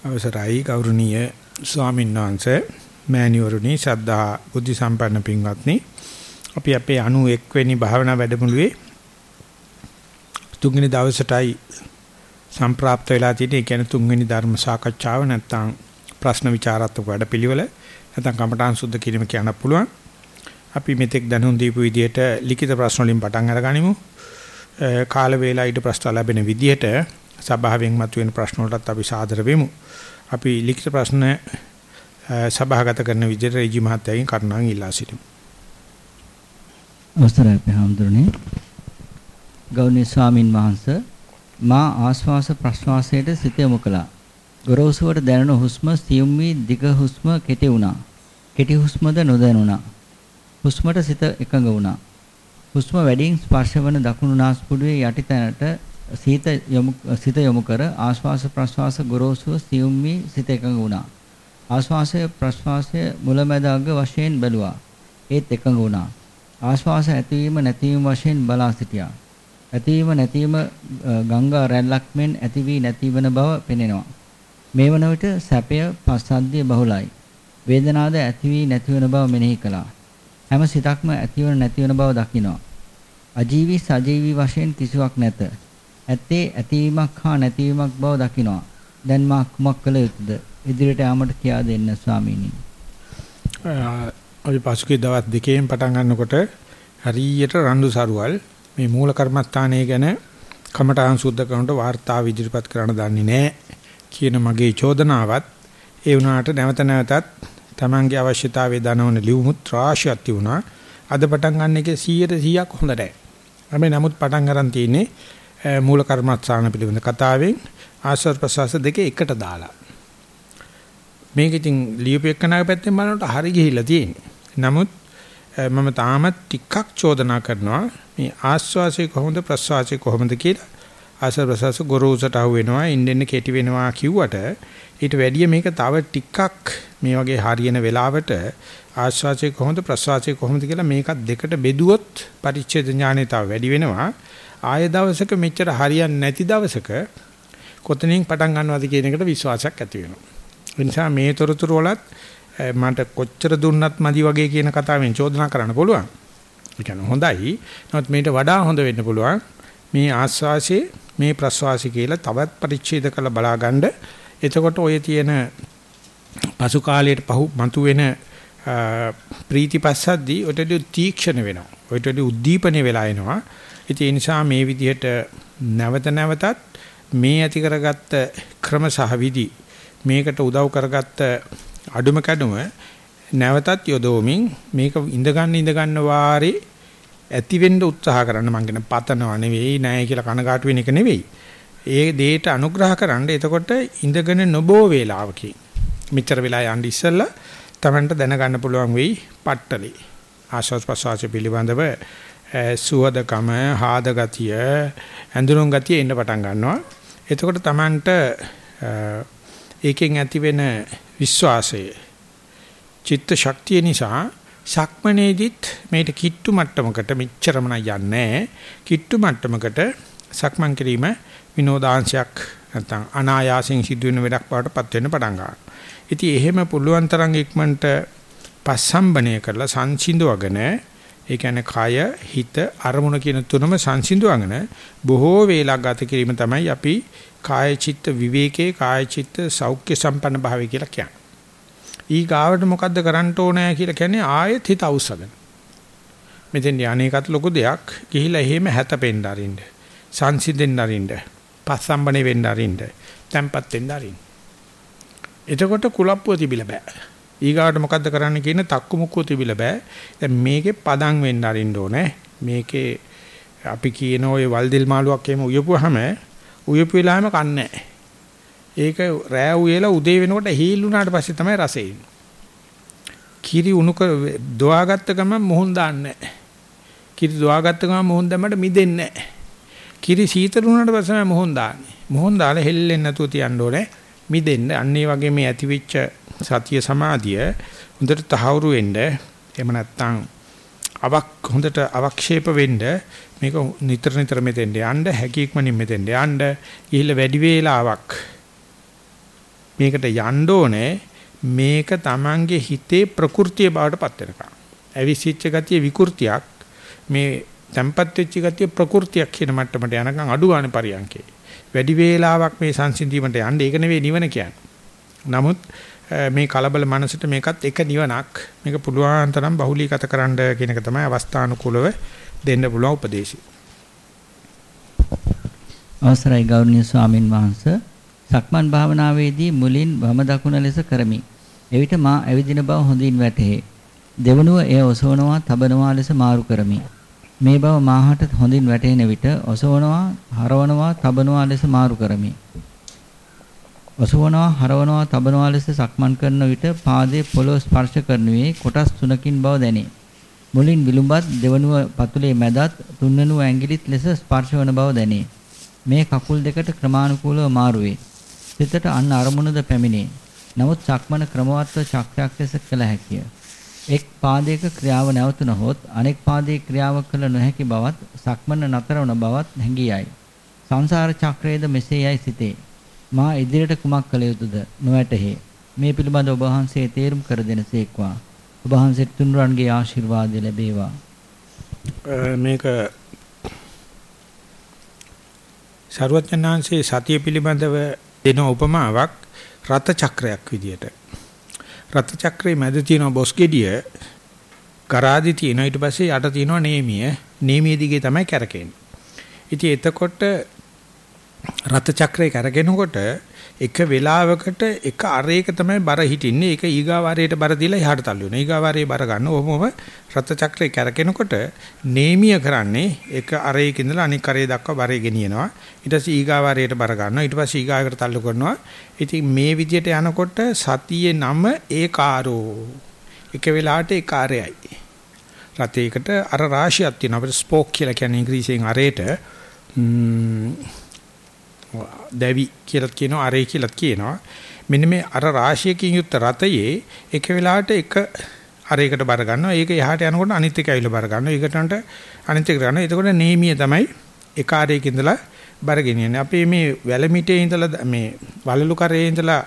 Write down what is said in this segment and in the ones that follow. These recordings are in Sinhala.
අවසරයි ගෞරවනීය ස්වාමීන් වහන්සේ මෑණිවරුනි ශ්‍රද්ධා බුද්ධ සම්පන්න පින්වත්නි. අපි අපේ 91 වෙනි භාවනා වැඩමුළුවේ තුන්වෙනි දවසටයි සම්ප්‍රාප්ත වෙලා තියෙන්නේ. ඒ කියන්නේ තුන්වෙනි ධර්ම සාකච්ඡාව නැත්නම් ප්‍රශ්න විචාරාත්මක වැඩපිළිවෙල නැත්නම් කමඨාන් සුද්ධ කිරීම කියන්න පුළුවන්. අපි මෙතෙක් දැනුම් දීපු විදිහට ලිඛිත ප්‍රශ්න වලින් පටන් අරගනිමු. කාල වේලා ඊට ප්‍රශ්න ලැබෙන විදිහට සභාවෙන් මතුවෙන ප්‍රශ්න වලටත් අපි සාදර වෙමු. අපි ලිඛිත ප්‍රශ්න සභාගත කරන විදිහට රජි මහත්තයගෙන් කරුණාවෙන් ඉල්ලා සිටිමු. අවසරයි පහම්දුරනේ. ගෞණීය ස්වාමින් වහන්සේ මා ආශ්වාස ප්‍රශ්වාසයට සිත යොමු කළා. ගොරෝසුවට දැනෙන හුස්ම සියුම් වී දිග හුස්ම කෙටි වුණා. කෙටි හුස්මද නොදැනුණා. හුස්මට සිත එකඟ වුණා. හුස්ම වැඩියෙන් ස්පර්ශ වන දකුණු නාස්පුඩුවේ යටි තැනට සීත යොමු සිත යොමු කර ආශ්වාස ප්‍රශ්වාස ගොරෝසුව සියුම් වී සිත එකඟ වුණා. ආශ්වාසය ප්‍රශ්වාසය මුලැමැද අග වශයෙන් බැලුවා. ඒත් එකඟ වුණා. ආශ්වාස ඇතිවීම නැතිවීම වශයෙන් බලා සිටියා. ඇතිවීම නැතිවීම ගංගා රැල්ලක් මෙන් ඇති වී නැතිවන බව පෙනෙනවා. මේ වන විට සැපය පස්සද්ධිය බහුලයි. වේදනාද ඇති වී නැතිවන බව මෙනෙහි කළා. හැම සිතක්ම ඇතිවන නැතිවන බව දකිනවා. අජීවී සජීවී වශයෙන් කිසිවක් නැත. ඇත්තේ ඇතිවීමක් හා නැතිවීමක් බව දකිනවා. දැන් මා කුමක් කළ යුතුද? ඉදිරියට යාමට කියා දෙන්න ස්වාමීනි. අපි පසුගිය දවස් දෙකේම පටන් ගන්නකොට හරියට රණ්ඩු සරුවල් මේ මූල කර්මස්ථානය ගැන කමඨාන් සුද්ධ කරනට වාර්තාව ඉදිරිපත් කරන්න දන්නේ නැහැ කියන මගේ චෝදනාවත් ඒ වුණාට නැවත නැවතත් Tamange අවශ්‍යතාවයේ දනවන ලියුමුත් රාශියක් තිබුණා. අද පටන් ගන්න එකේ 100%ක් හොඳ නැහැ. හැබැයි නමුත් පටන් ගන්න තියෙන්නේ මූල කර්මස්ථාන පිළිබඳ කතාවෙන් ආශ්‍රව ප්‍රසවාස දෙක එකට දාලා. මේක ඉතින් ලියුපෙකනාගේ පැත්තෙන් බලනකොට හරි ගිහිල්ලා තියෙන්නේ. නමුත් මම තාමත් ටිකක් චෝදනා කරනවා මේ ආශ්වාසය කොහොමද ප්‍රශ්වාසය කොහොමද කියලා. ආශ්‍රව ප්‍රසවාස ගොරෝසට අහු වෙනවා, ඉන්නෙන්න කෙටි වෙනවා කිව්වට ඊට වැඩිය මේක තව ටිකක් මේ වගේ හරියන වෙලාවට ආශ්වාසය කොහොමද ප්‍රශ්වාසය කොහොමද කියලා මේකත් දෙකට බෙදුවොත් පරිච්ඡේද ඥානය තව වැඩි වෙනවා. ආය දවසක මෙච්චර හරියන්නේ නැති දවසක කොතනින් පටන් ගන්නවද කියන එකට විශ්වාසයක් ඇති වෙනවා. ඒ නිසා මේ තොරතුරු වලත් මට කොච්චර දුන්නත් මදි වගේ කියන කතාවෙන් චෝදනා කරන්න පුළුවන්. ඒ කියන්නේ හොඳයි. නමුත් මේට වඩා හොඳ වෙන්න පුළුවන්. මේ ආස්වාසියේ මේ ප්‍රස්වාසි කියලා තවත් පරිච්ඡේද කරලා බලාගන්න. එතකොට ඔය තියෙන පසු කාලයට පහු මතුවෙන ප්‍රීතිපස්සද්දී ඔටදී තීක්ෂණ වෙනවා. ඔටදී උද්දීපන වෙලා එනවා. ඉතින් ඒ නිසා මේ විදිහට නැවත නැවතත් මේ ඇති කරගත්ත ක්‍රම සහ විදි මේකට උදව් කරගත්ත අඩුම කැඩුම නැවතත් යොදවමින් මේක ඉඳ ගන්න ඉඳ ගන්න වාරේ ඇති වෙන්න උත්සාහ කරන්න මං කියන පතනව නෙවෙයි නෑ කියලා කනගාටු වෙන එක නෙවෙයි. ඒ දෙයට අනුග්‍රහ කරන්න එතකොට ඉඳගෙන නොබෝ වේලාවකින් මෙච්චර වෙලා යන්න ඉස්සෙල්ලා Tamanට දැනගන්න පුළුවන් වෙයි පට්ටලේ. ආශස් ප්‍රසවාස පිළිබඳව සුවදකම, හාද ගතිය, ඇඳුරුම් ගතිය එන්න පටන් ගන්නවා. එතකොට Tamanට ඒකෙන් ඇති වෙන විශ්වාසය චිත්ත ශක්තිය නිසා සක්මනේදිත් මේට කිට්ටු මට්ටමකට මෙච්චරම යන්නේ කිට්ටු මට්ටමකට සක්මන් කිරීම විනෝදාංශයක් නැත්නම් අනායාසයෙන් සිදුවෙන වැඩක් බවට පත් වෙන්න පටන් ගන්නවා. ඉතින් එහෙම පුළුවන් තරම් ඉක්මනට පස්සම්බණය කරලා සංසිඳවගෙන ඒ කියන්නේ කය හිත අරමුණ කියන තුනම සංසිඳුවගෙන බොහෝ වේලාවක් ගත කිරීම තමයි අපි කාය චිත්ත විවේකේ කාය චිත්ත සෞඛ්‍ය සම්පන්න භාවය කියලා කියන්නේ. ඊ ගාවට මොකද්ද කරන්න ඕනේ කියලා කියන්නේ ආයෙත් හිත අවශ්‍යගෙන. මෙතෙන් යන්නේකත් ලොකු දෙයක්. ගිහිලා එහෙම හැතපෙන්න අරින්න. සංසිඳෙන්න අරින්න. පස්සම්බනේ වෙන්න අරින්න. tempat වෙන්න අරින්න. එතකොට කුලප්පුව තිබිලා බෑ. ඊගාට මොකද්ද කරන්න කියන තක්කු මුක්කු තිබිලා බෑ. දැන් මේකේ පදම් වෙන්න අරින්න ඕනේ. මේකේ අපි කියන ওই වල්දිල් මාළුවක් එහෙම උයපුවාම උයපු වෙලාවෙම කන්නේ ඒක රෑ උයලා උදේ වෙනකොට හීල් වුණාට පස්සේ තමයි රසෙ කිරි උණු කර දොවාගත්ත ගමන් මොහොන් දාන්නේ කිරි දොවාගත්ත ගමන් මොහොන් දැම්මට මිදෙන්නේ කිරි සීතල වුණාට පස්සේ මොහොන් දාන්නේ. මොහොන් දාලා හෙල්ලෙන්නේ නැතුව තියන්න ඕනේ. මිදෙන්න. අන්න ඒ වගේ මේ ඇතිවෙච්ච සතිය සමාධිය හොඳට තහවුරු වෙන්න එහෙම නැත්නම් අවක් හොඳට අවක්ෂේප වෙන්න මේක නිතර නිතර මෙතෙන්ට යන්න හැකියක්මනින් මෙතෙන්ට යන්න ගිහිල්ලා වැඩි වේලාවක් මේකට යන්න ඕනේ මේක Tamange හිතේ ප්‍රകൃතිය බවට පත් වෙනකම්. ඇවිසිච්ච ගතිය විකෘතියක් මේ tempat වෙච්ච ගතිය ප්‍රകൃතියක් කියන මට්ටමට යනකම් අඩුවානේ පරියන්කේ. වැඩි වේලාවක් මේ සංසිඳීමට යන්න ඒක නෙවෙයි නිවන කියන්නේ. නමුත් මේ කලබල මනසට මේකත් එක නිවනක්. මේක පුළුවන් තරම් බහුලීගත කරන්න කියන එක තමයි අවස්ථානුකූලව දෙන්න පුළුවන් උපදේශය. අවසරයි ගෞරවනීය ස්වාමින් වහන්සේ සක්මන් භාවනාවේදී මුලින් වම දකුණ ලෙස කරමි. එවිට මා ඇවිදින බව හොඳින් වැටහේ. දෙවනුව එය ඔසවනවා, තබනවා ලෙස මාරු කරමි. මේ බව මාහට හොඳින් වැටහෙන විට ඔසවනවා, හරවනවා, තබනවා ලෙස මාරු කරමි. ඔසවනවා, හරවනවා, තබනවා ලෙස සක්මන් කරන විට පාදයේ පොළොව ස්පර්ශ කරනුවේ කොටස් තුනකින් බව දැනේ. මුලින් විලුඹත් දෙවනුව පතුලේ මැදත් තුන්වෙනුව ඇඟිලිත් ලෙස ස්පර්ශ වන බව දැනේ. මේ කකුල් දෙකට ක්‍රමානුකූලව මාරු වේ. සිතට අන්න අරමුණද පැමිණේ. නමුත් සක්මන ක්‍රමවත්ව චක්‍රයක් ලෙස කළ හැකිය. එක් පාදයක ක්‍රියාව නැවතුනහොත් අනෙක් පාදයේ ක්‍රියාව කළ නොහැකි බවත් සක්මන නතර වන බවත් හැඟියයි. සංසාර චක්‍රයේද මෙසේයයි සිතේ. මා ඉදිරියට කුමක් කළ යුතුද නොවැටහේ. මේ පිළිබඳ ඔබ වහන්සේ තේරුම් කර දෙනසේක්වා. ඔබ වහන්සේට තුන්රන්ගේ ආශිර්වාද ලැබේවා. මේක සරුවචනාංශයේ සතිය පිළිබඳව දෙන උපමාවක් රත චක්‍රයක් විදියට. රත චක්‍රයේ මැද තියෙන බොස් ගෙඩිය කරාදි තියෙන ඊට පස්සේ යට තියෙන නේමිය නේමිය දිගේ තමයි කැරකෙන්නේ. ඉතින් එතකොට රත චක්‍රේ කැරගෙනකොට එක වෙලාවකට එක අරයක තමයි බර හිටින්නේ. ඒක ඊගාවාරයට බර දීලා එහාට තල්ලු වෙනවා. ඊගාවාරයේ බර ගන්න. ඔහොමම රත චක්‍රේ කැරකෙනකොට නේමිය කරන්නේ එක අරයක ඉඳලා අනික් අරය දක්වා බරේ ගෙනියනවා. ඊට පස්සේ ඊගාවාරයට බර ගන්නවා. ඊට පස්සේ ඊගාවකට තල්ලු කරනවා. ඉතින් මේ විදිහට යනකොට සතියේ නම ඒකාරෝ. එක වෙලාවට ඒකාරයයි. රතේකට අර රාශියක් තියෙනවා. අපිට ස්පෝක් කියලා කියන්නේ ඉංග්‍රීසියෙන් අරේට දැවි කියලා කියනවා අරේ කියලා කියනවා. මෙන්න මේ අර රාශියකින් යුක්ත රතයේ එක වෙලාවට එක අරයකට බර ගන්නවා. ඒක එහාට යනකොට අනිත් එක ඇවිල්ලා බර ගන්නවා. ඒකටන්ට අනිත් එක ගන්නවා. එතකොට නේමිය තමයි එක ආරයක ඉඳලා බර ගෙනියන්නේ. අපේ මේ වැලමිටේ ඉඳලා මේ වලලු කරේ ඉඳලා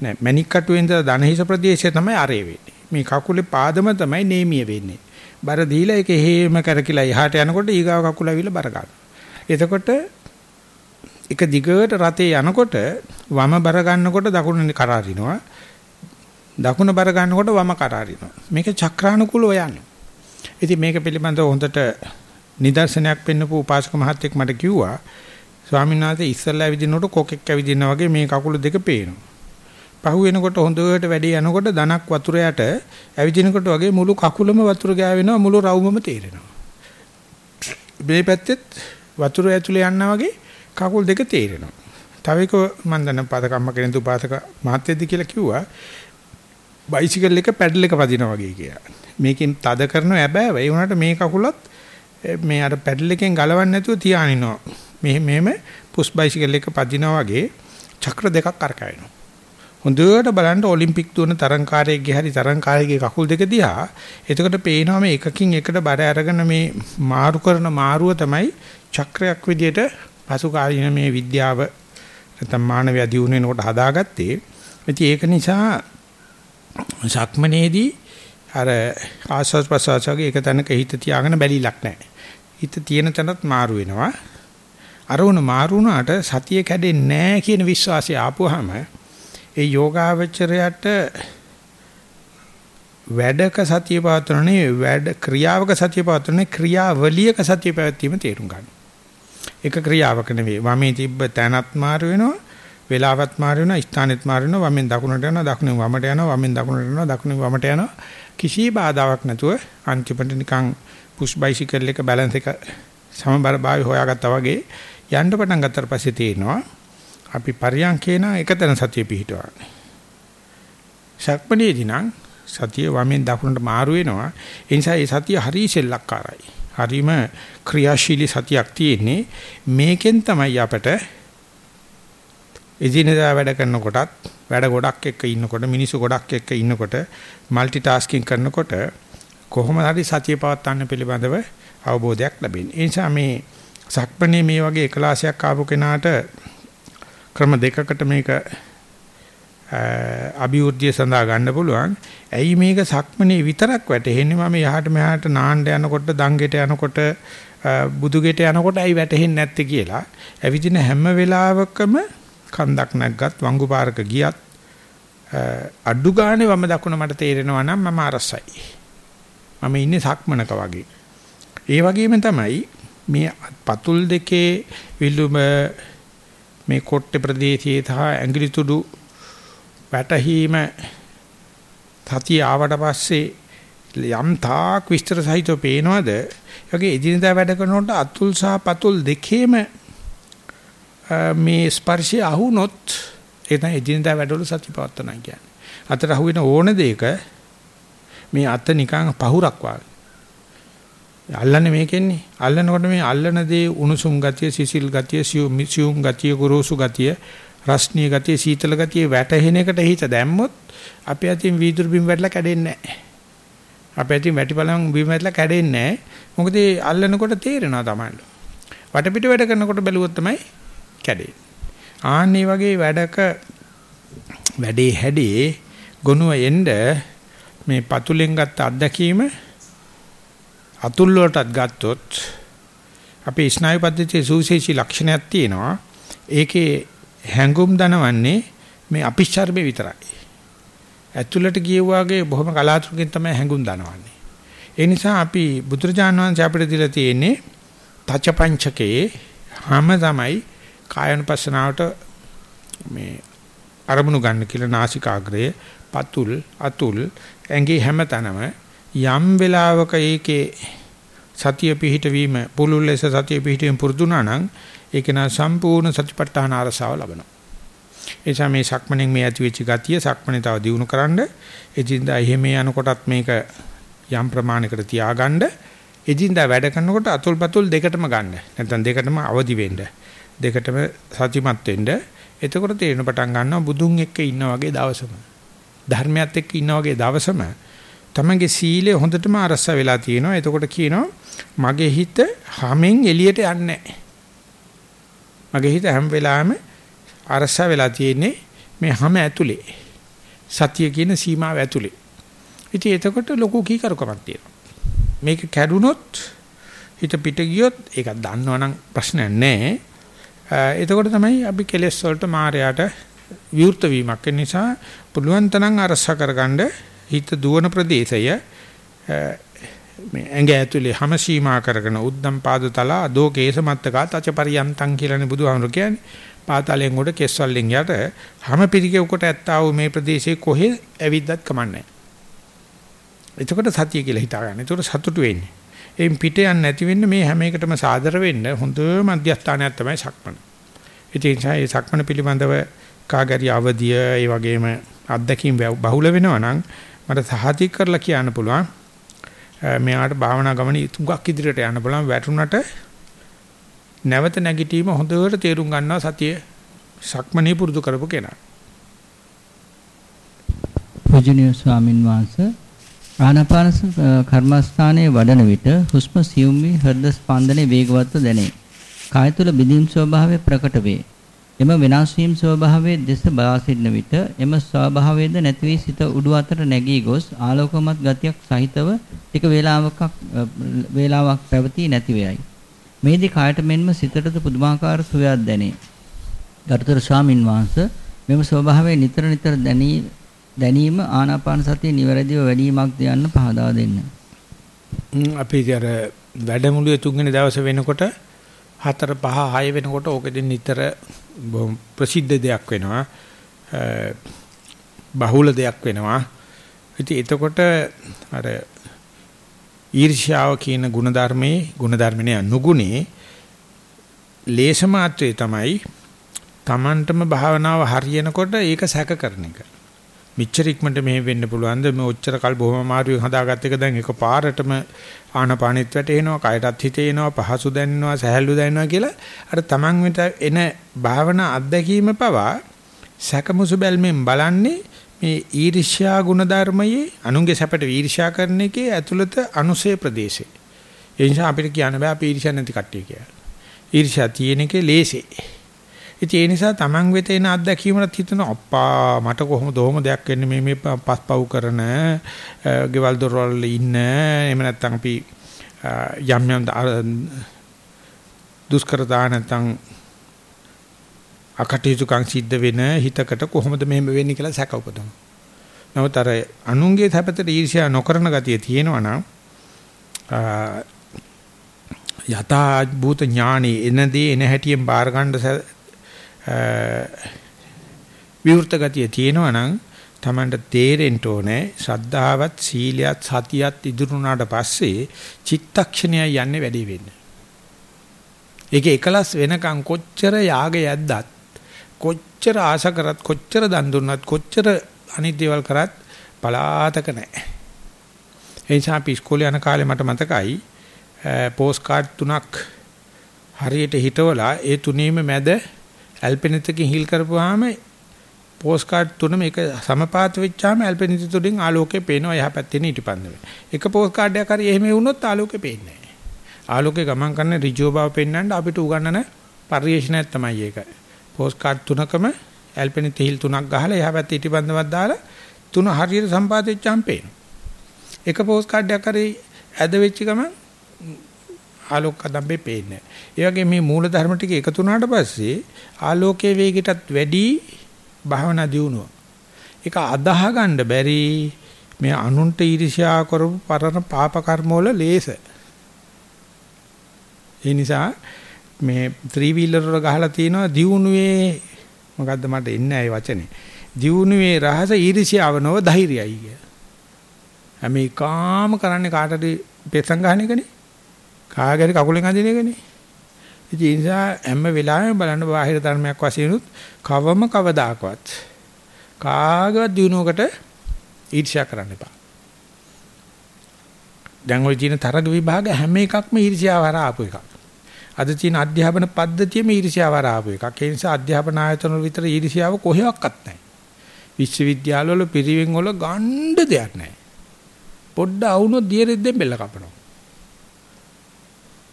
නෑ මැණික් කටුවේ ඉඳලා දනහිස ප්‍රදේශය තමයි අරේ වෙන්නේ. මේ කකුලේ පාදම තමයි නේමිය වෙන්නේ. බර දීලා ඒක හේම කරකිලා එහාට යනකොට ඊගාව කකුල ඇවිල්ලා බර ගන්නවා. එතකොට එක දිගට රතේ යනකොට වම බර ගන්නකොට දකුණ කරාරිනවා. දකුණ බර ගන්නකොට වම කරාරිනවා. මේක චක්‍රානුකූලව යන්නේ. ඉතින් මේක පිළිබඳව හොඳට නිදර්ශනයක් පෙන්නපු උපාසක මහත්තයෙක් මට කිව්වා ස්වාමීන් වහන්සේ ඉස්සල්ලා ඇවිදිනකොට කොකෙක් ඇවිදිනා වගේ මේ කකුල දෙක පේනවා. පහු වෙනකොට හොඳට වැඩි යනකොට ධනක් වතුර යට ඇවිදිනකොට වගේ මුළු කකුලම වතුර ගෑවෙනවා මුළු රවුමම තේරෙනවා. මේ පැත්තෙත් වතුර ඇතුලේ යනවා වගේ කකුල් දෙක තේරෙනවා. තව එක මම දන්න පාදකම්ම කෙනෙක් උපාසක මහත්යද කියලා කිව්වා. බයිසිකල් එක පැඩල් එක වදිනා වගේ කියලා. මේකෙන් තද කරන හැබැයි ඒ වුණාට මේ කකුලත් මේ අර පැඩල් එකෙන් ගලවන්න නැතුව තියානිනවා. මේ මෙහෙම පුස් බයිසිකල් එක පදිනා වගේ චක්‍ර දෙකක් කරකැවෙනවා. හොඳට බලන්න ඔලිම්පික් දුවන තරංකාරයෙක්ගේ හරි තරංකාරයෙක්ගේ කකුල් දෙක දිහා එතකොට පේනවා මේ එකකින් එකට බර අරගෙන මේ මාරු කරන මාරුව තමයි චක්‍රයක් විදියට පසු කාලීන මේ විද්‍යාව නැත්නම් මානවය දියුණු වෙනකොට හදාගත්තේ. ඉතින් ඒක නිසා සක්මනේදී අර ආස්වාස් ප්‍රසවාසයේ එක තැනක හිත තියාගෙන බැලිලක් නැහැ. හිත තියෙන තැනත් මාරු වෙනවා. අරමුණ මාරු වුණාට සතිය කැඩෙන්නේ නැහැ කියන විශ්වාසය ආපුවාම ඒ යෝගාවචරයට වැඩක සතිය පවත්වන්නේ වැඩ ක්‍රියාවක සතිය පවත්වන්නේ ක්‍රියාවලියක සතිය පැවැත්වීම තේරුම් ගන්න. එක ක්‍රියාවක නෙවෙයි. වමේ තිබ්බ තැනත් මාරු වෙනවා, වේලාවත් මාරු වෙනවා, ස්ථානෙත් මාරු වෙනවා, වමෙන් දකුණට යනවා, දකුණෙන් වමට යනවා, වමෙන් දකුණට යනවා, දකුණෙන් වමට යනවා. කිසි බාධාවක් නැතුව අන්තිමට නිකන් පුෂ් බයිසිකල් එක බැලන්ස් එක සමබර භාවය හොයාගත්තා වගේ යන්න පටන් ගත්තට පස්සේ තේරෙනවා අපි පරියන්කේ නා එකතන සතිය පිහිටවන්නේ. ශක්මණේදී නම් සතිය වමෙන් දකුණට මාරු වෙනවා. ඒ නිසා මේ සතිය හරි සෙල්ලක්කාරයි. හරිම ක්‍රියාශීලී සතියක් තියෙන්නේ මේකෙන් තමයි අපට එදිනෙදා වැඩ කරනකොටත් වැඩ ගොඩක් එක්ක ඉන්නකොට මිනිස්සු ගොඩක් එක්ක ඉන්නකොට মালටි ටාස්කින් කරනකොට කොහොම හරි සතිය පවත්වන්න පිළිබඳව අවබෝධයක් ලැබෙන්නේ. ඒ නිසා මේ සක්මණේ මේ වගේ එකලාසයක් ආපු කෙනාට ක්‍රම දෙකකට මේක අභිවෘද්ධිය සඳහා ගන්න පුළුවන්. ඇයි මේක සක්මනේ විතරක් වැටෙන්නේ මම යහට මෙහාට නාන්න යනකොට දංගෙට යනකොට බුදුගෙට යනකොට ඇයි වැටෙන්නේ නැත්තේ කියලා. ඇවිදින හැම වෙලාවකම කන්දක් නැග්ගත් වංගු පාරක ගියත් අඩු ගානේ වම දකුණ මට තේරෙනවා නම් මම අරසයි. මම ඉන්නේ සක්මනක වගේ. ඒ වගේම තමයි මේ පතුල් දෙකේ විලුඹ මේ කොට්ටේ ප්‍රදේශයේ තහ ඇඟිලි තුඩු වැටහීම සතිය ආවට පස්සේ යම් තාක් විස්තර සහිතව පේනවද? ඒගේ එදිනදා වැඩ කරනකොට අතුල් සහ පතුල් දෙකේම මේ ස්පර්ශය අහුනොත් එතන එදිනදා වැඩවල සති පවත්තනා කියන්නේ. අතට අහුවෙන ඕන දෙයක මේ අත නිකන් පහුරක් වගේ. අල්ලන්නේ මේකෙන්නේ. අල්ලනකොට මේ අල්ලන දේ උණුසුම් ගතිය, සිසිල් ගතිය, සියුම් ගතිය, ගොරෝසු ගතිය, රස්නීය ගතිය, සීතල ගතිය වැටහෙන එකට හිත දැම්මොත් අපේ අතින් වීදුරු බිම් වැටලා කැඩෙන්නේ නැහැ. අපේ අතින් වැටිපලම් බිම් වැටලා කැඩෙන්නේ නැහැ. මොකද අල්ලනකොට තේරෙනවා තමයි. වටපිට වැඩ කරනකොට බැලුවොත් තමයි කැඩෙන්නේ. ආන්නේ වගේ වැඩක වැඩේ හැඩේ ගොනුව එන්න මේ පතුලෙන් ගත්ත අත්දැකීම අතුල් වලටත් ගත්තොත් අපේ ස්නායු පද්ධතියේ සුවිශේෂී ලක්ෂණයක් තියෙනවා. ඒකේ හැඟුම් දනවන්නේ මේ අපිච්චර්මේ විතරයි. ඇතුළට ගියවාගේ බොහොම කලාතුරකින් තමයි හැඟුම් දනවන්නේ. ඒ නිසා අපි බුදුරජාන් වහන්සේ අපිට දීලා තියෙන්නේ තචපංචකේ හැම තමයි කායනුපස්සනාවට මේ අරමුණු ගන්න කියලා නාසිකාග්‍රය පතුල් අතුල් ඇඟේ හැමතැනම යම් වෙලාවක ඒකේ සතිය පිහිටවීම පුළුල් ලෙස සතිය පිහිටවීම පුරුදුනා නම් ඒක නා සම්පූර්ණ සතිපට්ඨාන අරසාව ලබනවා. ඒ නිසා මේ සක්මණෙන් මේ ඇති වෙච්ච ගතිය සක්මණේ තව දියුණු කරන්න එදින්දා එහෙම යනකොටත් මේක යම් ප්‍රමාණයකට තියාගන්න එදින්දා වැඩ කරනකොට අතුල්පතුල් දෙකටම ගන්න. නැත්නම් දෙකටම අවදි වෙන්න. දෙකටම සතිමත් වෙන්න. එතකොට තේරෙන පටන් ගන්නවා බුදුන් එක්ක ඉන්නා වගේ දවසම. ධර්මයත් එක්ක ඉන්නා වගේ දවසම තමන්ගේ සීලය හොඳටම අරස වෙලා තියෙනවා. එතකොට කියනවා මගේ හිත හැමෙන් එළියට යන්නේ මගේ හිත හැම වෙලාවෙම අරස වෙලා තියෙන්නේ මේ හැම ඇතුලේ. සතිය කියන සීමාව ඇතුලේ. ඉතින් එතකොට ලොකු කීකරුකමක් තියෙනවා. මේක කැඩුනොත් හිත පිට ගියොත් ඒක දන්නවනම් ප්‍රශ්නයක් නැහැ. එතකොට තමයි අපි කෙලෙස් වලට මායයට විවෘත වීමක් නිසා පුළුවන් තරම් අරස කරගන්න හිත දුවන ප්‍රදේශය මේ ඇඟ ඇතුලේ හැම සීමා කරගෙන උද්දම් පාදතල අදෝ කේසමත්තකා තචපරියන්තං කියලානේ බුදුහාමුදුරු කියන්නේ. පාතාලයෙන් උඩ කෙස්වලින් යට හැම පිටිකේ උකට ඇත්තා වූ මේ ප්‍රදේශයේ කොහෙ ඇවිද්දත් කමන්නේ. එතකොට සතිය කියලා හිතා ගන්න. එතකොට සතුටු වෙන්නේ. එයින් පිට යන්නේ නැති වෙන්න මේ හැම එකටම සාදර වෙන්න හොඳ මධ්‍යස්ථානයක් තමයි සක්මන. ඉතින් ඒ සක්මන පිළිබඳව කාගරි අවදිය ඒ වගේම අත්දැකීම් බහුල වෙනවා නම් මට සහතික කරලා කියන්න පුළුවන් මෙයාට භාවනා ගමන තුඟක් ඉදිරියට යන්න බලන්න වැටුණට නැවත නැගිටීම හොඳට තේරුම් ගන්නවා සතිය සක්මනේ පුරුදු කරපු කෙනා. පූජනීය ස්වාමින් වහන්සේ ආනාපාන කර්මස්ථානයේ වඩන විට හුස්ම සියුම් වී හෘද ස්පන්දනයේ වේගවත්ව දැනේ. කාය තුල බිඳීම් ස්වභාවය ප්‍රකට වේ. එම වෙනස් වීම ස්වභාවයේ දෙස බලා සිටන විට එම ස්වභාවයේද නැති වී සිත උඩු අතට නැගී ගොස් ආලෝකමත් ගතියක් සහිතව ටික වේලාවක වේලාවක් පැවතී නැති වෙයි. මේදී කායට මෙන්ම සිතටද පුදුමාකාර සුවයක් දැනේ. ගරුතර ස්වාමින් වහන්සේ මෙම ස්වභාවය නිතර නිතර දැනීම ආනාපාන සතිය නිවැරදිව වැඩිවීමක්ද යන්න පහදා දෙන්න. අපි අර වැඩමුළුවේ තුන්වෙනි දවසේ වෙනකොට 4 5 6 වෙනකොට ඕකෙදී නිතර ප්‍රසිද්ධ දෙයක් වෙනවා. බහුල දෙයක් වෙනවා. ඉතින් එතකොට අර ඊර්ෂ්‍යාව කියන ಗುಣධර්මයේ ಗುಣධර්මනේ නුගුණේ ලේස මාත්‍රේ තමයි Tamanටම භාවනාව හරියනකොට ඒක සැක කරන එක. මෙච්චර ඉක්මනට මෙහෙම වෙන්න පුළුවන්ද? මේ ඔච්චර කල් බොහොම අමාරුවෙන් හදාගත්ත එක. දැන් එක පාරටම ආනපානෙත් වැටෙනවා කයටත් හිතේනවා පහසු දැනෙනවා සහැල්ලු දැනෙනවා කියලා. අර තමන් වෙත එන භාවනා අත්දැකීම පවා සැකමුසු බැල්මෙන් බලන්නේ මේ ඊර්ෂ්‍යා ගුණධර්මයේ අනුන්ගේ සැපට ඊර්ෂ්‍යා කරන එකේ ඇතුළත අනුසය ප්‍රදේශේ ඒ නිසා අපිට කියන්න බෑ අපි ඊර්ෂ්‍යා නැති කට්ටිය කියලා. ඊර්ෂ්‍යා තියෙන එකේ ලේසේ. ඉතින් ඒ නිසා Taman වෙත එන අත්දැකීමකට හිතන අප්පා මට කොහොමද ඔහොම දෙයක් වෙන්නේ මේ මේ පස්පව් කරන ගෙවල් දොරවල් ඉන්න එහෙම නැත්නම් අපි යම් යම් දුෂ්කරතා නැත්නම් අකටයුතුකම් සිද්ධ වෙන හිතකට කොහොමද මෙහෙම වෙන්නේ කියලා සැක උපදවනවා. නමුත් අර අනුන්ගේ තැපතට ඊර්ෂ්‍යා නොකරන ගතිය තියෙනවා නම් යථා භූත ඥානෙ එනදී එන හැටියෙන් බාර ගන්න විවෘත ගතිය තියෙනවා නම් Tamanට තේරෙන්න ඕනේ ශ්‍රද්ධාවත් සීලයත් සතියත් ඉදිරුණාට පස්සේ චිත්තක්ෂණය යන්නේ වැඩි වෙන්නේ. ඒක එකලස් වෙනකන් කොච්චර යාග යද්දත් කොච්චර ආශ කරත් කොච්චර දන් දුන්නත් කොච්චර අනිත් දේවල් කරත් පලාතක නැහැ. ඒ නිසා අපි ඉස්කෝලේ යන කාලේ මට මතකයි පෝස්ට් කාඩ් තුනක් හරියට හිටවලා ඒ තුනීම මැද ඇල්පෙනිතකින් හිල් කරපුවාම පෝස්ට් කාඩ් තුනම එක සමපාත වෙච්චාම ඇල්පෙනිත තුලින් ආලෝකය පේනවා එහා පැත්තේ ඊටපන්දම. එක පෝස්ට් කාඩ් එකක් හරි එහෙම වුණොත් ආලෝකය පේන්නේ නැහැ. ආලෝකේ ගමන් කරන ඍජුව බව පෙන්වන්න අපිට උගන්නන පරිශ්‍රණයක් තමයි ඒක. පෝස්ට් කාඩ් තුනකම ඇල්පෙනිත හිල් තුනක් ගහලා එහා පැත්තේ ඊටපන්දමක් දාලා තුන හරියට සම්පාත වෙච්චාම පේනවා. එක පෝස්ට් කාඩ් එකක් හරි ඇද වෙච්ච ගමන් ආලෝක කදම්බේ පේන්නේ. ඒ වගේ මේ මූල ධර්ම ටික එකතු වුණාට පස්සේ ආලෝකයේ වේගයටත් වැඩි භාවනා දියුණුව. ඒක අදාහ ගන්න බැරි මේ අනුන්ට ඊර්ෂ්‍යා කරපු පරණ පාප කර්ම වල ලේස. ඒ නිසා මේ ත්‍රී වීලර් වල ගහලා තියෙනවා දියුණුවේ මොකද්ද මට එන්නේ ඒ වචනේ. දියුණුවේ රහස ඊර්ෂ්‍යාව නොව ධෛර්යයයි කිය. හැම එකම කරන්නේ කාටද පෙසං ගන්න එකනේ. කාගරි කකුලෙන් අදින එකනේ. ඉතින් ඒ නිසා හැම වෙලාවෙම බලන්න බාහිර ධර්මයක් වශයෙන් උත් කවම කවදාකවත් කාගවත් දිනුවකට ඊර්ෂ්‍යා කරන්න එපා. දැන් ওই තියෙන තරග විභාග හැම එකක්ම ඊර්ෂ්‍යාව හරහා ආපු එකක්. අද තියෙන අධ්‍යාපන පද්ධතියම ඊර්ෂ්‍යාව හරහා ආපු එකක්. ඒ නිසා අධ්‍යාපන ආයතන වල විතර ඊර්ෂ්‍යාව කොහෙවත් නැහැ. විශ්වවිද්‍යාලවල පිරිවෙන් වල ගණ්ඩ දෙයක් නැහැ. පොඩ්ඩ අවුනොත් දියරෙද්දෙන් බෙල්ල කපනවා.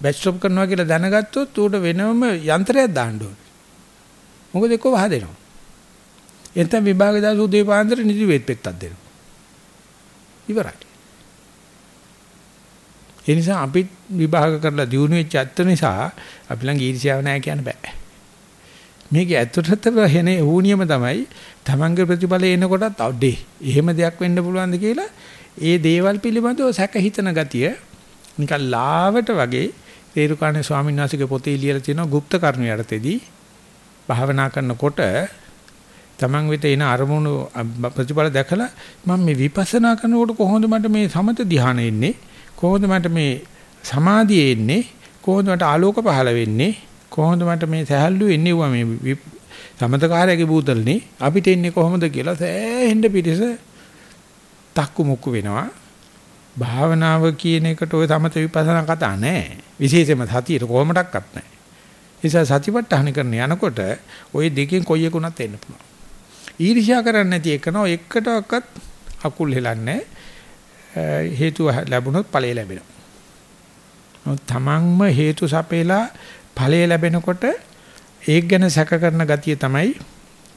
බැච් ස්ටොප් කරනවා කියලා දැනගත්තොත් ඌට වෙනම යන්ත්‍රයක් දාන්න ඕනේ. මොකද එක්ක වහදෙනවා. එතන විභාග දාස උදේ පාන්දර නිදි වේත් පෙත්තක් දෙනවා. ඉවරයි. ඒ නිසා අපි විභාග කරලා දිනු වෙච්ච ඇත්ත නිසා අපි ළඟ ඊර්ෂ්‍යාව නැහැ කියන්න බෑ. මේක ඇත්තටම හෙන ඌනියම තමයි තමන්ගේ ප්‍රතිඵල එනකොටත් අඩේ එහෙම දෙයක් වෙන්න පුළුවන්ද කියලා ඒ දේවල් පිළිබඳව සැක හිතන ගතිය නිකන් ලාවට වගේ තේරුකාණේ ස්වාමීන් වහන්සේගේ පොතේ ලියලා තියෙනවා গুপ্ত කර්ණ යටතේදී භාවනා කරනකොට තමන් වෙත එන අරමුණු ප්‍රතිඵල දැකලා මම මේ විපස්සනා කරනකොට කොහොමද මට මේ සමත ධ්‍යාන එන්නේ කොහොමද මට මේ සමාධිය එන්නේ කොහොමද මට ආලෝක පහළ වෙන්නේ කොහොමද මට මේ සහැල්ලු එන්නේ වුණා මේ සමතකාරයේ බූතල්නේ අපිට එන්නේ කොහොමද කියලා සෑහෙන්න පිටිස තක්කු මුක්කු වෙනවා භාවනාව කියන එකට ඔය සමත විපස්සනා කතා නැහැ. විශේෂයෙන්ම සතියට කොහොමඩක්වත් නැහැ. නිසා සතිපට්ඨාන කරන යනකොට ওই දෙකෙන් කොයි එකුණත් එන්න පුළුවන්. ඊර්ෂ්‍යා කරන්නේ නැති එකන එකටවත් අකුල් හෙලන්නේ හේතු ලැබුණොත් ඵලය ලැබෙනවා. නමුත් තමන්ම හේතු සපේලා ඵලය ලැබෙනකොට ඒක ගැන සැක කරන ගතිය තමයි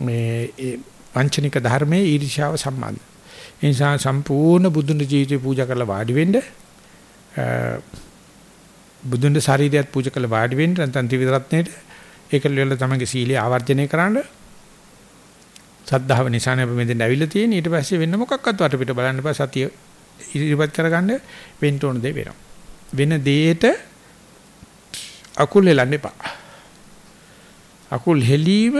මේ වංචනික ධර්මයේ ඊර්ෂ්‍යාව සම්බන්ධ. ඒ නිසා සම්පූර්ණ බුදුන් ජීවිතේ පූජා කරලා වාඩි වෙන්න බුදුන් ශරීරයත් පූජා කරලා වාඩි වෙන්න නැත්නම් ත්‍රිවිධ රත්නයේට ඒකල වල තමයි සීලය ආවර්ජනය කරන්න. සද්ධාව නිසානේ අපි මෙතෙන් ඇවිල්ලා තියෙන්නේ. ඊට පස්සේ වෙන මොකක්වත් වටපිට බලන්න බෑ. සතිය ඉරිපත් කරගන්න වෙන්න ඕන දේ වෙනවා. වෙන දෙයට අකුල් හෙලන්න එපා. අකුල් හෙලීම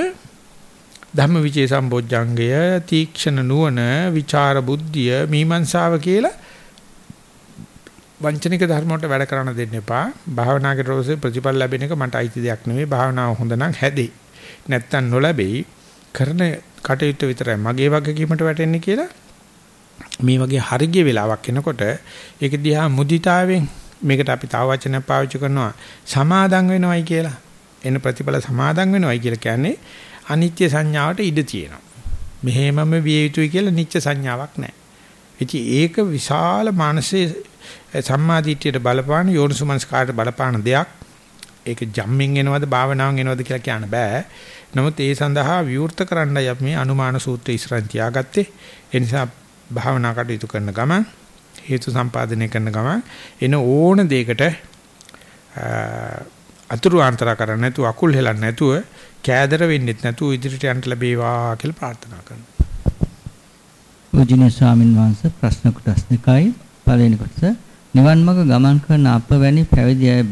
ධම්මවිචේ සම්බොජ්ජංගය තීක්ෂණ නුවණ විචාර බුද්ධිය මීමන්සාව කියලා වංචනික ධර්ම වලට වැඩ කරන්න දෙන්න එපා. භාවනාවේ රෝසේ ප්‍රතිඵල ලැබෙන එක මට අයිති දෙයක් නෙමෙයි. භාවනාව හොඳ නම් හැදෙයි. නැත්තම් නොලැබෙයි. කරන කටයුතු විතරයි මගේ වගකීමට වැටෙන්නේ කියලා මේ වගේ හරිය වෙලාවක් එනකොට ඒක දිහා මුදිතාවෙන් මේකට අපි තව වචනයක් පාවිච්චි කරනවා සමාදම් වෙනවයි කියලා. එන ප්‍රතිඵල සමාදම් වෙනවයි කියලා කියන්නේ අනිත්‍ය සංඥාවට ඉඩ තියෙනවා. මෙහෙමම විය යුතුයි කියලා නිත්‍ය සංඥාවක් නැහැ. ඉතින් ඒක විශාල මානසික සම්මාදිටියට බලපාන යෝනිසුමනස්කාරට බලපාන දෙයක්. ඒක ජම්මින් එනවද භාවනාවෙන් එනවද කියලා කියන්න බෑ. නමුත් ඒ සඳහා විවෘත කරන්නයි අපි මේ අනුමාන සූත්‍රය ඉස්සරහින් තියාගත්තේ. ඒ නිසා භාවනා කටයුතු කරන ගමන් හේතු සම්පාදනය කරන ගමන් එන ඕන දෙයකට අතුරු ආන්තර කරන්නේ නැතුව අකුල් හෙලන්නේ නැතුව කෑදර වෙන්නෙත් නැතුව ඉදිරියට යන්න ලැබේවා කියලා ප්‍රාර්ථනා කරනවා. පූජනීය ස්වාමින් වහන්සේ ප්‍රශ්න කොටස් දෙකයි පළවෙනි කොටස නිවන් මඟ ගමන් කරන අප වැනි පැවිදි අය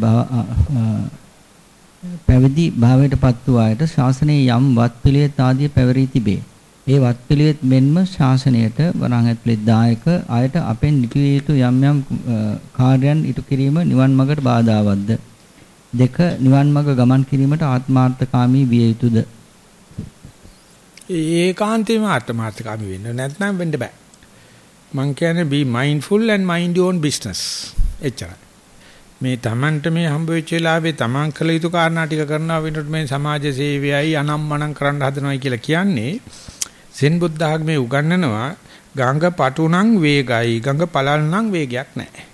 පැවිදි භාවයටපත් වූ අයට ශාසනයේ යම් වත් පිළිවෙත් ආදී පැවරී තිබේ. ඒ වත් පිළිවෙත් මෙන්ම ශාසනයට වරන් ඇතුළේ දායක අයට අපෙන් ඉටු යුතු යම් යම් කාර්යයන් ඉටු කිරීම නිවන් මඟට බාධාවත්ද? දෙක නිවන් මඟ ගමන් කිරීමට ආත්මාර්ථකාමී විය යුතුද? ඒකාන්තයෙන්ම ආත්මාර්ථකාමී වෙන්න නැත්නම් වෙන්න බෑ. මං කියන්නේ be mindful and mind your own business. එච්චරයි. මේ Tamanට මේ හම්බ වෙච්ච වෙලාවේ Taman කළ යුතු කාරණා ටික කරනවා වෙනකොට මේ සමාජ සේවයයි අනම්මනම් කරන්න හදනවයි කියලා කියන්නේ සෙන් බුද්ධ ආගමේ උගන්වනවා ගංග පටුනම් වේගයි ගංග පළල් නම් වේගයක් නැහැ.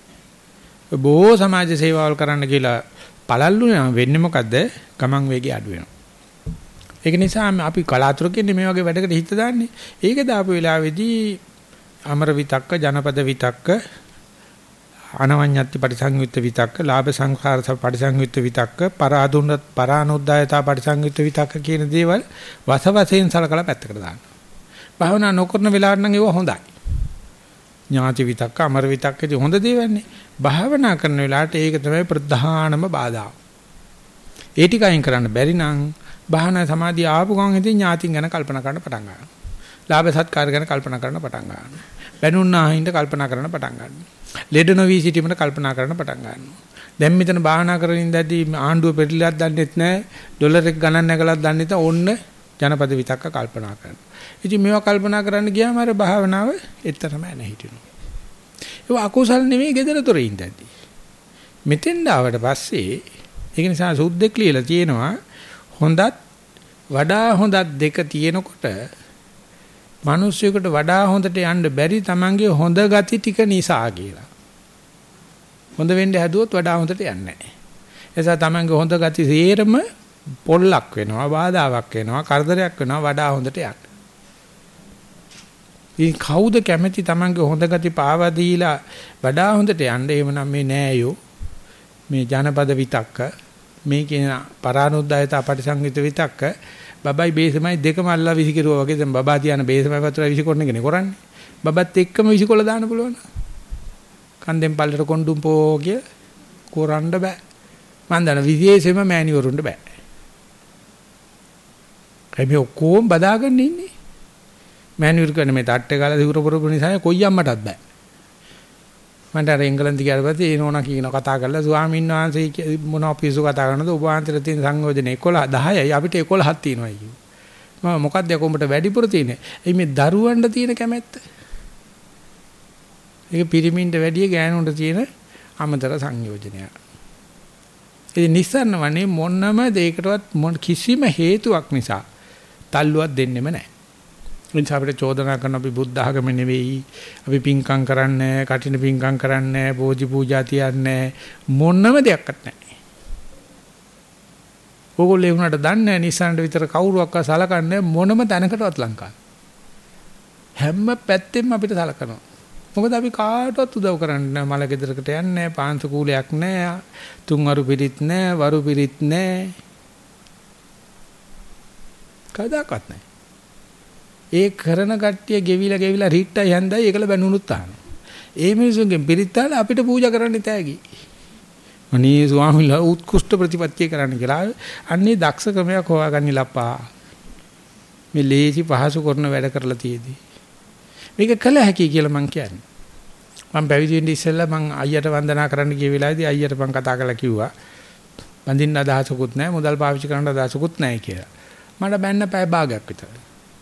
බොහෝ සමාජ සේවාවල් කරන්න කියලා පළල්ලු වෙන්නේ මොකද්ද? ගමන් වේගය අඩු වෙනවා. ඒක නිසා අපි කලාතුරකින් මේ වගේ වැඩකට හිත දාන්නේ. ඒක දාපු වෙලාවේදී අමර විතක්ක ජනපද විතක්ක අනවඤ්ඤත්ති පරිසංයුක්ත විතක්ක ලාභ සංඛාර පරිසංයුක්ත විතක්ක පරාදුන්න පරානුද්දායතා පරිසංයුක්ත විතක්ක කියන දේවල් වසවසෙන් සලකලා පැත්තකට දාන්න. භාවනා නොකරන වෙලාවට නම් ඒව හොඳයි. ඥාති විතක්ක අමර විතක්කදී හොඳ දේවල්නේ. භාවනා කරන වෙලාවට ඒක තමයි ප්‍රධානම බාධා. ඒ ටික අයින් කරන්න බැරි නම් භාවනා සමාධිය ආපු ගමන් ඉතින් ඥාතින් ගැන කල්පනා කරන්න පටන් ගන්නවා. ලාභ සත්කාර ගැන කල්පනා කරන්න පටන් ගන්නවා. බැනුන්නා හින්ද කල්පනා කරන්න පටන් ගන්නවා. ලෙඩ නොවි සිටීමට කල්පනා කරන්න පටන් ගන්නවා. දැන් මෙතන භාවනා කරමින් ඉඳද්දී ආණ්ඩුව පෙරලිලක් දන්නෙත් නැහැ, ඩොලර් එක ගණන් නැගලක් දන්නෙත් ඕන්න ජනපද විතක්ක කල්පනා කරනවා. ඉතින් මේවා කල්පනා කරන්න ගියාම අර භාවනාව එතරම් නැහැ හිටිනවා. ඒක අකුසල් නෙමෙයි gedara tore ඉඳද්දී. මෙතෙන් ආවට පස්සේ ඒක නිසා සුද්දෙක් ලියලා තියෙනවා හොඳත් වඩා හොඳත් දෙක තියෙනකොට මිනිස්සුෙකුට වඩා හොඳට යන්න බැරි Tamange හොඳ ගති ටික නිසා කියලා. හොඳ වෙන්න හැදුවොත් වඩා හොඳට යන්නේ නැහැ. එසා Tamange හොඳ ගති සේරම පොල්ලක් වෙනවා, බාධාවක් වෙනවා, කරදරයක් වෙනවා වඩා හොඳට යන්න. ඉතින් කවුද කැමති Tamange හොඳ ගති පාවා දීලා වඩා හොඳට යන්න? එහෙමනම් මේ නෑයෝ. මේ ජනපද විතක්ක මේ කියන පරානුද්යත අපටිසංගිත විතක්ක බබයි බේසමයි දෙකම අල්ලා විසිකිරුවා වගේ දැන් බබා තියන බේසමයි වතුරයි විසිකොරන එකනේ කරන්නේ. බබත් එක්කම විසිකොල දාන්න පුළුවන් කන්දෙන් පල්ලට කොණ්ඩුම් පෝ කිය කරන්න බෑ. මන් දන්න විශේෂයෙන්ම මෑණිවරුන්ට බෑ. ඒ මේ ඔක්කොම බදාගෙන ඉන්නේ. මෑණිවරු කියන්නේ මේ තට්ටේ ගාලා සිවුර පුරපු නිසා කොයි අම්මටත් බෑ. මන්ට අර එංගලන්ත ගියාට පස්සේ ඒ නෝනා කියන කතා කරලා ස්වාමීන් වහන්සේ මොන අපිසු කතා කරනද ඔබ වහන්සේට තියෙන සංයෝජන 11 10යි අපිට 11ක් තියෙනවා කිව්වා. මම මොකද්ද කොඹට වැඩිපුර තියෙන්නේ? එයි මේ දරුවන්ට තියෙන කැමැත්ත. ඒක පිරිමින්ට වැඩිය ගෑනුන්ට තියෙන අමතර සංයෝජනයක්. ඉතින් නිස්සන්න වනේ මොනම දෙයකටවත් කිසිම හේතුවක් නිසා තල්ලුවක් දෙන්නෙම නැහැ. නිසා අපිට චෝදනා කරන අපි බුද්ධ ආගම නෙවෙයි අපි පිංකම් කරන්නේ කටින පිංකම් කරන්නේ බෝධි පූජා තියන්නේ මොනම දෙයක්වත් නැහැ. ඕගොල්ලෝ ඒ වුණාට දන්නේ නැහැ නිසන්ට විතර කවුරුවක්වත් සලකන්නේ මොනම තැනකටවත් ලංකාවේ. හැම පැත්තෙම අපිට සලකනවා. මොකද අපි කාටවත් උදව් කරන්නේ මල ගෙදරකට යන්නේ පාන්සු කූලයක් නැහැ තුන්වරු පිරිත් නැහැ වරු පිරිත් නැහැ කවදාකවත් නැහැ ඒ කරන කට්ටිය ගෙවිලා ගෙවිලා රිට්ටයි හැන්දයි ඒකල බැනුනුත් අහනවා. ඒ මිනිසුන්ගෙන් පිරිත්තාල අපිට පූජා කරන්න තෑගි. අනේ ස්වාමීලා උත්කෘෂ්ඨ ප්‍රතිපත්තිය කරන්න කියලා අන්නේ දක්ෂ ක්‍රමයක් හොයාගන්න ලප්පා. මේ ලේසි පහසු කරන වැඩ කරලා තියේදී. මේක කළ හැකි කියලා මං කියන්නේ. මම පැවිදි වෙන්න ඉස්සෙල්ලා මං අයියට වන්දනා කරන්න ගිය වෙලාවේදී අයියට මං කතා කරලා කිව්වා. බඳින්න අදහසකුත් නැහැ, මුදල් පාවිච්චි කරන්න අදහසකුත් නැහැ කියලා. මට බැන්න පැය භාගයක් විතර.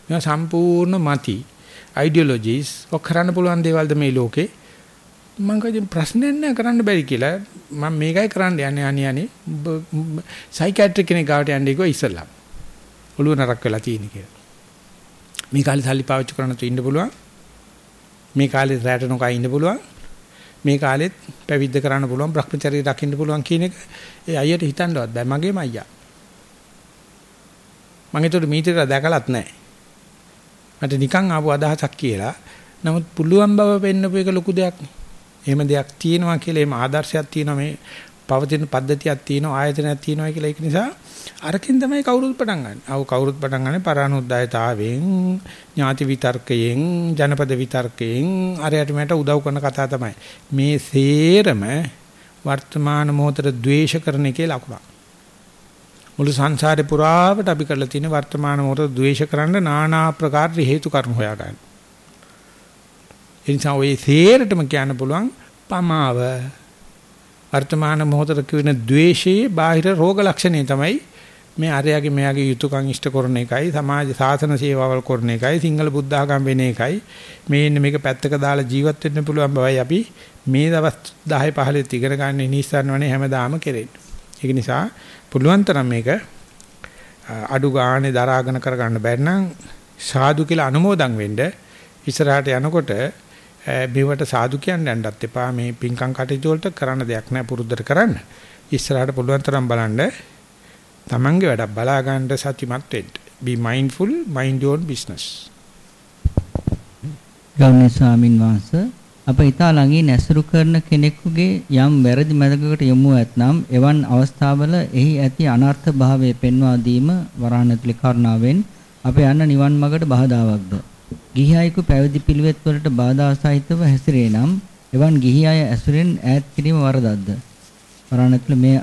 මේවා සම්පූර්ණ මති. Ideologies ඔක් කරන්න පුළුවන් දේවල්ද මේ ලෝකේ? මම කිව්වා ප්‍රශ්නයක් නෑ කරන්න බැරි කියලා. මම මේකයි කරන්න යන්නේ අනේ අනේ. සයිකියාට්‍රික් කෙනෙක් ගාවට යන්නේ කිව්වා ඉස්සල්ලා. ඔළුව නරක් වෙලා තියෙන කියලා. මේ කාලේ සල්ලි පාවිච්චි කරන්න තු ඉන්න පුළුවන්. මේ කාලේ රැට නොකා ඉන්න පුළුවන්. මේ කාලෙත් පැවිද්ද කරන්න පුළුවන් Brahmacharya රකින්න පුළුවන් කියන එක ඒ අයියට හිතන්නවත් බෑ. මගේම අයියා. මම ඒතර මීටර දැකලත් නැහැ. මට නිකන් ආපු අදහසක් කියලා. නමුත් පුළුවන් බව පෙන්නපු එක ලොකු දෙයක් නේ. එහෙම දෙයක් තියෙනවා කියලා එහෙම ආදර්ශයක් තියෙනවා මේ පවතින පද්ධතියක් තියෙනවා ආයතනයක් තියෙනවා කියලා ඒක නිසා අරකින් තමයි කවුරුත් පටන් ගන්න. ආව කවුරුත් පටන් ගන්නේ පරානුද්යතාවයෙන්, ඥාති විතර්කයෙන්, ජනපද විතර්කයෙන් අරයට මට උදව් කරන කතා තමයි. මේ සේරම වර්තමාන මොහොතේ ද්වේෂ කරන එකේ ලකුණක්. මුළු සංසාරේ පුරාවට අපි කරලා තියෙන වර්තමාන මොහොත ද්වේෂ කරන්න নানা ආකාර හේතු කර්ම හොයා ගන්න. ඒ නිසා ඔය තේරෙටම කියන්න පුළුවන් පමාව වර්තමාන මොහොතට කියන ද්වේෂයේ බාහිර රෝග ලක්ෂණේ තමයි මේ අරයාගේ මෙයාගේ යුතුයකම් ඉෂ්ට කරන එකයි සමාජ සාසන සේවාවල් කරන එකයි සිංහල බුද්ධ ආගම් වෙන එකයි මේ ඉන්න මේක පැත්තක දාලා ජීවත් වෙන්න පුළුවන් බවයි අපි මේ දවස් 10 15 ඉගෙන ගන්න නිස්සාරණ වනේ හැමදාම කෙරෙන්නේ. ඒක නිසා පුළුවන් තරම් මේක අඩු ගානේ දරාගෙන කරගන්න බැරි නම් සාදු කියලා අනුමෝදන් වෙන්න ඉස්සරහට යනකොට මේවට සාදු කියන්න යන්නත් එපා. මේ පින්කම් කටයුතු වලට කරන්න දෙයක් නැහැ පුරුද්දට කරන්න. ඉස්සරහට පුළුවන් තරම් බලන්න තමන්ගේ වැඩක් බලා ගන්න සතිමත් වෙන්න. Be mindful mind your business. ගෞරවනීය ස්වාමින් වහන්සේ අප ඊතා ළඟින් ඇසුරු කරන කෙනෙකුගේ යම් වැරදි මතකයකට යොමු ඇතනම් එවන් අවස්ථාවල එහි ඇති අනර්ථ භාවය පෙන්වා දීම වරහණතුලි කරුණාවෙන් අප යන්න නිවන් මාර්ගට බාධාවක්ද? ගිහි අයෙකු පැවිදි පිළිවෙත් වලට බාධා සහිතව හැසිරේ නම් එවන් ගිහි අය ඇසුරෙන් ඈත් කිරීම වරදක්ද? වරහණතුලි මේ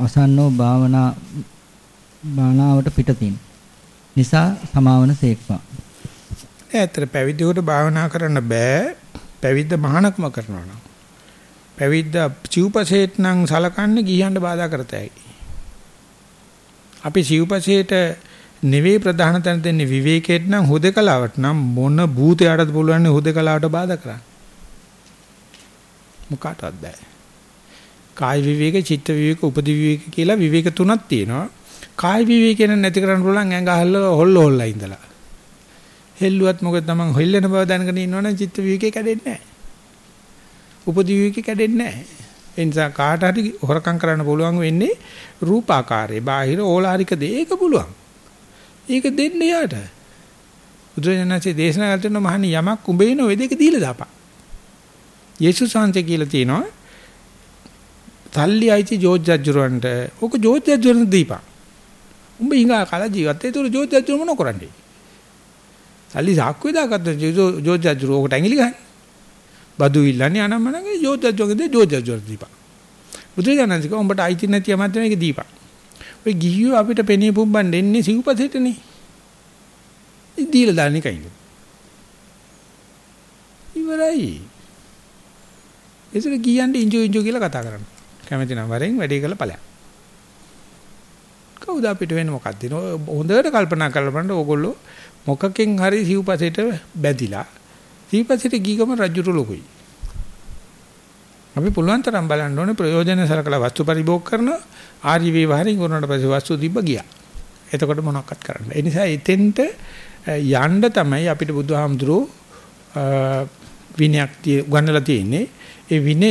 අසන්නෝ භාවනා භාවනාවට පිටතින්. නිසා සමාවන සේක්වා. ඇත්තට පැවිදිවට භාවනා කරන්න බෑ. පැවිද්ද මහානකම කරනවා නම් පැවිද්ද සිව්පසේට නම් සලකන්නේ ගියන්න බාධා කරතයි. අපි සිව්පසේට නෙවෙයි ප්‍රධාන තැන දෙන්නේ විවේකයට නම් හුදකලාවට නම් මොන භූතයටද පුළුවන් හුදකලාවට බාධා කරන්න. මොකටවත් බෑ. කාය විවේක, චිත්ත විවේක, උපදි විවේක කියලා විවේක තුනක් තියෙනවා. කාය විවේකයෙන් නැති කරන්න පුළුවන් ඇඟ අහල්ල හොල්ල හොල්ලා ඉඳලා. හෙල්ලුවත් මොකද තමන් හෙල්ලෙන බව දැනගෙන ඉන්නවනම් චිත්ත විවේකේ කැඩෙන්නේ නැහැ. උපදි විවේකේ කැඩෙන්නේ නැහැ. ඒ නිසා කාට හරි හොරකම් කරන්න පුළුවන් වෙන්නේ රූපාකාරයේ බාහිර ඕලාරික දේ ඒක පුළුවන්. ඒක දෙන්න යාට. බුදුරජාණන්සේ දේශනා කරන මහණි යමක් උඹේ නොවේ දෙක දීලා දාපන්. යේසුස් වහන්සේ කියලා තියෙනවා තල්ලි අයිති ජෝර්ජ් ජජ්ජුරන්ට ඕක ජෝර්ජ් ජජ්ජුරන්ට දීපන්. උඹ ඊගා කල ජීවත් ඒ තුර ජෝර්ජ් ජජ්ජුර මොන කරන්නේ? සල්ලි සාක්කුවේ දාගත්ත ජෝර්ජ් ජජ්ජුරෝකට ඇඟිලි ගහන්නේ. බදු ඉල්ලන්නේ අනම්මනගේ ජෝර්ජ් ජජ්ජුරගේ ජෝර්ජ් ජජ්ජුර දීපන්. බුදුරජාණන්සේ කිව්වා උඹට අයිති නැති යමක් මේක දීපන්. ඔය ගිහියෝ අපිට පෙනී පුම්බන් දෙන්නේ සිව්පසෙටනේ. ඉතින් දීලා දාන්නේ කයිද? ඉවරයි. ඒසර ගියන්නේ ඉන්ජෝ ඉන්ජෝ කියලා කතා කරනවා. කැමති නම් වරෙන් වැඩේ කරලා ඵලයක්. කවුද අපිට වෙන්නේ මොකක්ද? හොඳට කල්පනා කරලා බලන්න ඕගොල්ලෝ මොකකින් හරි සිව්පසෙට බැඳිලා සිව්පසෙට ගීගම රජුට ලොකුයි. අපි පුළුවන් තරම් බලන්න ඕනේ ප්‍රයෝජන සලකලා වස්තු පරිභෝග කරන ආර්ය විවහාරින් කරනට පස්සේ වස්තු තිබ්බ ගියා. එතකොට මොනවක්වත් කරන්න. ඒ නිසා එතෙන්ට යන්න තමයි අපිට බුදුහාමුදුරෝ විනයක් උගන්වලා තියෙන්නේ. ඒ විනය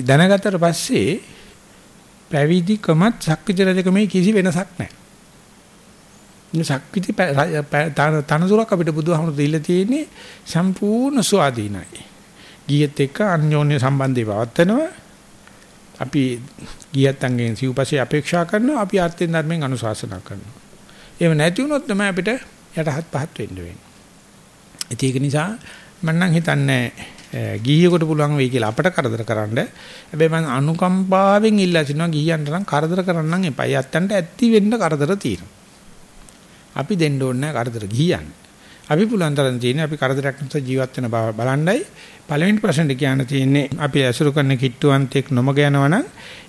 දැනගත්තට පස්සේ පැවිදිකමත් සක්විති රජකමේ කිසි වෙනසක් නැහැ. මේ සක්විති තනතුරක් අපිට බුදුහාමුදුරු දීලා තියෙන්නේ සම්පූර්ණ ස්වාධීනයි. ගියත් එක්ක අන්‍යෝන්‍ය සම්බන්ධය පවත්නවා. අපි ගියත් අංගෙන් සිව්පස්සේ අපේක්ෂා කරනවා. අපි ආර්ථික ධර්මයෙන් අනුශාසනා කරනවා. එහෙම නැති වුණොත් තමයි අපිට යටහත් පහත් වෙන්න වෙන්නේ. ඒක නිසා මම නම් හිතන්නේ ගිහියෙකුට පුළුවන් වෙයි කියලා අපට කරදර කරන්න. හැබැයි මම අනුකම්පාවෙන් ඉල්ලා සිටිනවා ගිහියන්ට නම් කරදර කරන්නම් එපා. යත්තන්ට ඇත්ති වෙන්න කරදර තියෙනවා. අපි දෙන්න ඕනේ කරදර ගිහියන්. අපි පුළුවන් තරම් තියෙන්නේ අපි කරදරයක් නැතුව ජීවත් වෙන බව බලන්නයි පළවෙනි ප්‍රශ්නෙට කියන්න තියෙන්නේ අපි ඇසුරු කරන කිට්ටුවන්තෙක් නොමග යනවනම්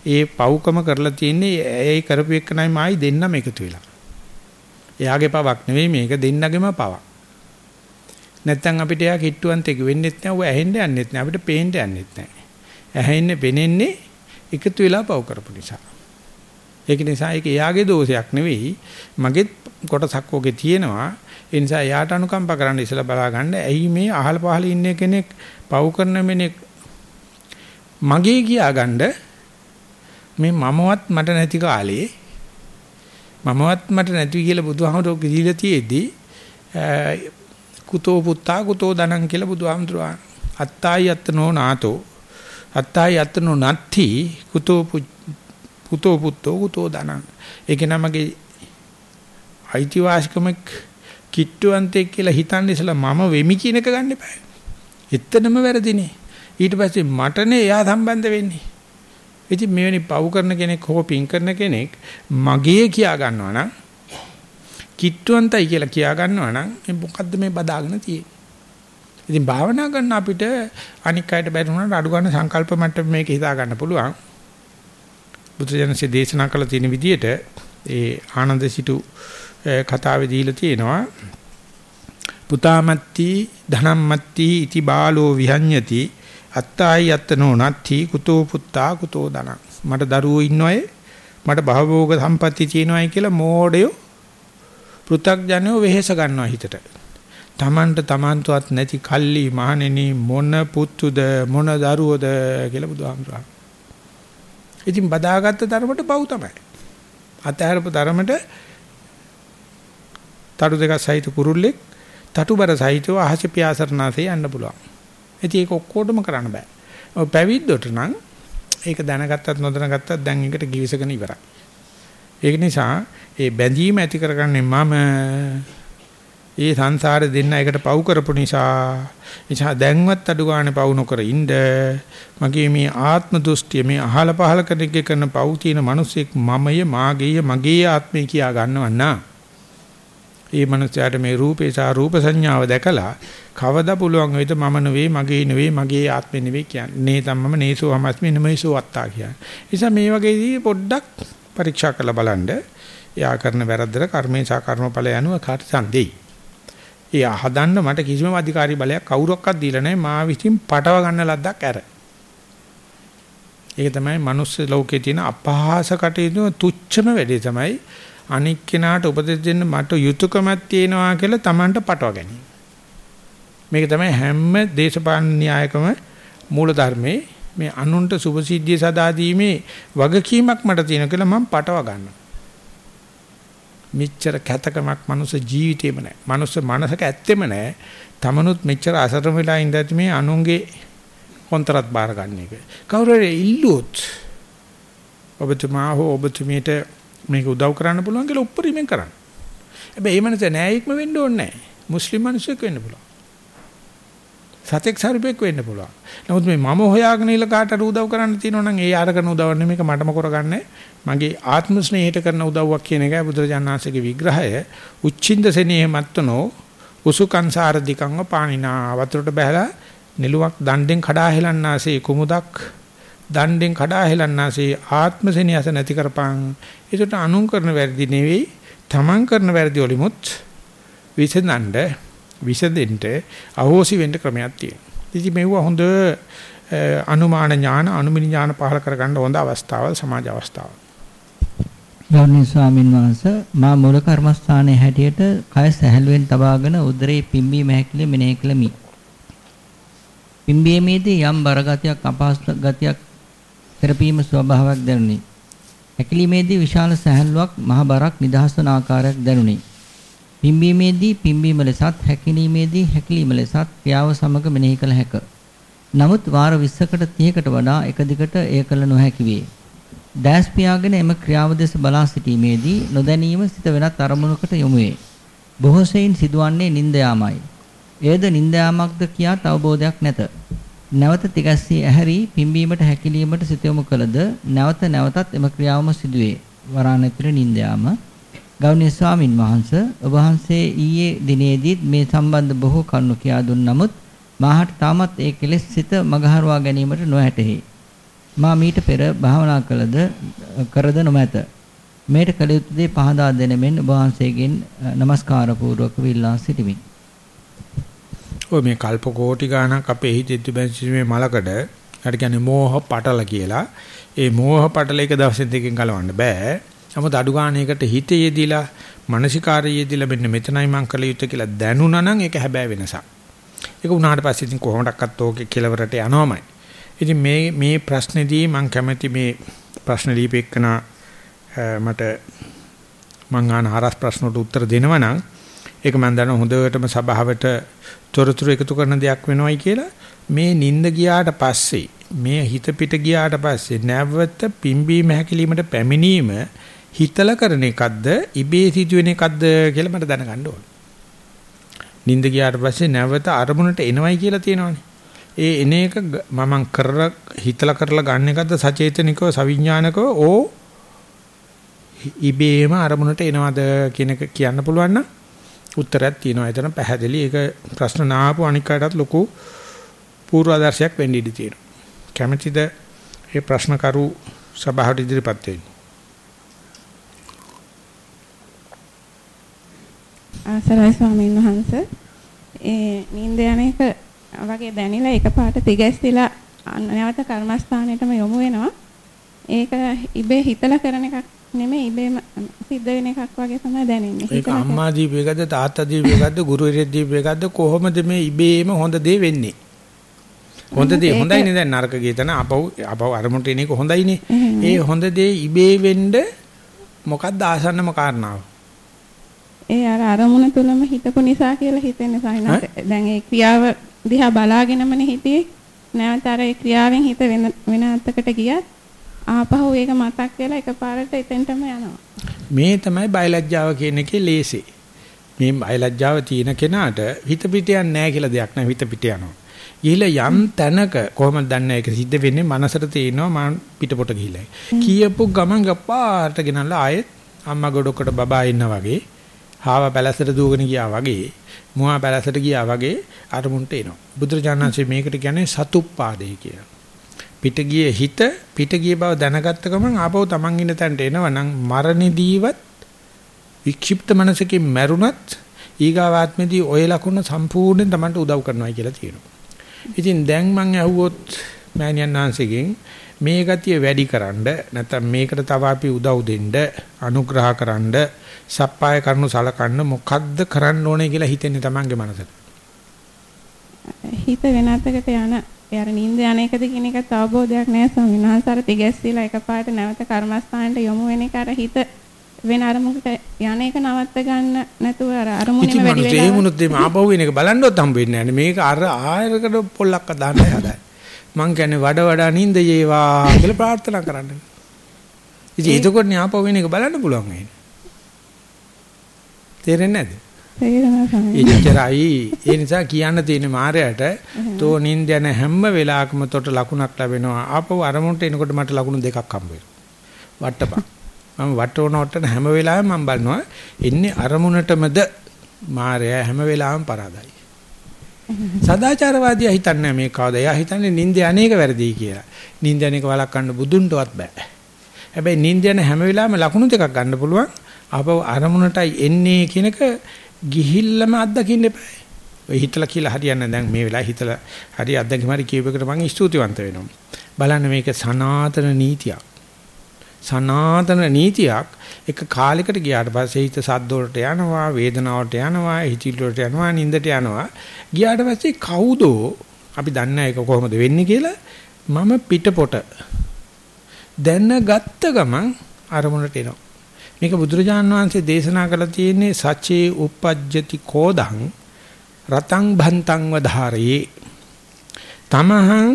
ඒ පව්කම කරලා තියෙන්නේ ඒ කරපු එකනයි මායි දෙන්නම එකතු වෙලා. එයාගේ පවක් නෙවෙයි මේක දෙන්නගෙම පවක්. නැත්තම් අපිට එයා කිට්ටුවන්තෙක් වෙන්නෙත් නෑ ඔය ඇහෙන්න යන්නෙත් නෑ අපිට පේන්න යන්නෙත් නෑ. ඇහෙන්නේ පෙනෙන්නේ එකතු වෙලා පව කරපු නිසා. ඒක නිසා ඒක එයාගේ දෝෂයක් නෙවෙයි. මගේ කොටසක් ඔගේ තියෙනවා. ඒ නිසා එයාට අනුකම්ප කරන්න ඉස්සලා බලා ගන්න ඇයි මේ අහල පහල ඉන්න කෙනෙක් පව් කරන මෙනෙක් මගේ කියා ගන්න මේ මමවත් මට නැති කාලේ මමවත් මට නැති කියලා බුදුහාමුදුරුවෝ කිරිලා තියේදී කුතෝ පුත්තා කුතෝ දනං කියලා බුදුහාමුදුරුවෝ අත්තායි අත්තනෝ නාතෝ. අත්තායි අත්තනෝ නත්ති කුතෝ කුතෝ පුත්තෝ කුතෝ දනං ඒක නමගේ අයිතිවාසිකමක් කිට්ටුවන්තෙක් කියලා හිතන්නේ ඉතලා මම වෙමි කියන එක ගන්න එපා. එතනම වැරදිනේ. ඊට පස්සේ මටනේ එයා සම්බන්ධ වෙන්නේ. ඉතින් මෙවැනි පව් කරන කෙනෙක් හෝ පින් කරන කෙනෙක් මගේ කියා ගන්නවා නම් කිට්ටුවන්තයි කියලා කියා ගන්නවා නම් මේ මොකද්ද මේ බදාගෙන තියෙන්නේ. ඉතින් භාවනා කරන අපිට අනික් අයට බැරි වුණාට අඩු ගන්න සංකල්ප මට්ටම මේක හිතා ගන්න පුළුවන්. බුදුජනසේ දේශනා කළ තියෙන විදිහට ඒ ආනන්ද සිටු කතාවේ දීලා තියෙනවා. පුතාමත්ති ධනම්මත්ති ඉති බාලෝ විහඤ්ඤති අත්තායි අත්තනෝ නත්ති කුතෝ පුත්තා කුතෝ දන මට දරුවෝ ඉන්නවයි මට භවෝග සම්පatti තියෙනවයි කියලා මෝඩයෝ පෘ탁ජනෝ වෙහෙස ගන්නවා හිතට. තමන්ට තමන්ටවත් නැති කල්ලි මහණෙනි මොන පුතුද මොන දරුවෝද? කියලා බුදුහාමුදුරුවෝ ඉතින් බදාගත්ත ධර්මයට පව් තමයි අතහැරපු ධර්මයට තටු දෙකක් සහිත කුරුල්ලෙක් තටුබර සහිතව අහස පියාසරණාසේ යන්න පුළුවන්. ඉතින් ඒක ඔක්කොටම කරන්න බෑ. ඔය පැවිද්දොට නම් ඒක දැනගත්තත් නොදැනගත්තත් දැන් එකට givisගෙන ඉවරයි. ඒක නිසා ඒ බැඳීම ඇති කරගන්නේ මම ඒ සංසාරේ දෙන්න එකට පව් කරපු නිසා නිසා දැන්වත් අඩු ගන්න පව් නොකර ඉන්න මගේ මේ ආත්ම දෘෂ්ටිය මේ අහල පහල කරන පව් තියෙන මිනිසෙක් මමය මාගේය මගේ ආත්මය කියා ගන්නව නා ඒ මනුස්සයාට මේ රූපේ සහ රූප සංඥාව දැකලා කවදා පුළුවන් වෙයිද මම නෙවෙයි මගේ නෙවෙයි මගේ ආත්මෙ නෙවෙයි කියන්නේ. නේ තමම නේසෝ හමස්මි නෙමෙයිසෝ අත්තා කියන්නේ. නිසා මේ වගේදී පොඩ්ඩක් පරීක්ෂා කරලා බලන්න. එයා කරන වැරද්දට කර්මේ සහ කර්මඵල යනුව කාටසන් දෙයි. එයා හදන්න මට කිසිම අධිකාරී බලයක් කවුරක්වත් දීලා නැහැ. මා විසින් පටව ගන්න ලද්දක් ඇර. ඒක තමයි මනුස්ස ලෝකේ තියෙන අපහාස කටයුතු තුච්චම වැඩේ තමයි අනික් කෙනාට උපදෙස් දෙන්න මට යුතුයකමක් තියෙනවා කියලා Tamanට පටව ගැනීම. මේක තමයි හැම දේශපාලන න්‍යායකම මූල ධර්මයේ මේ අනුන්ට සුභසිද්ධිය සදා දීමේ වගකීමක් මට තියෙන කියලා මම පටව ගන්නවා. මෙච්චර කැතකමක් මනුස්ස ජීවිතේම නැහැ. මනුස්ස මනසක ඇත්තෙම නැහැ. තමනුත් මෙච්චර අසරණ වෙලා ඉඳද්දි මේ අනුන්ගේ කොන්තරත් බාර ගන්න එක. කවුරු හරි ඉල්ලුවොත් ඔබතුමා හෝ ඔබතුමීට මේක උදව් කරන්න පුළුවන් කියලා උප්පරීමෙන් කරන්න. හැබැයි ඒ මනස නෑයික්ම වෙන්න ඕනේ නෑ. මුස්ලිම් මිනිස්සෙක් වෙන්න පුළුවන්. සතෙක් සර්පෙක් වෙන්න පුළුවන්. නමුත් මේ මම හොයාගෙන ඉල කාටට උදව් කරන්න තියෙනවා නම් ඒ ආරකන උදව් නෙමෙයි මේක මටම කරගන්නේ. මගේ ආත්ම ස්නේහයට කරන උදව්වක් කියන එකයි බුදුරජාණන්සේගේ විග්‍රහය. උච්චින්ද සෙනෙහ මත්තනෝ උසුකංසාර දිකංව පානිනා වතුරට බහැලා නිලුවක් දණ්ඩෙන් කඩා හෙලන්නාසේ කුමුදක් දණ්ඩෙන් කඩා හෙලන්නාසේ ආත්ම සෙනෙහස නැති කරපං ඒකට අනුන් කරන වැරදි නෙවෙයි තමන් කරන වැරදි වලිමුත් විසඳන්න විසඳෙන්න අහෝසි වෙන්න ක්‍රමයක් තියෙනවා. ඉතින් මේව හොඳ අනුමාන ඥාන අනුමිනි ඥාන පහල කරගන්න හොඳ අවස්ථාවල් සමාජ අවස්ථාවල්. ගෞරවනීය ස්වාමින් වහන්සේ මා මූල කර්මස්ථානයේ හැටියට කය සැහැල්ලුවෙන් තබාගෙන උදරේ පිම්බීම හැකිලි මෙනෙහි කළමි. පිම්බීමේදී යම් බරගතියක් අපහසු ගතියක් තෙරපීම ස්වභාවයක් දැනුනි. හැකිලීමේදී විශාල සැහැල්ලුවක් මහ බරක් නිදහස් වන ආකාරයක් දැනුනි. පිම්බීමේදී පිම්බීම ලෙසත් හැකිලීමේදී හැකිලීම ලෙසත් ක්‍රියාව සමග මෙනෙහි කළ හැක. නමුත් වාර 20කට 30කට වඩා එක දිගට එය කළ නොහැකි වේ. ඩෑස් පියාගෙන එම ක්‍රියාව දෙස බලා සිටීමේදී නොදැනීම සිත වෙනත් අරමුණකට යොමු වේ. බොහෝ සෙයින් සිදුවන්නේ නිින්ද යාමයි. එයද නිින්ද යාමක්ද කියා අවබෝධයක් නැත. නැවත තිගැස්සී ඇහැරි පිම්බීමට හැකිලීමට සිත යොමු කළද නැවත නැවතත් එම ක්‍රියාවම සිදුවේ. වරාණ ඇතුළේ නිින්ද යාම. ගෞණ්‍ය ස්වාමින් වහන්සේ ඔබ වහන්සේ ඊයේ දිනේදීත් මේ සම්බන්ධ බොහෝ කරුණු කියා දුන් නමුත් මාහට තාමත් ඒ කෙලෙස් සිත මගහරවා ගැනීමට නොහැටෙහි. මා මීට පෙර භාවනා කළද කරද නොමැත. මේට කළ යුතු දේ පහදා දෙනෙමින් ඔබ වහන්සේගෙන් নমස්කාර පූර්වක විල්ලා සිටිමි. ඔය මේ කල්ප කෝටි ගණක් අපේ හිතේ තිබෙන මේ මලකඩ හරි කියන්නේ මෝහ පටල කියලා. ඒ මෝහ පටල එක දවසින් දෙකකින් ගලවන්න බෑ. නමුත් අඩු ගානයකට හිතේ යෙදিলা, මානසිකාරයේ යෙදিলা මෙන්න මෙතනයි මං කළ යුත්තේ කියලා දැනුණා නම් ඒක හැබෑ වෙනසක්. ඒක උනාට පස්සේ ඉතින් කොහොමඩක්වත් ඕකේ කෙලවරට යනවමයි. ඉතින් මේ මේ ප්‍රශ්නේදී මං කැමති මේ ප්‍රශ්න ලියපෙකන මට මං අහන හරස් ප්‍රශ්නට උත්තර දෙනවා නම් ඒක මම දන්නවා හොඳටම සභාවට තොරතුරු එකතු කරන දෙයක් වෙනවයි කියලා මේ නිින්ද ගියාට පස්සේ මේ හිත පිට ගියාට පස්සේ නැවත පිම්බීම හැකිලීමට පැමිණීම හිතලා කරන එකක්ද ඉබේ සිදුවෙන එකක්ද කියලා මට දැනගන්න ඕන. නිින්ද ගියාට පස්සේ නැවත අරමුණට එනවයි කියලා තියෙනවනේ. ඒ එන එක මම කරලා හිතලා කරලා ගන්න එකද සචේතනිකව සවිඥානිකව ඕ ඉබේම අරමුණට එනවද කියන එක කියන්න පුළුවන් නම් උත්තරයක් තියෙනවා. එතන පැහැදිලි. ඒක ප්‍රශ්න නාපු අනික් කාටත් ලොකු පූර්වාදර්ශයක් වෙන්න ඉඩ තියෙනවා. කැමැතිද මේ ප්‍රශ්න කරු සභාවට ඉදිරිපත් වෙන්න? ආසරයි ස්වාමීන් වහන්සේ ඒ නිින්ද යන එක වගේ දැනිලා එකපාරට තිගැස්තිලා නැවත කර්මස්ථානෙටම යොමු වෙනවා. ඒක ඉබේ හිතලා කරන එකක් නෙමෙයි ඉබේම සිද්ධ වෙන එකක් වගේ තමයි දැනෙන්නේ. ඒක අම්මා දීපු එකද තාත්තා දීපු එකද ගුරුවරයෙක් දීපු එකද කොහොමද මේ ඉබේම හොඳ දේ වෙන්නේ? හොඳ දේ හොඳයිනේ දැන් නරක ගේතන අපව අපව අරමුණට එන එක හොඳයිනේ. ඒ හොඳ දේ ඉබේ වෙන්න මොකක්ද ආසන්නම කාරණාව? ඒ අර අරමුණ තුලම හිතපු නිසා කියලා හිතෙන්නේ සයින්ස්. දැන් ඒ ක්‍රියාව දිහා බලාගෙනමනේ හිටියේ. නැවත අර ඒ ක්‍රියාවෙන් හිත වෙන වෙන අතකට ගියත් ආපහු ඒක මතක් වෙලා එකපාරට එතෙන්ටම යනවා. මේ තමයි බයලජ්ජාව කියන එකේ ලේසි. මේ බයලජ්ජාව තියෙන කෙනාට හිත පිට යන්නේ නැහැ කියලා දෙයක් නැහැ හිත පිට යනවා. ගිහිලා යම් තැනක කොහොමද දන්නේ ඒක සිද්ධ වෙන්නේ මනසට තේිනවා මම පිටපොට ගිහිලා. කියපු ගමන් ගපාට ගෙනල්ලා ආයෙත් අම්මා ගොඩකට බබා ඉන්නා වගේ හාව පැලැස්සට දුවගෙන ගියා වගේ මුවා පැලැස්සට ගියා වගේ අරමුණට එනවා. බුදුරජාණන්සේ මේකට කියන්නේ සතුප්පාදේ කියලා. පිට ගියේ හිත පිට ගිය බව දැනගත්ත ගමන් ආපහු Taman ඉන්න තැනට එනවනම් මරණදීවත් වික්ෂිප්ත මනසකින් මැරුණත් ඊගාවාත්මෙදී ඔය ලකුණ සම්පූර්ණයෙන් Tamanට උදව් කරනවා කියලා තියෙනවා. ඉතින් දැන් මම ඇහුවොත් මෑණියන් ආංශගෙන් මේ ගතිය වැඩි කරන්න නැත්නම් මේකට තව අපි උදව් දෙන්න අනුග්‍රහ කරන්න සප්පාය කරනු සලකන්න මොකද්ද කරන්න ඕනේ කියලා හිතෙන්නේ Tamange මනසට. හිත වෙනතකට යන ඒ අර නිින්ද යන එකද කියන එකත් අවබෝධයක් නැහැ ස්වාමීන් වහන්සේ. අර තිගැස්සීලා එකපාරට නැවත කර්මස්ථානට යොමු වෙන එක අර හිත වෙන අරමුණකට යන එක නවත්ත ගන්න නැතුව අර අරමුණේම වැඩි වෙලා ඉතින් ඒ මුනුත් මේ ආපහු වෙන එක බලන්නවත් හම්බ වෙන්නේ නැහැ මේක අර ආයරකට පොල්ලක් දාන්නයි හදන්නේ. මං කියන්නේ වඩ වඩා නිින්ද යේවා කියලා ප්‍රාර්ථනා කරන්න. ඉතින් එතකොට නේ ආපහු වෙන එක බලන්න පුළුවන් වෙන්නේ තේරෙන්නේ නැද්ද? එච්චරයි ඒ නිසා කියන්න තියෙන මායයට තෝ නින්ද යන හැම වෙලාවකම තොට ලකුණක් ලැබෙනවා. ආපහු අරමුණට එනකොට මට ලකුණු දෙකක් හම්බ වෙනවා. වට්ටපන් මම වටවන වටන හැම වෙලාවෙම මම බලනවා එන්නේ අරමුණටමද? මායя හැම වෙලාවෙම පරාදයි. සදාචාරවාදී හිතන්නේ මේ කවදා? එයා හිතන්නේ නින්ද යන්නේක වැරදි කියලා. නින්ද යන්නේක වළක්වන්න බුදුන්ටවත් බෑ. හැබැයි නින්ද යන හැම වෙලාවෙම ලකුණු දෙකක් ගන්න පුළුවන් ආපහු අරමුණටයි එන්නේ කියනක ගිහිල්ලාම අත්දකින්න එපා. ඔය හිතලා කියලා හරියන්නේ දැන් මේ වෙලාවේ හිතලා හරි අත්දැකීම හරි කියවකට මම ස්තුතිවන්ත වෙනවා. බලන්න මේක සනාතන නීතියක්. සනාතන නීතියක් එක කාලයකට ගියාට පස්සේ හිත සද්ද වලට යනවා, වේදනාවට යනවා, හිතිල් වලට යනවා, නිින්දට යනවා. ගියාට පස්සේ කවුදෝ අපි දන්නේ ඒක කොහොමද වෙන්නේ කියලා මම පිටපොට දැනගත්ත ගමන් අරමුණට එනවා. මේක බුදුරජාන් වහන්සේ දේශනා කළ තියෙන්නේ සචේ uppajjati කෝදං රතං භන්තං වධාරේ තමහං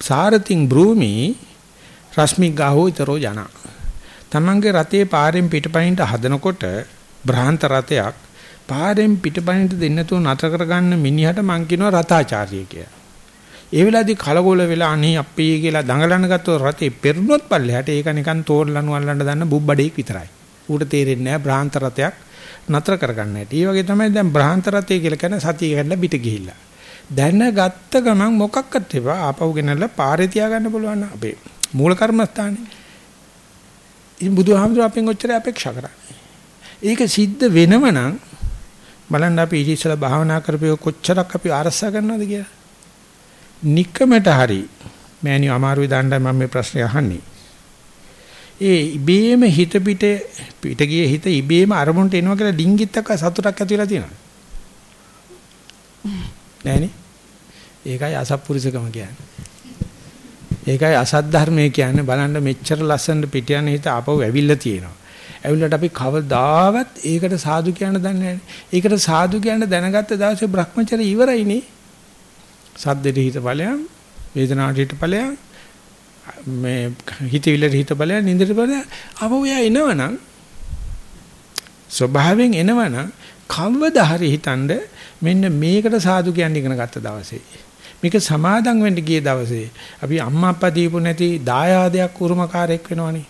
සාරතින් බ්‍රූමි රශ්මි ගාහෝ ඊතරෝ ජන. තමන්ගේ රතේ පාරෙන් පිටපයින්ට හදනකොට බ්‍රහන්ත රතයක් පාරෙන් පිටපයින්ට දෙන්නතුව නතර කරගන්න මිනිහට මං කියනවා රතාචාර්ය කියලා. ඒ වෙලාවේදී කලකොල වෙලා අනේ අපේ කියලා දඟලන ගත්තොත් රතේ පෙරුණොත් පල්ලෙහාට ඒක නිකන් තෝරලනු අල්ලන්න දන්න බුබ්බඩේක් විතරයි. ඌට තේරෙන්නේ නැහැ බ්‍රාහන්ත රතයක් නතර කරගන්න හැටි. ඒ වගේ තමයි දැන් බ්‍රාහන්ත රතේ කියලා කියන සතිය ගන්න පිට ගිහිල්ලා. දැනගත්ත ගමන් මොකක්වත් එපා ආපහු ගෙනල්ලා පාරේ තියාගන්න පුළුවන් අපේ මූල කර්මස්ථානේ. ඉතින් බුදුහාමුදුර අපෙන් ඔච්චර අපේක්ෂා කරන්නේ. ඒක සිද්ධ වෙනව නම් බලන්න අපි ඉතිසලා භාවනා කරපිය කොච්චරක් අපි අරසා කරනවද කියලා. নিকමට හරි මෑණිය අමාරුයි දාන්නයි මම මේ ප්‍රශ්නේ අහන්නේ. ඒ ඉබේම හිත පිට පිට ගියේ හිත ඉබේම අරමුණට එනවා කියලා ඩිංගිත්තක සතුටක් ඇති වෙලා තියෙනවා. නෑනේ. ඒකයි අසත්පුරුෂකම කියන්නේ. ඒකයි අසත් ධර්මයේ කියන්නේ බලන්න මෙච්චර ලස්සන පිට යන හිත ආපහු ඇවිල්ලා තියෙනවා. ඇවිල්ලාට අපි කවදාවත් ඒකට සාදු කියන්න දන්නේ නැහැ. ඒකට සාදු කියන්න දැනගත්ත දවසේ Brahmacharya ඉවරයිනේ. සද්දෙට හිත ඵලයන්, වේදනාවට හිත ඵලයන්, මේ හිතවිල්ලට හිත ඵලයන්, නින්දට ඵලයන්. අපෝ එයා එනවනම් ස්වභාවයෙන් එනවනම් කවදා හරි හිතනද මෙන්න මේකට සාදු කියන්න ඉගෙන ගත්ත දවසේ මේක සමාදම් වෙන්න ගිය දවසේ අපි අම්මා අප්පා දීපු නැති දායාදයක් උරුමකාරයෙක් වෙනවනේ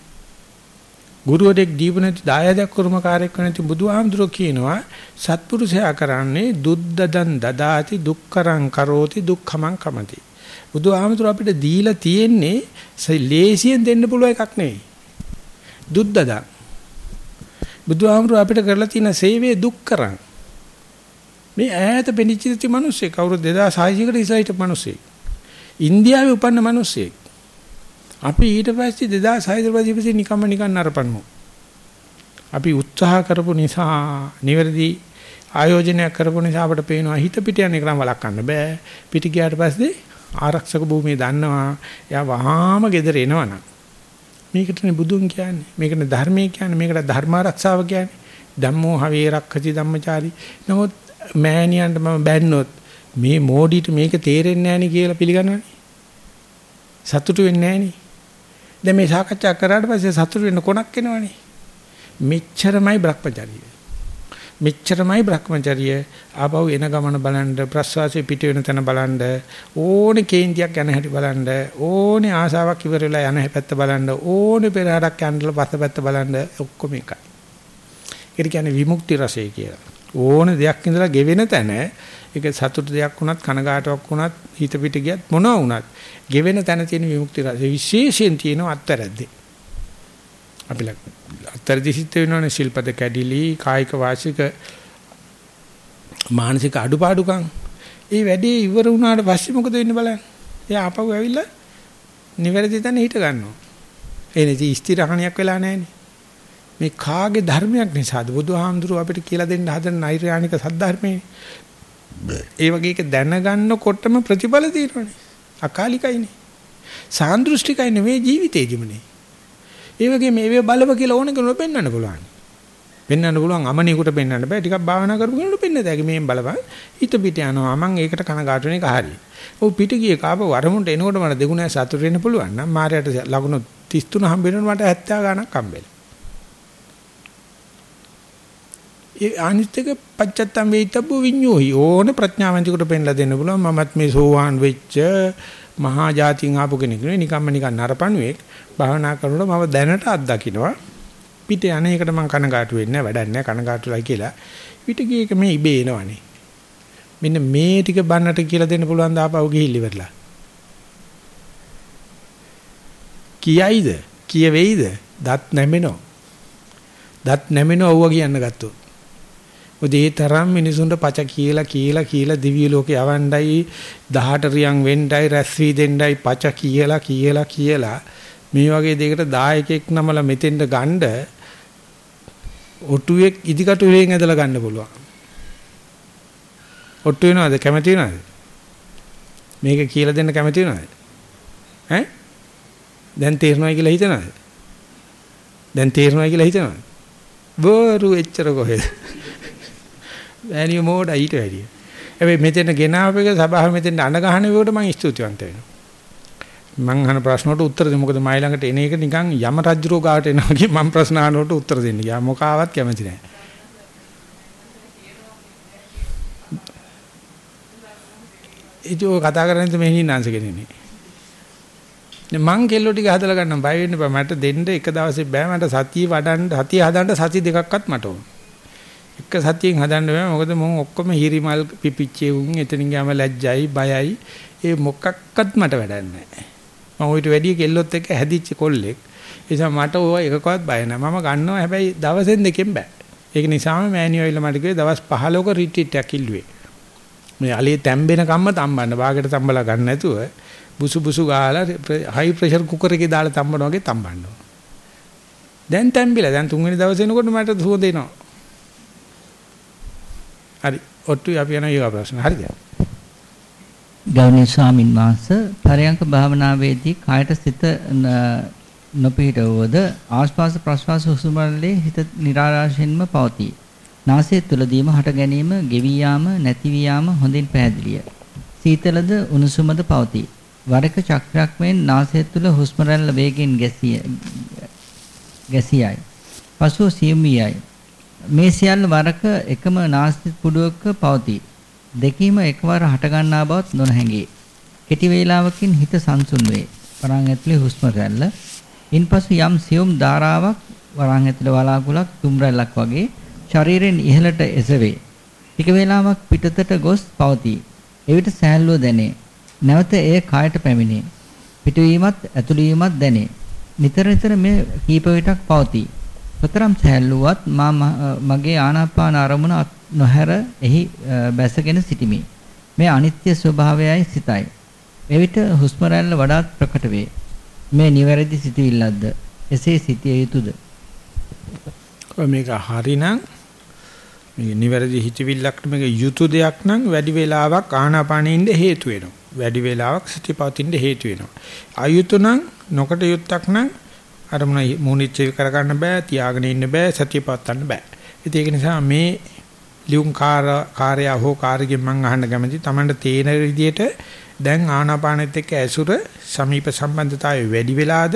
ගුරුවරයෙක් දීපු නැති දායාදයක් උරුමකාරයෙක් වෙන නැති බුදුහාමුදුරුවෝ කියනවා සත්පුරුෂයා කරන්නේ දුද්දදන් දදාති දුක්කරං කරෝති දුක්ඛමං කමති. බුදුහාමුදුරුවෝ අපිට දීලා තියෙන්නේ ලේසියෙන් දෙන්න පුළුවන් එකක් නෙවෙයි. දුද්දදන් බුදුහාමුදුරුවෝ අපිට කරලා තියෙන සේවයේ දුක් කරන් මේ ඈත පෙනිච්ච ති මිනිස්සෙක්. කවුරු 2600කට ඉස්සරහිට මිනිස්සෙක්. ඉන්දියාවේ උපන්න මිනිස්සෙක්. අපි ඊට පස්සේ 2600 ඊපස්සේ නිකම්ම නිකන් නරපන්නු අපි උත්සාහ කරපු නිසා නිවැරදි ආයෝජනයක් කරපු නිසා අපට පේනවා හිත පිට යන එක නම් වළක්වන්න බෑ පිට ගියාට පස්සේ ආරක්ෂක භූමිය දන්නවා එයා වහාම ගෙදර එනවනම් මේකටනේ බුදුන් කියන්නේ. මේකනේ ධර්මයේ කියන්නේ. මේකට ධර්ම ආරක්ෂාව කියන්නේ. ධම්මෝ හවේ රක්ඛති ධම්මචාරි. නමුත් මෑණියන්ට මම බැන්නොත් මේ මෝඩිට මේක තේරෙන්නේ නැහැ නේ කියලා පිළිගන්නවනේ. සතුටු වෙන්නේ නැහැ නේ. දැන් මේ සාකච්ඡා කරාට පස්සේ සතුටු වෙන්න කොනක් එනවනේ. මෙච්චරමයි Brahmacharya. මෙච්චරමයි Brahmacharya ආපහු එන ගමන බලන්න ප්‍රස්වාසයේ පිට වෙන තැන බලන්න ඕනේ කේන්තියක් යන හැටි බලන්න ඕනේ ආසාවක් ඉවර වෙලා යන පැත්ත බලන්න ඕනේ පෙරහරක් යන්නලා පස්ස පැත්ත බලන්න ඔක්කොම එකයි. ඒක කියන්නේ විමුක්ති රසය කියලා. ඕනේ දෙයක් ඉඳලා ගෙවෙන තැන ඒක සතුට දෙයක් වුණත් කනගාටුවක් වුණත් හිත පිට ගියත් මොනවා වුණත් ගෙවෙන තැන තියෙන විමුක්ති රසය විශේෂයෙන් තියෙන අත්තරද්දේ. අපි අත්තරදි සිත් වෙනවනේ ශිල්පද කැඩිලි කායික වාචික මානසික අඩුපාඩුකම් ඒ වැඩේ ඉවර වුණාට පස්සේ මොකද වෙන්නේ බලන්න. එයා ආපහු ඇවිල්ලා නිවැරදි තැන හිට ගන්නවා. ඒ නෙති ස්ථිරහණයක් වෙලා නැහැනේ. මේ කාගේ ධර්මයක් නිසාද බුදුහාමුදුරුව අපිට කියලා දෙන්න හදන නෛර්යානික සද්ධර්මයේ. ඒ වගේ එක දැනගන්නකොටම ප්‍රතිඵල තියෙනවනේ. අකාලිකයිනේ. සාන්දෘෂ්ටිකයි නෙවෙයි ජීවිතේදිමනේ. ඒ වගේ මේවේ බලව කියලා ඕන කෙනෙකුට පෙන්වන්න පුළුවන්. පෙන්වන්න පුළුවන් අමනියෙකුට පෙන්වන්න බෑ. ටිකක් භාවනා කරපු කෙනෙකුට පෙන්වන්න දෙයක්. මේන් බලපන්. හිත පිට යනවා. මම ඒකට කනගාටු වෙන එක හරියි. ඔව් පිට ගියේ කාප වරමුණට එනකොට මට දෙගුණයි සතුට වෙන්න පුළුවන් නම් මාරයට ලකුණු 33 හම්බ වෙනකොට මට 70 ගණක් හම්බෙලා. ඒ අනිත් එක පච්චත්තම් වේිතබ්බු විඤ්ඤෝහි. ඕන ප්‍රඥාවන්තිකට පෙන්ලා දෙන්න පුළුවන්. මමත් මේ සෝවාන් වෙච්ච මහා જાතින් ආපු කෙනෙක් නෙවෙයි. නිකම්ම නිකන් නරපණුවෙක්. භාවනා කරනකොට මම දැනට අත්දකින්නවා. පිට යන එකට මම කනගාටු වෙන්නේ නැහැ. වැඩක් නැහැ. කනගාටුලයි කියලා. පිට ගිය එක මේ ඉබේ එනවනේ. මෙන්න මේ ටික බන්නට කියලා දෙන්න පුළුවන් දාපව ගිහිල්ල ඉවරලා? කියයිද? කියවෙයිද? දත් නැමෙනෝ දත් නැමෙනෝ අවුව කියන්න ගත්තොත්. ඔතේ තරම් මිනිසුන්ට පච කියලා කියලා කියලා දිව්‍ය ලෝකේ යවණ්ඩයි 18 රියන් වෙන්නයි රැස් වී දෙන්නයි පච කියලා කියලා කියලා මේ වගේ දෙයකට දායකෙක් නමලා මෙතෙන්ට ගණ්ඩ ඔටුවෙක් ඉදිකටු වලින් ඇදලා ගන්න පුළුවන්. ඔට්ටු වෙනවද කැමති වෙනවද? මේක කියලා දෙන්න කැමති වෙනවද? ඈ? දැන් තේරෙනවයි කියලා හිතනවද? දැන් තේරෙනවයි කියලා හිතනවද? බොරු එච්චර කොහෙද? වැණිය මෝඩ ඊට වැඩිය. හැබැයි මෙතන ගෙනාව එක සභාව මෙතෙන් අඬ ගහන වේවට මම ස්තුතිවන්ත වෙනවා. මං අහන ප්‍රශ්නවලට උත්තර දෙන්න මොකද මයි ළඟට එන එක නිකන් යම රජුරෝ ගාවට එනවා වගේ මම ප්‍රශ්න අහනකොට උත්තර දෙන්න ගියා මොකාවත් කැමති නැහැ. ඉතින් කතා කරන්නේ මේ හින්නාංශ කෙනෙන්නේ. මං කෙල්ලෝ ටික හදලා ගන්න බය වෙන්න බෑ මට දෙන්න එක දවසේ බෑ මට සතිය වඩන්න සතිය හදන්න සති දෙකක්වත් මට ඕන. එක සතියෙන් හදන්න බෑ මොකද මම ඔක්කොම හිරිමල් පිපිච්චේ උන් එතනින් ගියාම ලැජ්ජයි බයයි. ඒ මොකක්වත් මට වැඩක් නැහැ. මම ඌට වැඩි කෙල්ලොත් එක්ක හැදිච්ච කොල්ලෙක්. ඒ නිසා මට ඕවා එකකවත් බය නැහැ. මම ගන්නවා. හැබැයි දවසෙන් දෙකෙන් බෑ. ඒක නිසාම මෑනියෝ ඉල්ල මට කිව්වේ දවස් 15ක රිට්‍රීට් එකක් ඉල්ලුවේ. මේ allele තැම්බෙන කම්ම තම්බන්න. බාගෙට තම්බලා ගන්න නැතුව බුසු බුසු ගාලා හයි ප්‍රෙෂර් කුකර් එකේ දාලා තම්බනවා වගේ තම්බන්න දැන් තැම්බිලා. දැන් තුන්වෙනි දවසේ එනකොට මට සුවඳ එනවා හරි. ඔට්ටුයි අපි යන ඊගා ප්‍රශ්න. හරිද? ගෞරවනීය ස්වාමින් වහන්සේ පරයන්ක භාවනාවේදී කායට සිත නොපිහිටවද ආශ්වාස ප්‍රශ්වාස හුස්ම රැල්ලේ හිත નિરાශයෙන්ම පවතී. නාසය තුලදීම හට ගැනීම, ගෙවි යාම, නැති වී යාම හොඳින් පැහැදිලිය. සීතලද උණුසුමද පවතී. වරක චක්‍රයක් මෙන් නාසය තුල හුස්ම රැල්ල වේගෙන් ගැසිය ගැසියයි. පසුව සියුම් වියයි. මේ සියල්ල වරක එකම නාස්ති පුඩුවක පවතී. දෙකීම එකවර හට ගන්නා බවත් නොනැහැඟේ. කෙටි වේලාවකින් හිත සංසුන් වේ. වරන් ඇතුලේ හුස්ම රැල්ල. ඉන්පසු යම් සියුම් ධාරාවක් වරන් ඇතුලේ වලාකුලක් තුම් රැල්ලක් වගේ ශරීරයෙන් ඉහළට එසවේ. ටික වේලාවක් පිටතට ගොස් පවතී. එවිට සෑහළුව දැනේ. නැවත එය කායට පැමිණේ. පිටවීමත් ඇතුළවීමත් දැනේ. නිතර නිතර මේ කීප විටක් පවතී. කොතරම් සෑහළුවත් මා මගේ ආනාපාන අරමුණ නොහැර එහි බැසගෙන සිටිමි. මේ අනිත්‍ය ස්වභාවයයි සිතයි. එවිට හුස්ම රැල්ල වඩාත් ප්‍රකට වේ. මේ නිවැරදි සිතවිල්ලක්ද? එසේ සිටිය යුතුයද? මේක හරිනම් මේක නිවැරදි හිතවිල්ලක් මේක යුතු දෙයක් නම් වැඩි වේලාවක් ආනාපානෙින්ද හේතු වෙනවා. වැඩි වේලාවක් සතිපවතින්න හේතු වෙනවා. අයුතු නම් නොකට යුත්තක් නම් අරමුණ මොනිච්ච කරගන්න බෑ, තියාගෙන ඉන්න බෑ, සතියපවත්න්න බෑ. ඒක නිසා මේ ලියුම් කාර්ය කාර්ය හෝ කාර්යයෙන් මම අහන්න කැමති. Tamanට තේන විදිහට දැන් ආනාපානෙත් එක්ක ඇසුර සමීප සම්බන්ධතාවය වැඩි වෙලාද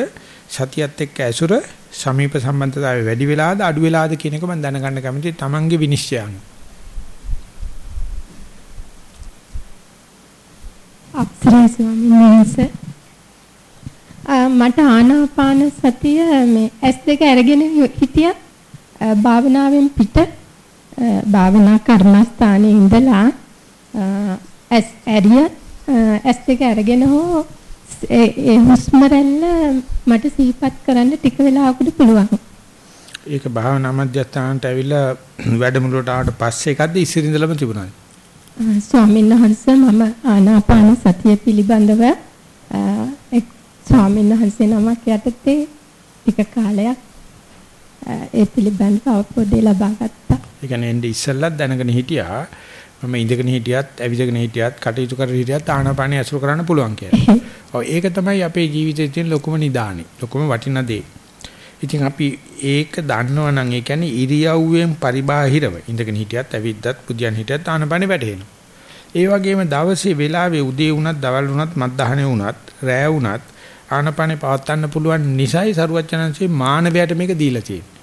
සතියත් එක්ක ඇසුර සමීප සම්බන්ධතාවය වැඩි වෙලාද අඩු වෙලාද කියන එක මම දැනගන්න කැමතියි තමන්ගේ විනිශ්චය අනුව. අප්සරා ස්වාමීන් වහන්සේ මට ආනාපාන සතිය මේ S2 අරගෙන හිටියා භාවනාවෙන් පිට භාවනා කර්මස්ථානයේ ඉඳලා ඇස් ඇරිය ඇස් දෙක අරගෙන හෝ ඒ හුස්ම රැල්ල මට සිහිපත් කරන්න ටික වෙලාවකට පුළුවන්. ඒක භාවනා මධ්‍යස්ථානට ඇවිල්ලා වැඩමුළුවට ආවට පස්සේ එකක්ද ඉස්සරින්දලම තිබුණාද? ස්වාමීන් වහන්සේ මම ආනාපාන සතිය පිළිබඳව ස්වාමීන් වහන්සේ නමක් යටතේ ටික කාලයක් ඒ පිළිබඳව අවබෝධය ලබා ගත්තා. ඒ කියන්නේ එnde ඉස්සෙල්ලත් දැනගෙන හිටියා මම ඉඳගෙන හිටියත් ඇවිදගෙන හිටියත් කටයුතු කරගෙන හිටියත් ආනාපානිය ඇසුරු කරන්න පුළුවන් කියලා. ඔව් ඒක තමයි අපේ ජීවිතයේ තියෙන ලොකුම නිදානේ. ලොකුම වටිනා දේ. ඉතින් අපි ඒක දන්නවනම් ඒ කියන්නේ ඉරියව්වෙන් පරිබාහිරව ඉඳගෙන හිටියත් ඇවිද්දත් පුදියන් හිටියත් ආනාපානෙ වැටෙනවා. ඒ වගේම දවසේ වෙලාවේ උදේ වුණත් දවල් වුණත් මත්දහනේ වුණත් රෑ වුණත් ආනාපානෙ පවත්වන්න පුළුවන් නිසයි සරුවචනන්සේ මානවයට මේක දීලා තියෙන්නේ.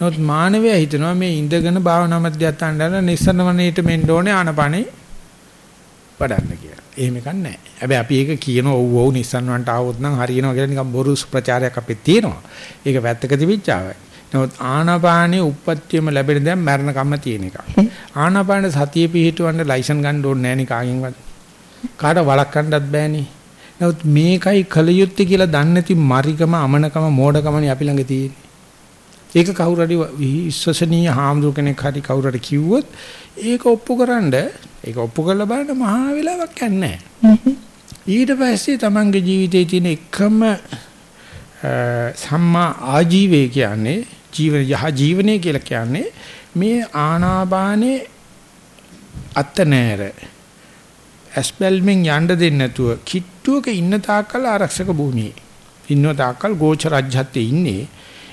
නමුත් මානවයා හිතනවා මේ ඉඳගෙන භාවනා මධ්‍යස්ථානවල නිස්සනවණේට මෙන්න ඕනේ ආනපනේ වඩන්න කියලා. එහෙම එකක් නැහැ. හැබැයි අපි ඒක කියන ඔව් ඔව් නිස්සනවන්ට ආවොත් නම් හරියනවා කියලා නිකන් බොරු ප්‍රචාරයක් අපේ තියෙනවා. ඒක වැත්තක තිබිච්චාවයි. නමුත් ආනාපානයේ උප්පත්තියම ලැබෙන දැන් මරණ කම්ම තියෙන එක. ආනාපාන සතිය පිහිටවන්න ලයිසන් ගන්න ඕනේ නැහැ නේ කාගෙන්වත්. කාට වළක්වන්නත් බෑනේ. නමුත් මේකයි කලියුත්තේ කියලා දන්නේ නැති මරිකම අමනකම මෝඩකමනේ අපි ළඟ තියෙන්නේ. ඒක කවුරු හරි විශ්වසනීය හාමුදුර කෙනෙක් හරි කවුරු හරි කිව්වොත් ඒක ඔප්පුකරනද ඒක ඔප්පු කරලා බලන්න මහා වෙලාවක් යන්නේ ඊට පස්සේ තමන්ගේ ජීවිතයේ තියෙන එකම සම්මා ආජීවය කියන්නේ ජීවන යහ ජීවනය කියලා කියන්නේ මේ ආනාපානේ අත්නෑර ඇස්බල්මින් යන්න දෙන්නේ නැතුව කිට්ටුවක ඉන්න තාක්කල් ආරක්ෂක භූමියේ ඉන්න තාක්කල් ගෝච රාජ්‍යත්තේ ඉන්නේ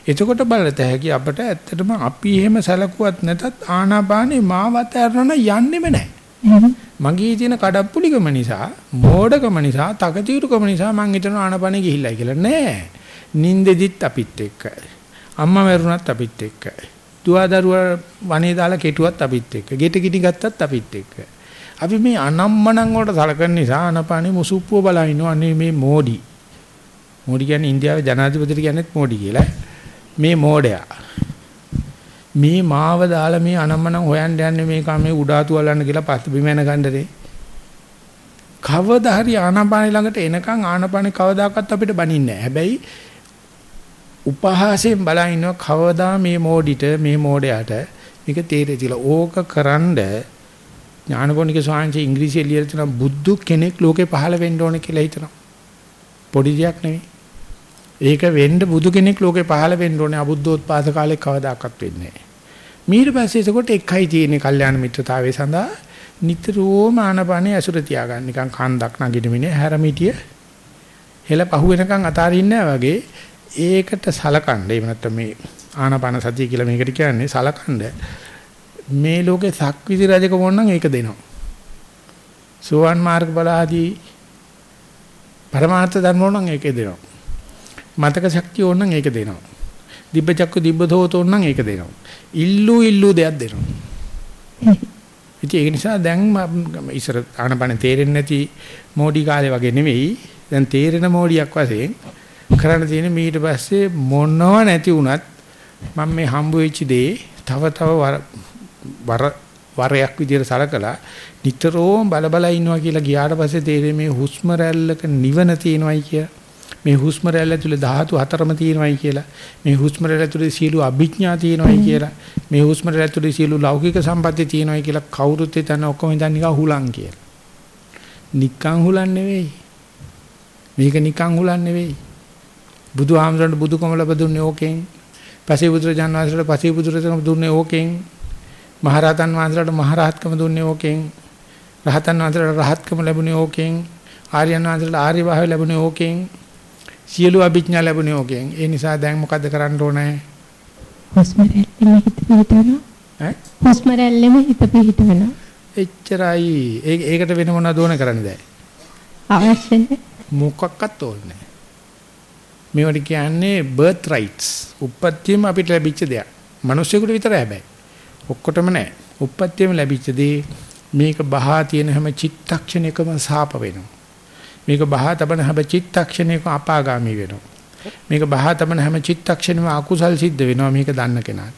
එතකොට බලත හැකි අපට ඇත්තටම අපි එහෙම සැලකුවත් නැතත් ආනාපානේ මාවත් ඇරන යන්නෙම නැහැ. මගේ තියෙන කඩප්පුලිකම නිසා, මෝඩකම නිසා, තකතිරුකම නිසා මං හිතන ආනාපානේ ගිහිල්ලා කියලා නෑ. නින්දෙදිත් අපිත් එක්ක. අම්මා මරුණත් අපිත් එක්ක. දුවදරුවා වනේ දාලා කෙටුවත් අපිත් එක්ක. ගෙට කිටි ගත්තත් අපිත් එක්ක. අපි මේ අනම්මනම් වලට සලකන නිසා ආනාපානේ මුසුප්පුව බලා ඉන්නවා. අනේ මේ මෝඩි. මෝඩි කියන්නේ ඉන්දියාවේ ජනාධිපතිට කියන්නේත් මෝඩි කියලා. මේ මෝඩයා මේ මාව දාලා මේ අනම්මනම් හොයන්න යන්නේ මේ කමේ උඩාතු වලන්න කියලා පස්ස බිම යන ගන්නදේ කවදා හරි ආනාපානෙ ළඟට එනකන් ආනාපානෙ කවදාකවත් අපිට බනින්නේ නැහැ. හැබැයි උපහාසයෙන් බලා ඉන්නවා කවදා මේ මෝඩිට මේ මෝඩයාට මේක තේරෙතිලා ඕක කරන්ඩ ඥානපෝනික ස්වාමීන් ඉංග්‍රීසියෙන් ලියලා තියෙන බුද්ධ කෙනෙක් ලෝකේ පහළ වෙන්න ඕනේ කියලා හිතනවා. පොඩි දෙයක් නෙවෙයි. ඒක වෙන්න බුදු කෙනෙක් ලෝකේ පහළ වෙන්න ඕනේ අබුද්ධෝත්පාද කාලේ කවදාකවත් වෙන්නේ නැහැ. ඊට පස්සේ ඒකට එකයි තියෙන්නේ කල්යාණ මිත්‍රතාවයේ සඳහා නිතරම ආනපනේ ඇසුර තියාගන්න. නිකන් කන්දක් නගිනමිනේ හැරමිටිය හෙල පහු වෙනකන් අතාරින්නේ වගේ ඒකට සලකන්න එහෙම නැත්නම් මේ ආනාපාන සතිය කියලා මේකට කියන්නේ සලකන්න මේ ලෝකේ සක්විති රජකම ඕන නම් ඒක දෙනවා. සෝවන් මාර්ග බලාදී පරමාර්ථ ධර්ම ඕන නම් ඒක දෙනවා. මතක ශක්තිය ඕන නම් ඒක දෙනවා. දිබ්බ චක්ක දිබ්බ දෝත ඕන නම් ඒක දෙනවා. ඉල්ලු ඉල්ලු දෙයක් දෙනවා. ඉතින් ඒක නිසා දැන් ඉස්සර ආනපන තේරෙන්නේ නැති මෝඩි කාලේ වගේ නෙවෙයි. දැන් තේරෙන මෝඩියක් වශයෙන් කරන්න තියෙන ඊට පස්සේ මොනව නැති වුණත් මම මේ හම්බ වෙච්ච දේ තව තව වර වරයක් විදියට සලකලා නිතරම බල බල ඉන්නවා කියලා ගියාට පස්සේ තේරෙන්නේ මේ හුස්ම රැල්ලක නිවන තියෙනවයි කියලා. මේ හුස්ම රැල්ල ඇතුලේ ධාතු හතරම තියෙනවයි කියලා. මේ හුස්ම රැල්ල ඇතුලේ සියලු අභිඥා තියෙනවයි කියලා. මේ හුස්ම රැල්ල ඇතුලේ සියලු ලෞකික සම්පatti තියෙනවයි කියලා කවුරුත් හිතන ඔක්කොම ඉඳන් නිකන් හුලං කියලා. නිකන් හුලන් නෙවෙයි. මේක නිකන් හුලන් නෙවෙයි. බුදුහාමරන්ට බුදුකම ලැබුණේ ඕකෙන්. පසේ බුදුරජාණන් වහන්සේට පසේ බුදුරජාණන් දුන්නේ ඕකෙන්. මහරහතන් වහන්සේලාට මහරහත්කම දුන්නේ ඕකෙන්. රහතන් වහන්සේලාට රහත්කම ලැබුණේ ඕකෙන්. ආර්යයන් වහන්සේලාට ආර්ය භාවය ලැබුණේ ඕකෙන්. සියලු අභිඥා ලැබුණේ ඕකෙන්. ඒ නිසා දැන් මොකද්ද කරන්න ඕනේ? හුස්ම රැල්ලෙම හිත පිහිටවනවා. ඈ? හුස්ම රැල්ලෙම හිත පිහිටවනවා. එච්චරයි. ඒකට වෙන මොනවද ඕන කරන්නේ දැන්? අවශ්‍ය. මොකක්වත් ඕනේ. මේවට කියන්නේ birth rights. උප්පත්තියම අපිට ලැබිච්ච දෙයක්. මිනිස්සුෙකුට විතරයි හැබැයි. ඔක්කොටම නැහැ. උප්පත්තියම ලැබිච්ච දේ මේක බහා තියෙන හැම චිත්තක්ෂණයකම සාප වෙනවා. මේක බහා තබන හැම චිත්තක්ෂණයක අපාගාමී වෙනවා. මේක බහා තබන හැම චිත්තක්ෂණෙම අකුසල් සිද්ධ වෙනවා මේක දන්න කෙනාට.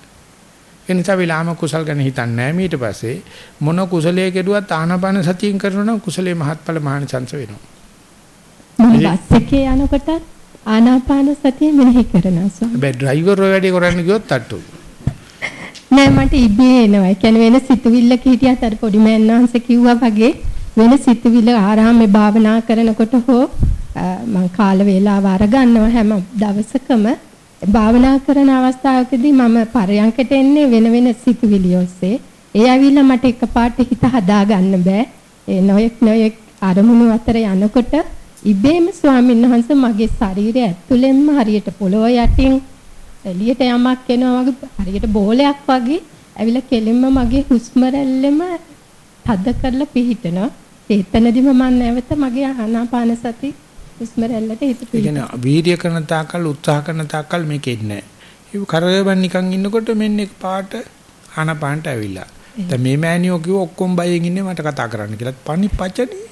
ඒ නිසා විලාම කුසල් ගැන හිතන්නේ නැහැ ඊට පස්සේ මොන කුසලයේ කෙරුවත් ආනාපාන සතියෙන් කරනවා කුසලයේ මහත්ඵල මහානිසංස වෙනවා. මම බස් එකේ යනකොට ආනාපාන සතිය මෙනෙහි කරනවා ස්වාමී. හැබැයි ඩ්‍රයිවර් ඔය වැඩේ කරන්න ගියොත් තට්ටුයි. නෑ මට ඉබේ එනවා. ඒ කියන්නේ වෙන සිතුවිල්ලක හිටියත් අර පොඩි මෑන්වන්ස කිව්වා වගේ වෙන සිතුවිල්ල ආරාමේ භාවනා කරනකොට හෝ මම කාල වේලාව අරගන්නවා හැම දවසකම භාවනා කරන අවස්ථාවකදී මම පරයන්කට එන්නේ වෙන වෙන සිතුවිලි ඔස්සේ. ඒ ඇවිල්ලා මට එකපාරට හිත හදා ගන්න බෑ. ඒ නොයෙක් නොයෙක් අරමුණු අතර යනකොට ඉබේම ස්වාමීන් වහන්සේ මගේ ශරීරය ඇතුළෙන්ම හරියට පොළොව යටින් එළියට යමක් එනවා වගේ හරියට බෝලයක් වගේ ඇවිල්ලා කෙලින්ම මගේ හුස්ම රැල්ලෙම තද කරලා පිහිටනවා. ඒතනදිම මම නැවත මගේ ආනාපාන සති හුස්ම රැල්ලට හිත ඒ කියන්නේ වීර්ය කරන තාකල් උත්සාහ කරන තාකල් මේකෙ ඉන්නේ නැහැ. ඒ කරවබන් නිකන් ඉන්නකොට මෙන්න එක පාට ආනාපානට ඇවිල්ලා. දැන් මේ මෑනියෝ කිව්ව ඔක්කොම බයෙන් ඉන්නේ මට කතා කරන්න කියලා. පණි පචනේ.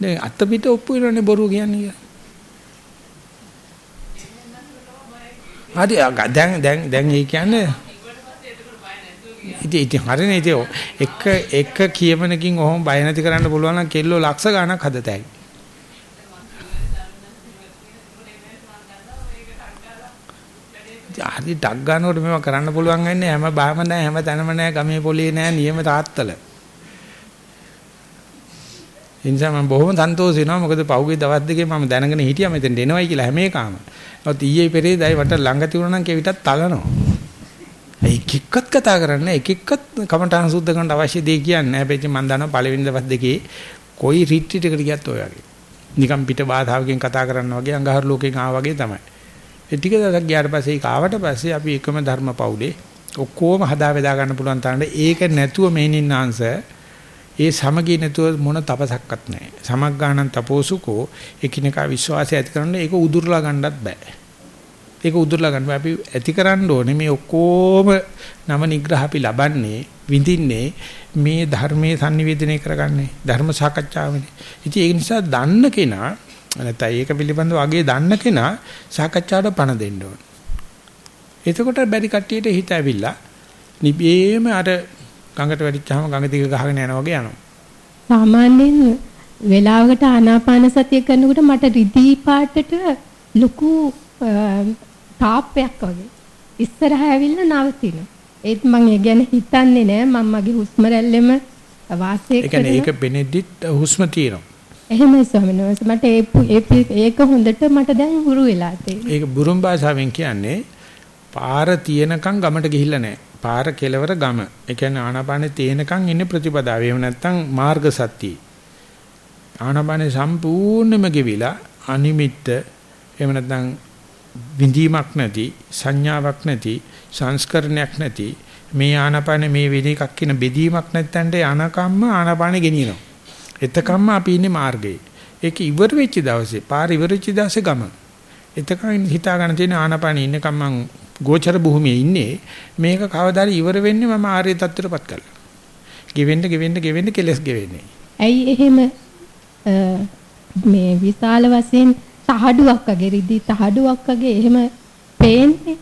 දැන් අත පිට ඔප්පු වෙනනේ බොරු කියන්නේ. හරි දැන් දැන් දැන් ඒ කියන්නේ ඉතින් ඉතින් හරිනේ ඉතින් එක එක කියමනකින් ඔහොම බය නැති කරන්න පුළුවන් නම් කෙල්ලෝ ලක්ෂ ගණක් හදතයි. හරි ඩක් ගන්නකොට මේවා කරන්න පුළුවන් වෙන්නේ හැම බාම නැහැ හැම තැනම නැහැ ගමේ පොලේ නැහැ නියම තාත්තල. ඒ නිසා මම බොහොම සන්තෝෂ වෙනවා මොකද පහුගිය දවස් දෙකේ මම දැනගෙන හිටියා මෙතෙන් එනවයි කියලා හැම එකම. නමුත් ඊයේ පෙරේදයි වට ළඟ තිබුණා නම් කෙවිතත් තලනවා. ඒක එක්කත් කතා කරන්නේ එක එක්කත් කමඨාන් සුද්ධ කරන්න අවශ්‍ය දේ කියන්නේ. හැබැයි මම දන්නවා පළවෙනි දවස් දෙකේ කොයි රිට්‍රීට් එකකට ගියත් ඔය වගේ. නිකම් පිට බාධාවකින් කතා කරනවා වගේ අඟහරු ලෝකෙන් ආවා වගේ තමයි. ඒ ටික දවසක් ගියාට පස්සේ ඒක ආවට පස්සේ අපි එකම ධර්ම පවුලේ ඔක්කොම හදා බෙදා ගන්න පුළුවන් තරමට ඒක නැතුව මේනින් ආංශ ඒ සමගිය නැතුව මොන තපසක්වත් නැහැ. සමග්ගාණන් තපෝසුකෝ එකිනෙකා විශ්වාසය ඇති කරන්න ඒක උදුරලා ගන්නත් බෑ. ඒක උදුරලා ගන්න අපි ඇති කරන්න ඕනේ මේ ඔක්කොම නව නිග්‍රහ අපි ලබන්නේ විඳින්නේ මේ ධර්මයේ sannivedanaya කරගන්නේ ධර්ම සාකච්ඡාවනේ. ඉතින් ඒ නිසා දන්න කෙනා නැත්නම් ඒක පිළිබඳව අගේ දන්න කෙනා සාකච්ඡාවට පණ දෙන්න ඕනේ. එතකොට බැරි කට්ටියට හිත ඇවිල්ලා නිබේම අර ගඟට වැටිච්චාම ගඟ දිග ගහගෙන යනවා වගේ යනවා. සාමාන්‍යයෙන් වෙලාවකට ආනාපාන සතිය කරනකොට මට රිදී පාටට ලොකු තාප්පයක් වගේ ඉස්සරහ ඇවිල්ලා නවතිනවා. ඒත් මම ඒ ගැන හිතන්නේ නෑ මම මගේ හුස්ම රැල්ලෙම වාසය කරනවා. ඒ කියන්නේ ඒක බෙනෙදිත් හුස්ම තියෙනවා. එහෙමයි ස්වාමීන් වහන්සේ මට ඒක හොඳට මට දැන් හුරු වෙලා තියෙනවා. ඒක බුරුම් භාෂාවෙන් කියන්නේ පාර තියෙනකන් ගමට ගිහිල්ලා නැහැ. පාර කෙලවර ගම. ඒ කියන්නේ ආනාපානේ තේනකන් ඉන්නේ ප්‍රතිපදාව. එහෙම නැත්නම් මාර්ග සත්‍යයි. ආනාපානේ සම්පූර්ණයෙන්ම ගෙවිලා අනිමිත්ත එහෙම නැත්නම් විඳීමක් නැති සංඥාවක් නැති සංස්කරණයක් නැති මේ ආනාපාන මේ වෙන එකක් කියන බෙදීමක් නැත්තන්ට අනකම්ම ආනාපානෙ ගෙනියනවා. එතකම්ම අපි ඉන්නේ මාර්ගයේ. ඒක ඉවර වෙච්ච දවසේ පාර ඉවර වෙච්ච දවසේ ගම. එතකන් හිතා ගන්න තියෙන ආනාපානෙ ඉන්නකම් මං ගෝචර භූමියේ ඉන්නේ මේක කවදාද ඉවර වෙන්නේ මම ආර්ය தත්ත්වයටපත් කරලා. ගෙවෙන්න ගෙවෙන්න ගෙවෙන්න කෙලස් ගෙවෙන්නේ. ඇයි එහෙම මේ විශාල වශයෙන් තහඩුවක් වගේ රිදි තහඩුවක් වගේ එහෙම පේන්නේ?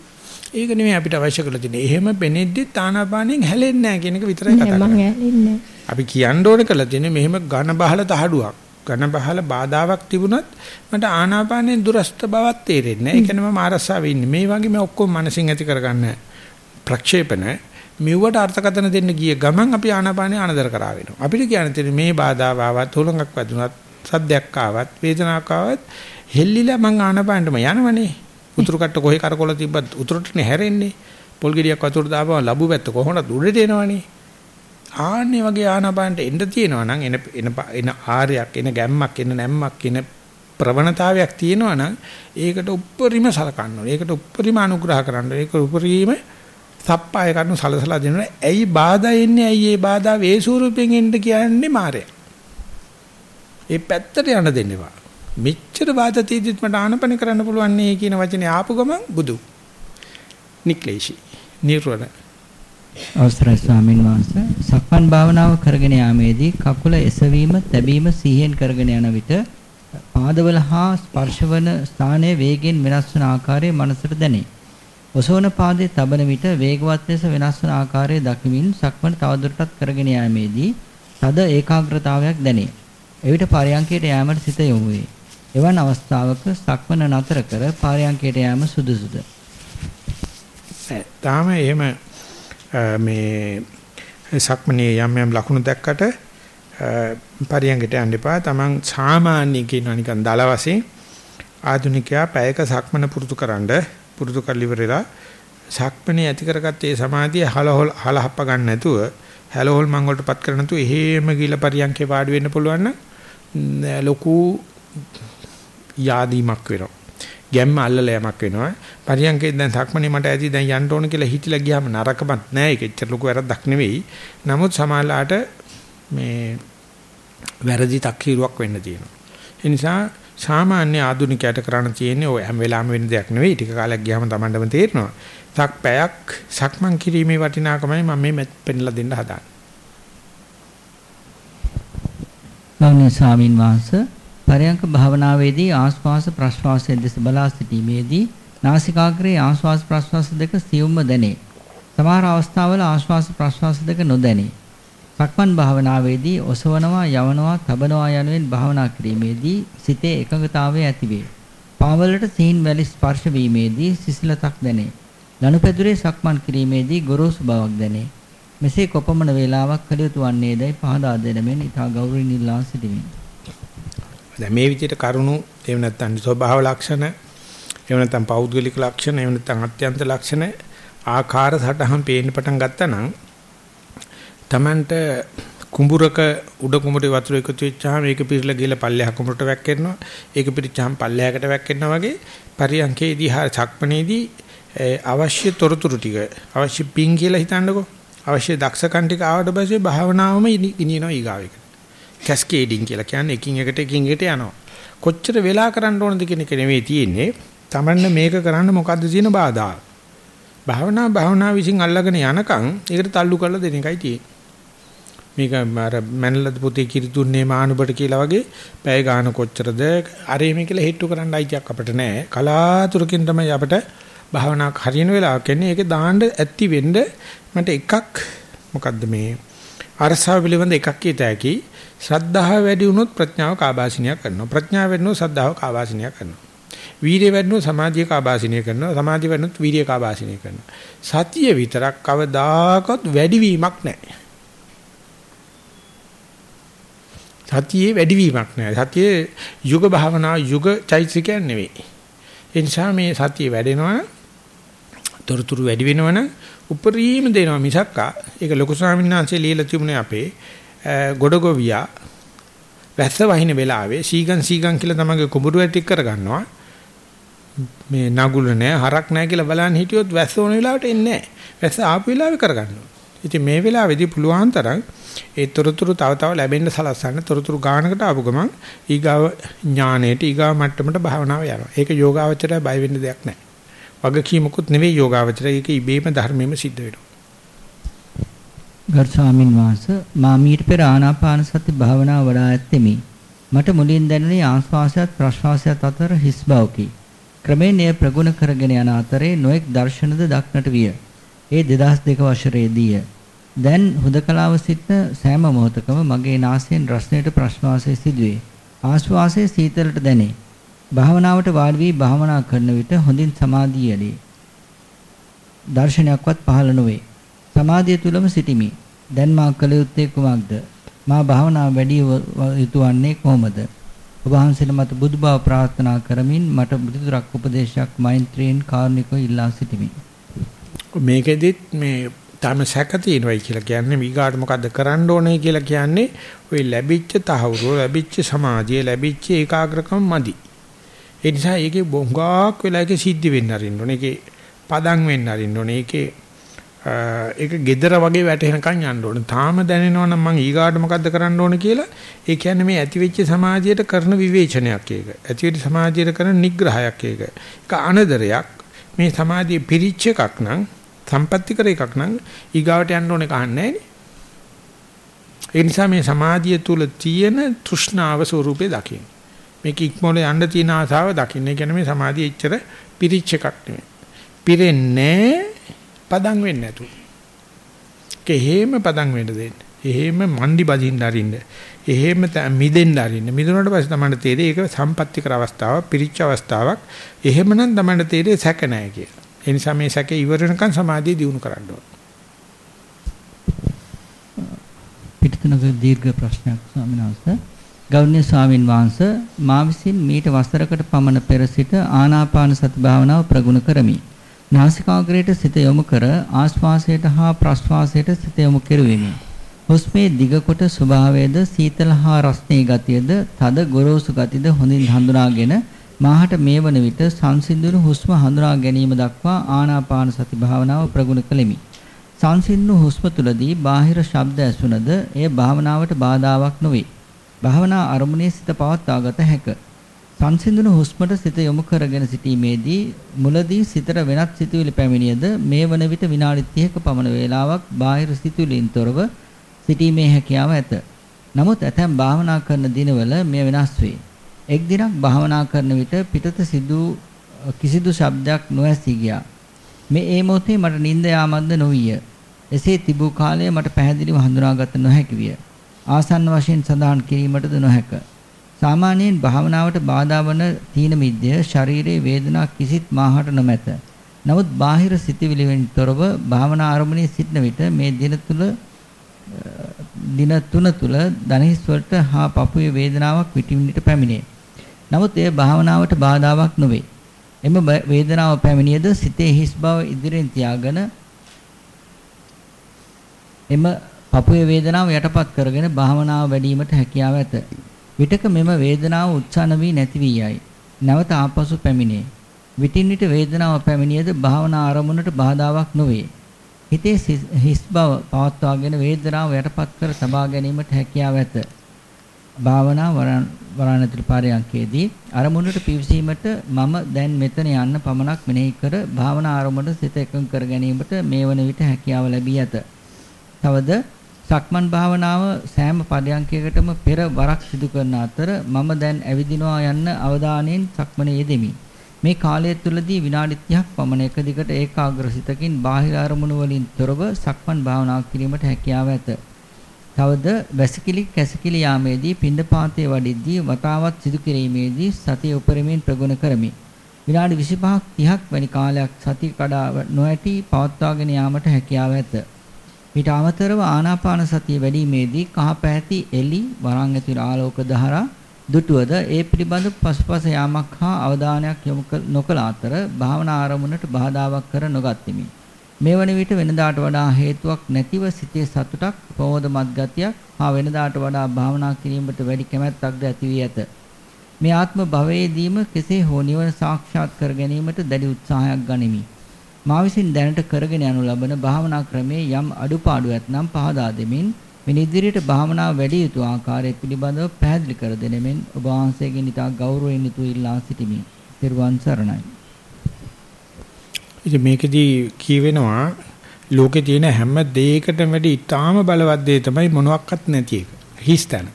ඒක නෙමෙයි අපිට අවශ්‍ය කරලා තියෙන්නේ. එහෙම පෙනෙද්දි තානාපානෙන් හැලෙන්නේ නැහැ කියන එක විතරයි කතා කරන්නේ. අපි කියන්න ඕනේ කරලා තියෙන්නේ මෙහෙම ඝන බහල තහඩුවක්. ඝන බහල බාධාවක් තිබුණත් මට ආනාපානෙන් දුරස්ත බවක් තේරෙන්නේ නැහැ. ඒ කියන්නේ මම ආරස්සාවේ ඉන්නේ. මේ වගේ මේ ඔක්කොම මනසින් ඇති කරගන්න ප්‍රක්ෂේපණ මෙව්වට අර්ථකථන දෙන්න ගිය ගමන් අපි ආනාපානේ අනදර කරා වෙනවා. අපිට කියන්න තියෙන්නේ මේ බාධාව ආවත්, හුලඟක් වැදුනත්, සද්දයක් ආවත්, වේදනාවක් ආවත් හෙල්ලිලා මං ආනාපානෙටම යනවනේ. උතුරු කට්ට කොහේ කරකොල තිබ්බත් උතුරටනේ හැරෙන්නේ. පොල් ගෙඩියක් වතුර දාපුවම ලැබු පැත්ත කොහොමද උඩට එනවනේ. ආන්නේ වගේ ආනාපානට එන්න තියෙනවා නම් එන එන එන ආරයක් එන ගැම්මක් එන නැම්මක් එන ප්‍රවණතාවයක් තියෙනවා නම් ඒකට උප්පරිම සලකන්න ඕනේ. ඒකට උප්පරිම අනුග්‍රහ කරන්න ඕනේ. ඒක උපරිම සප්පාය කරනු සලසලා දෙනවා. ඇයි බාධා එන්නේ? ඇයි ඒ බාධා වේ ස්වරූපයෙන් එන්න කියන්නේ මායя. ඒ පැත්තට යන්න දෙන්නවා. මෙච්චර වාද තීදිත් මට ආනපන කරන්න පුළුවන් නේ කියන වචනේ ආපු ගමන් බුදු. නික්ලේශී. නිර්වණ. අවසරයි ස්වාමින් වහන්සේ. සක්මන් භාවනාව කරගෙන යාමේදී කකුල එසවීම, තැබීම සිහියෙන් කරගෙන යන විට පාදවල හා ස්පර්ශවන ස්ථානයේ වේගෙන් වෙනස් වන ආකාරය මනසට දැනේ. ඔසවන පාදයේ තබන විට වේගවත් ලෙස වෙනස් වන ආකාරය දකිමින් සක්මන් තවදුරටත් කරගෙන යාමේදී තද ඒකාග්‍රතාවයක් දැනේ. එවිට පරයන්කයට යාමට සිත යොමු වේ. එවන් අවස්ථාවක සක්මන නතර කර පාරයන්කයට යෑම සුදුසුද? තාම එහෙම මේ සක්මනේ යම් යම් ලකුණු දැක්කට පරියන්කට යන්න එපා. Taman සාමාන්‍ය කියනවා නිකන් දල වශයෙන් ආධුනිකයා පැයක සක්මන පුරුදුකරනද පුරුදු කරලිවරලා සක්මනේ ඇති කරගත්තේ සමාධිය හලහොල් හලහප්ප ගන්න නැතුව හැලහොල් මං වලටපත් කර නැතුව එහෙම ගිල පරියන්කේ වාඩි වෙන්න පුළුවන් නම් ලොකු යාදීමක් වෙනවා. ගැම්ම අල්ලලා යමක් වෙනවා. පරියන්කේ දැන් සක්මනේ මට ඇති දැන් යන්න ඕන කියලා හිතිලා ගියාම නරකමත් නෑ. ඒක එච්චර ලොකු වැරද්දක් නෙවෙයි. නමුත් සමාලාට මේ වැරදි තක්කීරුවක් වෙන්න තියෙනවා. ඒ නිසා සාමාන්‍ය ආධුනිකයට කරන්න තියෙන්නේ ඔය හැම වෙලාවෙම වෙන දෙයක් නෙවෙයි. ටික කාලයක් ගියාම Tamandම තේරෙනවා. සක් පැයක් සක්මන් කිරීමේ වටිනාකමයි මම මේ පෙන්ලා දෙන්න හදාන්නේ. ගෞරවනීය ස්වාමින් වහන්සේ පරයන්ක භාවනාවේදී ආශ්වාස ප්‍රශ්වාසයේ දෙස බලා සිටීමේදී නාසිකාග්‍රයේ ආශ්වාස ප්‍රශ්වාස දෙක සියුම්ව දැනේ. සමහර අවස්ථාවල ආශ්වාස ප්‍රශ්වාස දෙක නොදැනේ. සක්මන් භාවනාවේදී ඔසවනවා යවනවා තබනවා යනුවෙන් භාවනා කිරීමේදී සිතේ එකඟතාවය ඇතිවේ. පාවලට සීන් වැලි ස්පර්ශ වීමේදී සිසිලතක් දැනේ. ලනුපැදුරේ සක්මන් කිරීමේදී ගොරෝසු බවක් දැනේ. මෙසේ කොපමණ වේලාවක් කළ යුතු වන්නේදයි පහදා දෙන මෙන් ඉතා ගෞරවණීය ඉල්ලා සිටිමි. දැන් මේ විදිහට කරුණු එහෙම නැත්නම් ස්වභාව ලක්ෂණ එහෙම නැත්නම් පෞද්ගලික ලක්ෂණ එහෙම නැත්නම් අත්‍යන්ත ලක්ෂණ ආකාර සටහන් පේන්න පටන් ගත්තා නම් Tamanට කුඹුරක උඩ කුඹුරේ වතුර එකතු වෙච්චාම ඒක පිරලා ගිහලා පල්ලෙහා කුඹුරට වැක්කෙනවා. ඒක පිරිච්චාම පල්ලෙහාකට වැක්කෙනවා වගේ පරියන්කේදී හා සක්මනේදී අවශ්‍ය තොරතුරු ටික අවශ්‍ය පිං කියලා හිතන්නකෝ. අවශ්‍ය දක්ෂකම් ටික ආවට පස්සේ භාවනාවම ඉනිනවා ඊගාවෙකට කැස්කේඩින් කියලා කියන්නේ එකින් එකට එකින් එකට යනවා. කොච්චර වෙලා කරන්න ඕනද කියන එක නෙවෙයි තියෙන්නේ. Tamanne මේක කරන්න මොකද්ද තියෙන බාධා? භාවනා භාවනා විසින් අල්ලගෙන යනකම් ඒකට තල්ලු කරලා දෙන එකයි තියෙන්නේ. මේක අර මැනලද පුතේ කිරි දුන්නේ මානුබට කියලා වගේ පැය ගාන කොච්චරද අරේ මේ කියලා හිටු කරන්න අයිතියක් අපිට නැහැ. කලාතුරකින් තමයි අපිට භාවනාවක් හරියන වෙලාවක එන්නේ. ඒක දාන්න ඇති වෙන්න මට එකක් මොකද්ද මේ අරසාව පිළිබඳ එකක් කියත හැකි ශ්‍රද්ධාව වැඩි වුණොත් ප්‍රඥාව කාබාසිනිය කරනවා. ප්‍රඥාව වැඩි වුණොත් ශ්‍රද්ධාව කාබාසිනිය කරනවා. වීර්යය වැඩි වුණොත් සමාධිය කාබාසිනිය කරනවා. සමාධිය වැඩි වුණොත් වීර්යය කාබාසිනිය කරනවා. සතිය විතරක් කවදාකවත් වැඩි වීමක් නැහැ. සතියේ වැඩි වීමක් නැහැ. සතියේ යුග භාවනා යුග චෛත්‍යිකයක් නෙවෙයි. ඒ නිසා මේ සතිය වැඩෙනවා තොරතුරු වැඩි වෙනවනම් උපරිම දෙනවා මිසක්කා ඒක ලොකු ස්වාමීන් වහන්සේ ලියලා තිබුණේ අපේ ගොඩගොවියා වැස්ස වහින වෙලාවේ සීගන් සීගන් කියලා තමගේ කුඹුරු ඇටි කරගන්නවා මේ නගුල නැහැ හරක් නැහැ කියලා බලන්න හිටියොත් වැස්ස ඕන වෙලාවට එන්නේ නැහැ. වැස්ස ආපු වෙලාවේ කරගන්න ඕනේ. ඉතින් මේ වෙලාවේදී පුළුවන් තරම් ඒ තොරතුරු තව තව ලැබෙන්න සලස්සන්න තොරතුරු ගානකට ආපු ගමන් ඊගාව ඥානෙට ඊගාව මට්ටමට භාවනාව යනවා. ඒක යෝගාවචරය බය වෙන්න දෙයක් නැහැ. වගකීමකුත් නෙවෙයි යෝගාවචරය. ඒක ඉබේම ධර්මයෙන්ම සිද්ධ වෙනවා. ගරු ස්වාමින් වහන්සේ මා මීට පෙර ආනාපාන සති භාවනාව වඩා ඇත්තෙමි. මට මුලින් දැනුනේ ආශ්වාසයත් ප්‍රශ්වාසයත් අතර හිස් බවකි. ක්‍රමයෙන් එය ප්‍රගුණ කරගෙන යන අතරේ නොඑක් දර්ශනද දක්නට විය. ඒ 2002 වසරේදීය. දැන් හුදකලාව සිටින සෑම මොහොතකම මගේ නාසයෙන් රස්නයට ප්‍රශ්වාසය සිදුවේ. ආශ්වාසයේ සීතලට දැනේ. භාවනාවට වාඩි වී භාවනා කරන විට හොඳින් සමාධිය ඇලේ. දර්ශනයක්වත් පහළ නොවේ. සමාධිය තුලම සිටිමි. දැන් මා කළ යුත්තේ කුමක්ද? මා භාවනාව වැඩි යුතු වන්නේ කොහොමද? ඔබ වහන්සේට මත බුදු බව ප්‍රාර්ථනා කරමින් මට බුදුරක් උපදේශයක් මෛත්‍රියෙන් කාරුණිකව ඉල්ලා සිටිමි. මේකෙදිත් මේ තම සැක තියෙනවයි කියලා කියන්නේ ඊගාට මොකද්ද කරන්න ඕනේ කියලා කියන්නේ ওই ලැබිච්ච තහවුරු ලැබිච්ච සමාධිය ලැබිච්ච ඒකාග්‍රකම මදි. ඒ නිසා ඒකේ බොංගාක් වෙලා ඒකේ සිද්ධ වෙන්න අරින්න ඕනේ. ඒකේ පදම් වෙන්න අරින්න ඕනේ. ඒකේ ඒක gedara වගේ වැටෙනකන් යන්න ඕනේ. තාම දැනෙනවා නම් මං ඊගාට මොකද්ද කරන්න ඕනේ කියලා. ඒ කියන්නේ මේ ඇතිවෙච්ච සමාජයට කරන විවේචනයක් ඒක. ඇතිවෙච්ච සමාජයට කරන නිග්‍රහයක් ඒක. ඒක අනදරයක්. මේ සමාධිය පිරිච්ච එකක් නම් සම්පත්‍ති කර එකක් නම් ඊගාවට යන්න ඕනේ කහන්නේ ඒ නිසා මේ සමාධිය තුල තියෙන තෘෂ්ණාව ස්වરૂපේ දකින්න. මේක ඉක්මොල යන්න තියෙන ආසාව දකින්න. ඒ කියන්නේ මේ සමාධිය එච්චර පිරිච්ච එකක් නෙමෙයි. පිරෙන්නේ පදම් වෙන්නේ නැතු. කෙහෙම පදම් වෙන්න දෙන්න. එහෙම මන්දි බදින්න අරින්න. එහෙම මිදෙන්න අරින්න. මිදුණාට පස්සේ තමයි තේරෙන්නේ ඒක සම්පත්‍ති කර අවස්ථාවක්, පිරිච්ච අවස්ථාවක්. එහෙමනම් තමයි තේරෙන්නේ සැක නැහැ කියලා. ඒ නිසා මේ සැකේ ඉවර වෙනකන් සමාධිය දියුණු කරන්න ඕන. පිටතනක දීර්ඝ ප්‍රශ්නයක් ස්වාමීන් වහන්සේ. ගෞරවනීය ස්වාමින් වහන්සේ මා විසින් මීට වසරකට පමණ පෙර සිට ආනාපාන සති භාවනාව ප්‍රගුණ කරමි. නාසිකාග්‍රයට සිත යොමු කර ආශ්වාසයට හා ප්‍රශ්වාසයට සිත යොමු කෙරුවෙමි. හුස්මේ දිග කොට ස්වභාවයේද සීතල හා රස්නේ ගතියද තද ගොරෝසු ගතියද හොඳින් හඳුනාගෙන මාහට මේ වන විට සංසිඳුණු හුස්ම හඳුනා ගැනීම දක්වා ආනාපාන සති භාවනාව ප්‍රගුණ කළෙමි. සංසිඳුණු හුස්ම තුලදී බාහිර ශබ්ද ඇසුනද එය භාවනාවට බාධාවක් නොවේ. භාවනා අරමුණේ සිත පවත්වාගත හැක. සංසිඳුණු හුස්මට සිත යොමු කරගෙන සිටීමේදී මුලදී සිතට වෙනත් සිතුවිලි පැමිණියද මේ වන විට විනාඩි 30ක පමණ වේලාවක් බාහිර සිතුවිලින් තොරව සිටීමේ හැකියාව ඇත. නමුත් ඇතැම් භාවනා කරන දිනවල මෙය වෙනස් වේ. එක් දිනක් භාවනා කරන විට පිටත සිදු කිසිදු ශබ්දයක් නොඇසී ගියා. මේ ඒ මොහොතේ මට නිින්ද යාමක්ද නොවිය. එසේ තිබූ කාලය මට පැහැදිලිව හඳුනාගත නොහැකි විය. ආසන්න වශයෙන් සඳහන් කිරීමටද නොහැක. සාමාන්‍යයෙන් භාවනාවට බාධා වන තීන මිද්‍ය ශරීරයේ වේදනා කිසිත් මාහට නොමැත. නමුත් බාහිර සිතිවිලි වලින් තොරව භාවනා ආරම්භණයේ සිටන විට මේ දින තුල දින තුන තුල දණහිස් වලට හා පපුවේ වේදනාවක් විටිමිනිට පැමිණේ. නමුත් එය භාවනාවට බාධාවක් නොවේ. එම වේදනාව පැමිණියද සිතේ හිස් බව ඉදිරියෙන් තියාගෙන එම පපුවේ වේදනාව යටපත් කරගෙන භාවනාව වැඩිවීමට හැකියාව ඇත. විටක මෙම වේදනාව උත්සන්න වී නැති වී යයි. නැවත ආපසු පැමිණේ. විටින් විට වේදනාව පැමිණියද භාවනා ආරමුණට බාධාවක් නොවේ. හිතේ හිස් බව පවත්වාගෙන වේදනාව යටපත් කර තබා ගැනීමට හැකියාව ඇත. භාවනා වරණතුල් පාරයන්කේදී අරමුණට පිවිසීමට මම දැන් මෙතන යන්න පමණක් මෙනෙහි කර භාවනා අරමුණට සිත එකඟ කර ගැනීමට මේ වන විට හැකියාව ලැබී ඇත. තවද සක්මන් භාවනාව සෑම පදයන්කයකටම පෙර වරක් සිදු කරන අතර මම දැන් ඇවිදිනවා යන්න අවධානයෙන් සක්මනේ යෙදෙමි. මේ කාලය තුළදී විනාඩි 30ක් පමණ එක දිගට ඒකාග්‍රසිතකින් බාහිර අරමුණු වලින් තොරව සක්මන් භාවනා කිරීමට හැකියාව ඇත. තවද වැසිකිලි කැසිකිලි යාමේදී පින්ඩපාතයේ වඩිද්දී වතාවත් සිදු කිරීමේදී සතිය උපරිමයෙන් ප්‍රගුණ කරමි. විනාඩි 25ක් 30ක් වැනි කාලයක් සතිය කඩා නොඇටි පවත්වාගෙන යාමට හැකියාව ඇත. ඊට අමතරව ආනාපාන සතිය වැඩිීමේදී කහ පැහැති එලි වරන් ඇතුළු ආලෝක දහරා දුටුවද ඒ පිළිබඳ පසුපස යාමක් හා අවධානයක් යොමු නොකළ අතර භාවනා ආරමුණට බාධාවක් කර නොගත්ෙමි. මේ වන විට වෙනදාට වඩා හේතුවක් නැතිව සිතේ සතුටක් ප්‍රමෝදමත් ගතියක් හා වෙනදාට වඩා භාවනා කිරීමට වැඩි කැමැත්තක්ද ඇති වී ඇත. මේ ආත්ම භවයේදීම කෙසේ හෝ නිවන සාක්ෂාත් කර ගැනීමට දැඩි උත්සාහයක් ගනිමි. මා විසින් දැනට කරගෙන යනු ලබන භාවනා ක්‍රමයේ යම් අඩුපාඩු ඇතනම් පහදා දෙමින් මින් ඉදිරියට භාවනාව වැඩි යුතු ආකාරය පිළිබඳව පැහැදිලි කර දෙනෙමින් ඔබ වහන්සේගෙන් ඉතා ගෞරවයෙන් යුතුව ඉල්ලා සිටිමි. ත්වන් සරණයි. ඉතින් මේකෙදී කියවෙනවා ලෝකේ තියෙන හැම දෙයකටම වැඩි ඊටාම බලවත් දේ තමයි මොනවත් නැති එක. හිස්තන.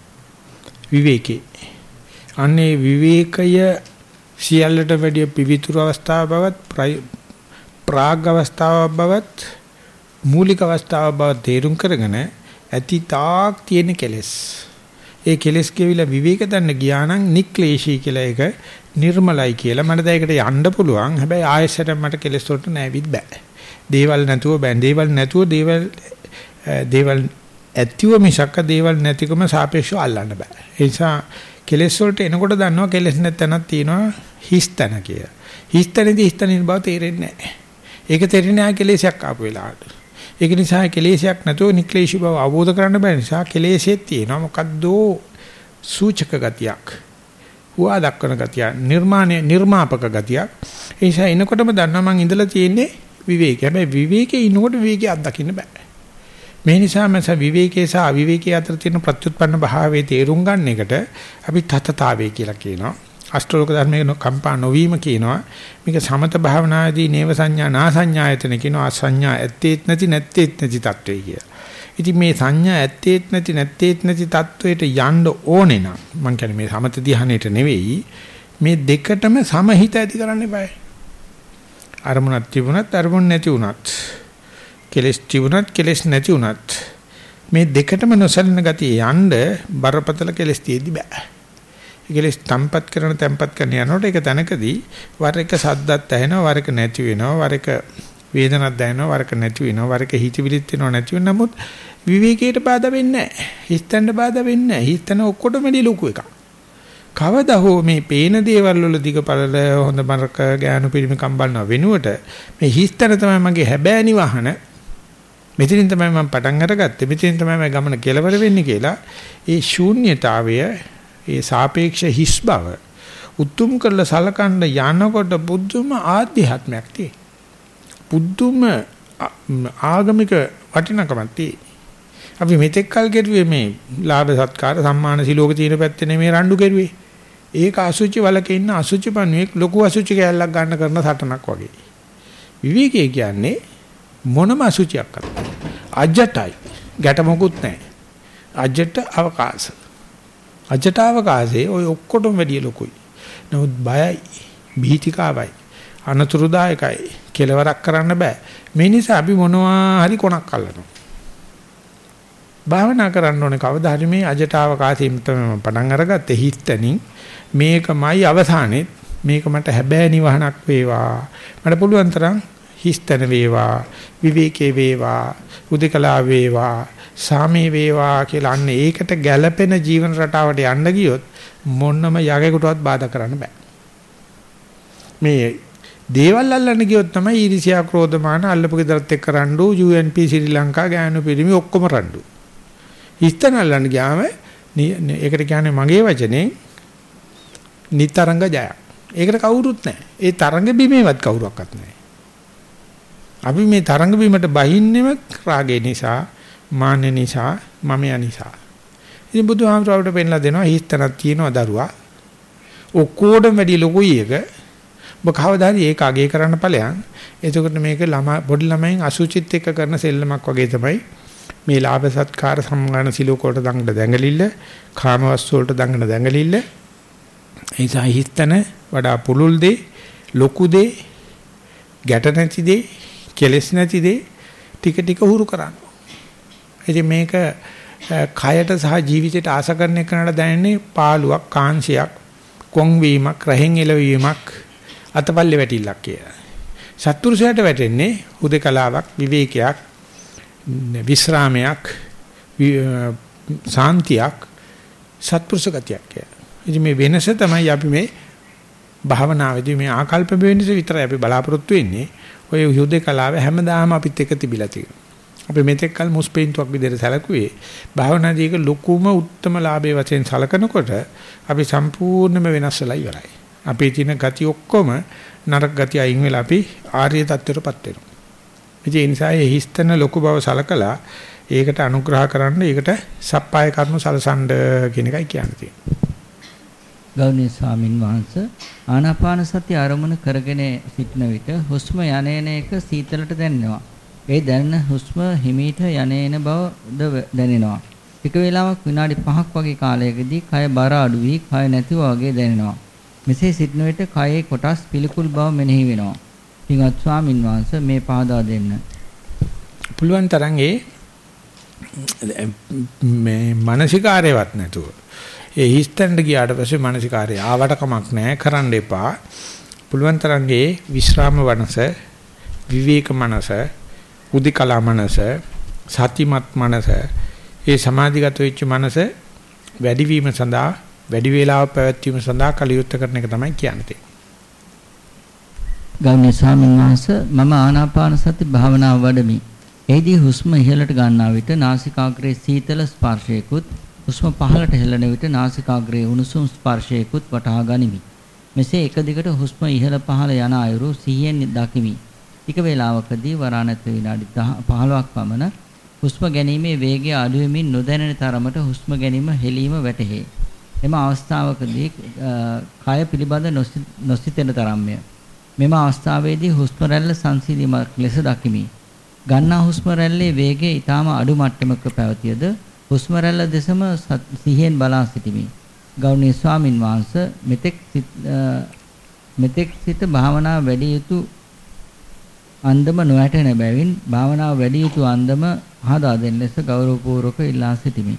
විවේකේ. අන්නේ විවේකය සියල්ලට වැඩිය පිවිතුරු අවස්ථාව බවත් ප්‍රාග් අවස්ථාවක් බවත් මූලික අවස්ථාවක් බව තේරුම් කරගෙන ඇති තාක් තියෙන කෙලෙස්. ඒ කෙලෙස් කෙවිලා විවේක දන්න ගියා නම් නික්ලේශී කියලා එක නිර්මලයි කියලා මට දැයකට යන්න පුළුවන්. හැබැයි ආයෙසට මට කෙලෙස් වලට නැවිත් බෑ. දේවල් නැතුව බෑ. දේවල් නැතුව දේවල් දේවල් ඇතිව මිසක්ක දේවල් නැතිකම සාපේක්ෂව අල්ලන්න බෑ. ඒ නිසා කෙලෙස් වලට එනකොට දන්නවා කෙලෙස් නැත්නම් තියෙනවා හිස්තන කියලා. හිස්තනදී හිස්තනින් බව තේරෙන්නේ නැහැ. ඒක තේරෙන්නේ නැහැ කෙලෙසයක් ආපු වෙලාවට. ඒක නිසා කෙලෙසයක් නැතුව නික්ලේශී බව අවබෝධ කරන්න බැරි නිසා කෙලෙසෙත් තියෙනවා මොකද්ද සූචක ගතියක්. හුවා දක්වන ගතිය නිර්මාණය නිර්මාපක ගතියක්. ඒ නිසා එනකොටම දන්නවා මං ඉඳලා තියෙන්නේ විවේකය. හැබැයි විවේකයේ ඉන්නකොට විවේකය අත්දකින්න බෑ. මේ නිසා මස විවේකයේ සහ අවිවේකයේ අතර තියෙන ප්‍රත්‍යুৎපන්න භාවයේ තේරුම් ගන්න එකට අපි තතතාවේ කියලා කියනවා. අෂ්ටෝක ධර්මයේ කම්පා නොවීම කියනවා. මේක සමත භාවනාදී නේව සංඥා නා සංඥායතන කියනවා. අසංඥා ඇත්තේත් නැති නැත්තේත් නැති තත්වයේ කියලා. ඉතින් මේ සංඥා ඇත්තේත් නැති නැත්තේත් නැති තත්වයට යන්න ඕනේ නම් මම කියන්නේ මේ සමත ධ්‍යානෙට නෙවෙයි මේ දෙකටම සමහිත ඇති කරන්න eBay. අරමුණක් තිබුණත් අරමුණ නැති වුණත් කෙලස් තිබුණත් කෙලස් නැති වුණත් මේ දෙකටම නොසලින ගතිය යන්න බරපතල කෙලස් තියෙදි බෑ. කෙලස් තම්පත් කරන තම්පත් කරන යනකොට ඒක තැනකදී වර එක සද්දත් ඇහෙනවා වර එක නැති වෙනවා වර එක වේදනක් දැනෙනවා වර එක නැති වෙනවා වර එක හිතවිලිත් වෙනවා නැති වෙන නමුත් විවේකයට බාධා වෙන්නේ නැහැ. හිතන්න බාධා වෙන්නේ නැහැ. හිතන ඔක්කොටම වැඩි ලොකු එකක්. කවදා හෝ මේ පේන දේවල් වල දිගපළල හොඳ මරක ගෑනු පිරිමි කම්බල්න වෙනුවට මේ හිස්තන තමයි මගේ හැබෑනි වහන මෙතනින් තමයි මම පටන් අරගත්තේ. මෙතනින් තමයි මම ගමන කෙලවර වෙන්නේ කියලා ඒ ශූන්‍යතාවය ඒ සාපේක්ෂ හිස් බව උතුම් කරලා සලකන්න යනකොට බුද්ධම ආධ්‍යාත්මයක් tie. බුද්ධම ආගමික වටිනකමක් tie. අපි මෙතෙක් කල් කෙරුවේ මේ ලාභ සත්කාර සම්මාන සිලෝක තියෙන පැත්තේ නෙමෙයි රණ්ඩු කෙරුවේ. ඒක අසුචි වලක ඉන්න අසුචි පණුවෙක් ලොකු අසුචි කැලලක් ගන්න කරන සටනක් වගේ. විවේකයේ කියන්නේ මොනම අසුචියක් අත. අජටයි. ගැට මොකුත් නැහැ. අජට අවකාශ. අජටාවකාශයේ ওই ඔක්කොටම වැඩිය ලොකුයි. නමුත් බයයි, භීතිකාවයි, අනතුරුදායකයි, කෙලවරක් කරන්න බෑ. මේ නිසා අපි මොනවා හරි කොනක් අල්ලනවා. භාවනා කරන්න ඕනේ කවදා හරි මේ අජටාවකාශයෙන් තමයි පටන් අරගත්තේ හිතෙනින් මේකමයි අවසානේ මේක මට හැබෑ නිවහනක් වේවා. මට පුළුවන් තරම් හිස්තන වේවා, විවේකේ වේවා, උදකලා වේවා සාමේ වේවා කියලා අන්න ඒකට ගැළපෙන ජීවන රටාවට යන්න ගියොත් මොන්නම යකෙකුටවත් බාධා කරන්න බෑ. මේ දේවල් අල්ලන්න ගියොත් තමයි ඊර්ෂ්‍යා ක්‍රෝධ මාන අල්ලපු ගෙදරත් එක්ක රණ්ඩු UNP ශ්‍රී ලංකා ගෑනු පිරිමි ඔක්කොම රණ්ඩු. ඉස්තන අල්ලන්න ගියාම ඒකට කියන්නේ මගේ වචනේ නිතරංග ජයක්. ඒකට කවුරුත් නැහැ. ඒ තරංග බිමේවත් කවුරක්වත් නැහැ. අපි මේ තරංග බිමට බහින්නෙම රාගේ නිසා මාන්න නිසා මමයා නිසා. ඉතින් බුදුහාමරවට පෙන්ලා දෙනවා හිස්තනක් තියෙනවා දරුවා. ඔක්කොටම වැඩි ලොකුයි එක. ඔබ කවදා හරි ඒක අගේ කරන්න ඵලයන්. එතකොට මේක ළමා පොඩි ළමයින් අසුචිත් එක්ක කරන සෙල්ලමක් වගේ තමයි මේ ලාභ සත්කාර සම්මාන සිලෝකෝට දඟන දැඟලිල්ල කාමවස්තු වලට දඟන දැඟලිල්ල ඒසා හිස්තන වඩා පුලුල් දේ ලොකු දේ ගැට නැති දේ කෙලස් නැති දේ ටික ටික හුරු කරන්න. ඉතින් මේක කයට සහ ජීවිතයට ආස කරන එකනට දැනෙන්නේ පාළුවක්, කාංශයක්, කොන් වීමක්, රහෙන් එළවීමක්, අතපල්ලේ වැටිල්ලක් කියලා. සත්පුරුෂයාට වැටෙන්නේ හුදකලාවක්, විවේකයක්, විස්රාමයක්, සාන්තියක්, සත්පුරුෂ ගතියක් කියලා. ඉතින් මේ වෙනස තමයි අපි මේ භාවනාවේදී මේ ආකල්ප වෙනස විතරයි අපි බලාපොරොත්තු වෙන්නේ. ඔය හුදකලාව හැමදාම අපිත් එක්ක තිබිලා තියෙනවා. අපි මෙතෙක් කල මුස්පේන්තුවක් විදිහට සැලකුවේ භාවනාදී එක ලොකුම උත්තරම ලාභයේ වශයෙන් සලකනකොට අපි සම්පූර්ණයෙන්ම වෙනස් වෙලා ඉවරයි. අපේ තියෙන ගති ඔක්කොම නරක ගති අයින් වෙලා අපි ආර්ය தත්වයටපත් වෙනවා. ඒ නිසා ඒ හිස්තන ලොකු බව සලකලා ඒකට අනුග්‍රහ කරන්න ඒකට සප්පාය කර්ම සලසන්න කියන එකයි කියන්නේ. ගෞරවනීය ස්වාමින් වහන්සේ ආනාපාන සති ආරමුණ කරගෙන සිටන විට හුස්ම යන එක සීතලට දැනෙනවා. ඒ දැනෙන හුස්ම හිමීට යන බවද දැනෙනවා. ටික වේලාවක් විනාඩි 5ක් වගේ කාලයකදී කය බර අඩු වී කය නැතිව වගේ දැනෙනවා. මෙසේ සිටන විට කයේ කොටස් පිළිකුල් බව මෙනෙහි වෙනවා. පින්වත් ස්වාමින් වහන්සේ මේ පහදා දෙන්න. පුළුවන් තරම් ඒ මේ මානසිකාරයවත් නැතුව ඒ හිස්තැන්න ගියාට පස්සේ මානසිකාරය ආවට කමක් නැහැ කරන්න එපා. පුළුවන් තරම් ඒ විශ්‍රාම වනස විවේක මනස උදිකලා මනස සතිමත් මනස ඒ සමාධිගත වෙච්ච මනස වැඩිවීම සඳහා වැඩි වේලාවක් පැවැත්වීම සඳහා කලියුත් කරන එක තමයි කියන්නේ. ගෞරවනීය ස්වාමීන් වහන්සේ මම ආනාපාන සති භාවනාව වඩමි. එෙහිදී හුස්ම ඉහළට ගන්නා විට නාසිකාග්‍රයේ සීතල ස්පර්ශයකුත් හුස්ම පහළට හෙළන විට නාසිකාග්‍රයේ උණුසුම් ස්පර්ශයකුත් වටහා ගනිමි. මෙසේ එක දිගට හුස්ම ඉහළ පහළ යන අයුරු සිහියෙන් දකිමි. ටික වේලාවකදී වරාණත් විනාඩි 15ක් පමණ හුස්ම ගැනීමේ වේගය අඩු වෙමින් නොදැනෙන තරමට හුස්ම ගැනීම හෙලීම වැටහේ. එම අවස්ථාවකදී කය පිළිබඳ නොසිතෙන තරම්ය. මෙම අවස්ථාවේදී හුස්ම රැල්ල සංසිඳීමක් ලෙස දකිමි. ගන්නා හුස්ම රැල්ලේ වේගය ඊටාම අඩු මට්ටමක පැවතියද හුස්ම රැල්ල දෙසම සිහියෙන් බලා සිටිමි. ගෞරවනීය ස්වාමින් වහන්සේ මෙතෙක් මෙතෙක් සිට භාවනා වැඩි යුතු අන්දම නොවැටෙන බැවින් භාවනාව වැඩි යුතු අන්දම හදා දෙන්න ලෙස ගෞරවපූර්වක ඉල්ලා සිටිමි.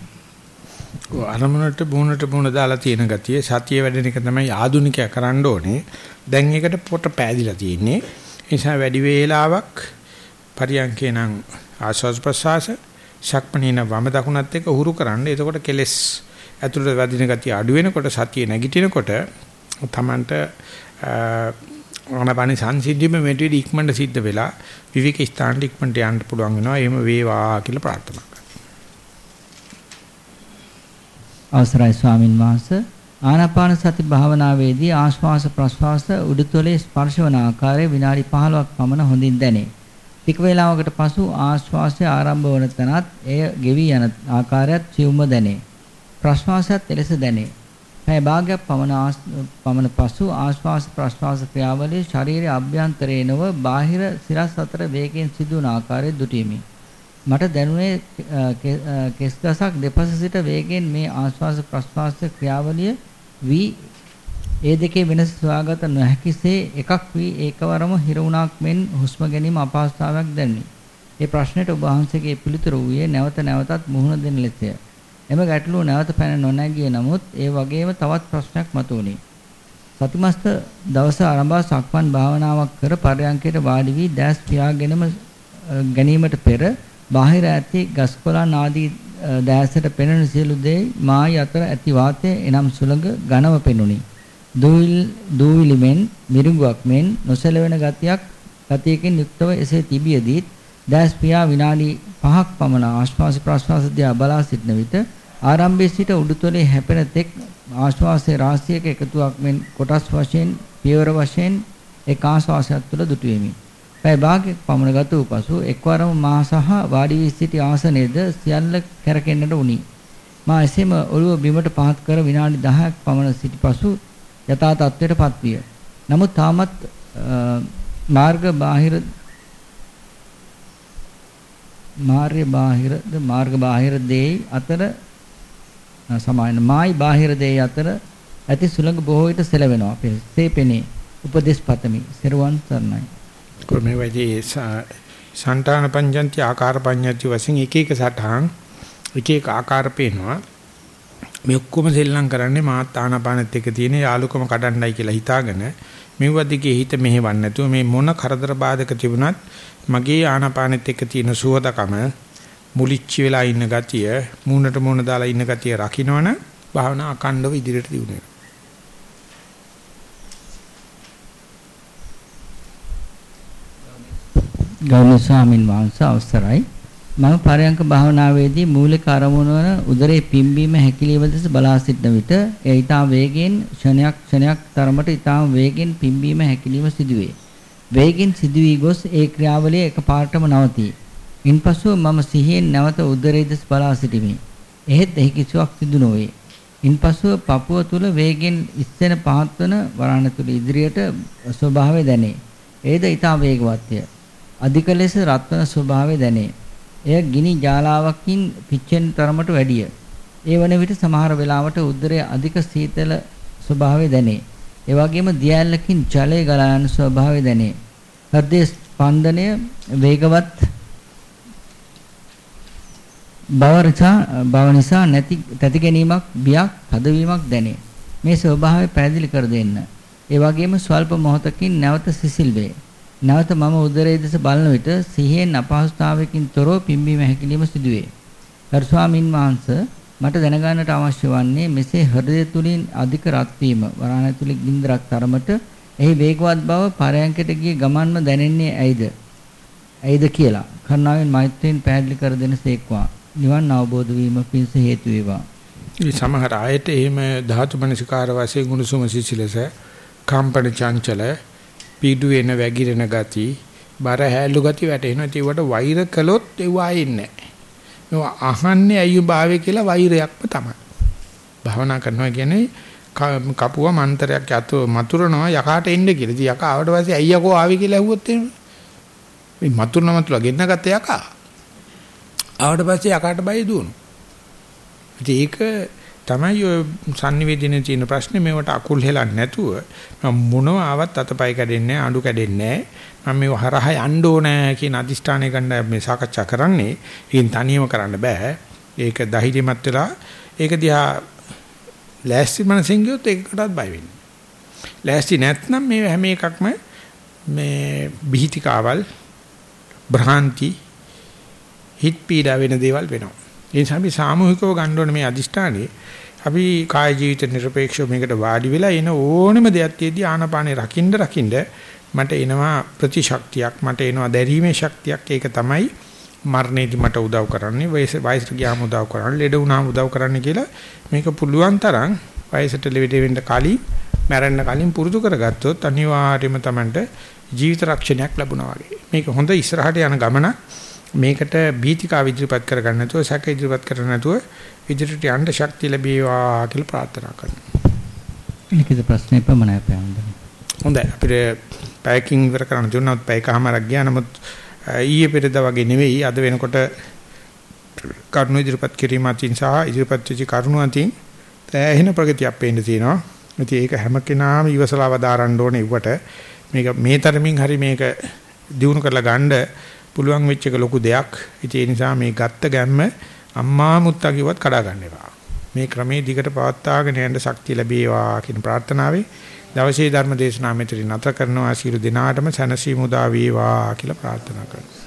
අරමුණට බුණට බුණ දාලා තියෙන ගතිය සතිය වැඩෙන එක තමයි ආදුනිකයා කරන්න ඕනේ. දැන් ඒකට පොට පෑදිලා තියෙන්නේ. ඒ නිසා වැඩි වේලාවක් පරියන්කේ නම් ආස්වාස් ප්‍රසවාස ශක්මණේන වම දකුණත් එක්ක උහුරු කරන්න. එතකොට කෙලස් ඇතුළට වදින ගතිය අඩු වෙනකොට සතිය නැගිටිනකොට තමන්ට ආනපනි සංසිද්ධියම මෙටි ඉක්මනට සිද්ධ වෙලා විවික ස්ථානට ඉක්මනට යන්න පුළුවන් වෙනවා. එහෙම වේවා කියලා ප්‍රාර්ථනා අවසරයි ස්වාමින් වහන්සේ ආනාපාන සති භාවනාවේදී ආශ්වාස ප්‍රශ්වාස උඩුතොලේ ස්පර්ශවන ආකාරය විනාඩි 15ක් පමණ හොඳින් දැනේ. ටික වේලාවකට පසු ආශ්වාසය ආරම්භ වන තැනත් එය ගෙවි යන ආකාරයත් සිවුම දැනේ. ප්‍රශ්වාසයත් එලෙස දැනේ. පැය භාගයක් පමණ පමණ පසු ආශ්වාස ප්‍රශ්වාස ක්‍රියාවලිය ශරීරයේ අභ්‍යන්තරයේ නොව බාහිර සිරස් අතර වේගයෙන් සිදුවන ආකාරය දුටීමි. මට දැනුනේ කෙස් ගසක් දෙපස සිට වේගයෙන් මේ ආශ්වාස ප්‍රශ්වාස ක්‍රියාවලිය වී ඒ දෙකේ වෙනස සොයාගත නොහැකිසේ එකක් වී ඒකවරම හිර වුණාක් මෙන් හුස්ම ගැනීම අපහසුතාවයක් දැනුනි. ඒ ප්‍රශ්නෙට ඔබ වහන්සේගේ පිළිතුර වූයේ නැවත නැවතත් මුහුණ දෙන ලෙසය. එම ගැටලුව නැවත පැන නොනැගිය නමුත් ඒ වගේම තවත් ප්‍රශ්නයක් මතුවුණි. සතිමස්ත දවස ආරම්භ සක්මන් භාවනාවක් කර පරයන්කයට වාඩි වී දැස් පියාගෙනම ගැනීමට පෙර බාහිර ඇති ගස්කොළන් ආදී දැසට පෙනෙන සියලු දේ මායි අතර ඇති වාතය එනම් සුළඟ ඝනව පෙනුනි. දූවිලි මෙන් මිරිඟුවක් මෙන් නොසැලවෙන ගතියක් ගතියකින් යුක්තව එසේ තිබියදීත් දැස් පියා විනාඩි 5ක් පමණ ආශ්වාස ප්‍රශ්වාස දිහා බලා සිටන විට ආරම්භයේ සිට උඩුතොලේ හැපෙන තෙක් ආශ්වාසයේ රාශියක එකතුවක් මෙන් කොටස් වශයෙන් පියවර වශයෙන් එක් ආශ්වාසයක් තුළ දුටුවෙමි. පැය භාගයක් පමණ ගත වූ පසු එක්වරම මා සහ වාඩි වී සිටි ආසනයේද සියල්ල කැරකෙන්නට වුණි. මා එසේම ඔළුව බිමට පහත් කර විනාඩි 10ක් පමණ සිටි පසු යථා තත්ත්වයටපත් විය. නමුත් තාමත් මාර්ග බාහිර මාර්ය බාහිරද මාර්ග බාහිර දෙයි අතර සමාන මායි බාහිර දෙයි අතර ඇති සුළඟ බොහෝ විට සෙලවෙනවා. පෙනේ උපදේශ පතමි. සර්වන් සර්ණයි. මේ වගේ සංතාන පඤ්ඤන්ති ආකාර පඤ්ඤන්ති වශයෙන් එක එක සටහන් එක එක ආකාර පේනවා මේ ඔක්කොම සෙල්ලම් කරන්නේ මාත් ආනාපානෙත් එක තියෙන යාලුකම කඩන්නයි කියලා හිතාගෙන මෙවදිගේ හිත මෙහෙවන්නේ නැතුව මේ මොන කරදර බාධක තිබුණත් මගේ ආනාපානෙත් එක තියෙන සුවදකම මුලිච්ච වෙලා ඉන්න ගතිය මූණට මූණ දාලා ඉන්න ගතිය රකින්නවනම් භාවනා අකණ්ඩව ඉදිරියට දියුණු ගෞරවනීය ස්වාමින් වහන්සේ අවසරයි මම පරයන්ක භාවනාවේදී මූලික අරමුණ වන උදරයේ පිම්බීම හැකිලිම දෙස බලා සිටන විට එය ඊටා වේගෙන් ක්ෂණයක් ක්ෂණයක් තරමට ඊටා වේගෙන් පිම්බීම හැකිලිම සිදුවේ. වේගෙන් සිදුවී ගොස් ඒ ක්‍රියාවලිය එකපාරටම නවතී. ඉන්පසු මම සිහියෙන් නැවත උදරයේ දෙස බලා සිටිමි. එහෙත් එහි කිසිවක් සිදු නොවේ. ඉන්පසු පපුව තුල වේගෙන් ඉස්සෙන පහත්වන වරණ තුල ඉදිරියට ස්වභාවය දැනේ. ඒද ඊටා වේගවත්ය. අධික ලෙස රත්වන ස්වභාවය දැනේ. එය ගිනි ජාලාවකින් පිච්චෙන තරමට වැඩිය. ඒ වන විට සමහර වෙලාවට උදරයේ අධික සීතල ස්වභාවය දැනේ. ඒ වගේම දියැලකින් ජලය ගලා යන ස්වභාවය දැනේ. හෘද ස්පන්දනය වේගවත් බව නිසා බව නිසා නැති තැති ගැනීමක් බියක් පදවීමක් දැනේ. මේ ස්වභාවය පැහැදිලි කර දෙන්න. ඒ වගේම ස්වල්ප මොහොතකින් නැවත සිසිල් වේ. නැවත මම උදරයේ දෙස බලන විට සිහියෙන් අපහසුතාවයකින් තොරව පිම්බීම හැකිලිම සිදුවේ. ගරු ස්වාමින් වහන්සේ මට දැනගන්නට අවශ්‍ය වන්නේ මෙසේ හෘදය තුලින් අධික රත් වීම වරණ ඇතුලේ ගින්දරක් තරමට එහි වේගවත් බව පරයන්කට ගිය ගමන්ම දැනෙන්නේ ඇයිද? ඇයිද කියලා. කරුණාවෙන් මෛත්‍රියෙන් පැහැදිලි කර දෙනසේක්වා. නිවන් අවබෝධ වීම පිණිස හේතු වේවා. මේ සමහර ආයත එහෙම ධාතු මනසිකාර වශයෙන් ගුණසුම සිසිලස කම්පන චංචල පීඩු වෙන වැగిරෙන ගති බර හැලු ගති වැටෙනවා. ඒවට වෛර කළොත් ඒව ආයෙන්නේ නැහැ. අහන්නේ අයු භාවය කියලා වෛරයක්ම තමයි. භාවනා කරනවා කියන්නේ කපුව මන්තරයක් යතු මතුරනවා යකාට එන්න කියලා. ඉතින් යකා ආවට පස්සේ අයියකෝ ආවේ කියලා ඇහුවොත් එහෙම. මේ මතුරන මතුරලා ගෙන්න ගත්ත යකා. ආවට පස්සේ යකාට බය දුවනවා. ඒක තමයි ඔය sannivedana තියෙන ප්‍රශ්නේ මේවට අකුල් හෙලන්නේ නැතුව මම මොනව ආවත් අතපය කැඩෙන්නේ අඬු කැඩෙන්නේ මම මේව හරහා යන්න ඕනේ කියන අදිෂ්ඨානය ගන්න මේ සාකච්ඡා කරන්නේ. ඉතින් තනියම කරන්න බෑ. ඒක ධෛර්යමත් වෙලා ඒක දිහා ලෑස්ති මනසින් ගියොත් ඒකටත් බය වෙන්නේ. ලෑස්ති නැත්නම් මේ හැම එකක්ම මේ බිහිතිකාවල් භ්‍රාන්ති හිත පීඩා වෙන දේවල් වෙනවා. ඒ නිසා අපි සාමූහිකව ගන්න ඕනේ මේ අදිෂ්ඨානේ. අපි කාය ජීවිත නිර්පේක්ෂව මේකට වාඩි වෙලා එන ඕනෙම දෙයක් තියදී ආනපානේ රකින්න රකින්න මට එනවා ප්‍රතිශක්තියක් මට එනවා දැරීමේ ශක්තියක් ඒක තමයි මරණයේදී මට උදව් කරන්නේ වයස වයසට ගියාම උදව් කරන්නේ ලෙඩ වුණාම උදව් කරන්නේ කියලා මේක පුළුවන් තරම් වයසට ලෙඩ වෙන්න කලින් මැරෙන්න කලින් පුරුදු කරගත්තොත් අනිවාර්යයෙන්ම Tamanට ජීවිත රක්ෂණයක් ලැබුණා වගේ මේක හොඳ ඉස්සරහට යන ගමනක් මේකට බීතිකා ඉදිරිපත් කරගන්න නැතුව සැක ඉදිරිපත් කරන්න නැතුව ඉදිරියට යන්න ශක්තිය ලැබේවා කියලා ප්‍රාර්ථනා කරනවා. ලිඛිත ප්‍රශ්නේ පමණයි අපේ හොඳයි. අපිට පැකින් ඉවර කරන්න දුන්නොත් පැයකමාරක් ගියා. නමුත් ඊයේ පෙරේදා වගේ නෙවෙයි. අද වෙනකොට කරුණු ඉදිරිපත් කිරීම අතින් සහ ඉදිරිපත් වෙච්ච කරුණු අතින් තැහෙන ප්‍රගතියක් පේන්න තියෙනවා. ඉතින් ඒක හැම කෙනාම ඉවසලාව දාරන්න ඕනේ. ඉවට මේක මේ තරමින් හරි මේක දිනු කරලා ගන්න පුළුවන් වෙච්ච එක ලොකු දෙයක්. ඒ නිසා මේ ගත්ත ගැම්ම අම්මා මුත්තා කිව්වත් කඩා ගන්න එපා. මේ ක්‍රමයේ දිගට පවත්වාගෙන යන්න ශක්තිය ලැබේවා කියන ප්‍රාර්ථනාවයි දවසේ ධර්ම දේශනාව මෙතන නතර කරනවා. ආශිර්වාද දිනාටම සනසීමු දා වේවා කියලා ප්‍රාර්ථනා කරනවා.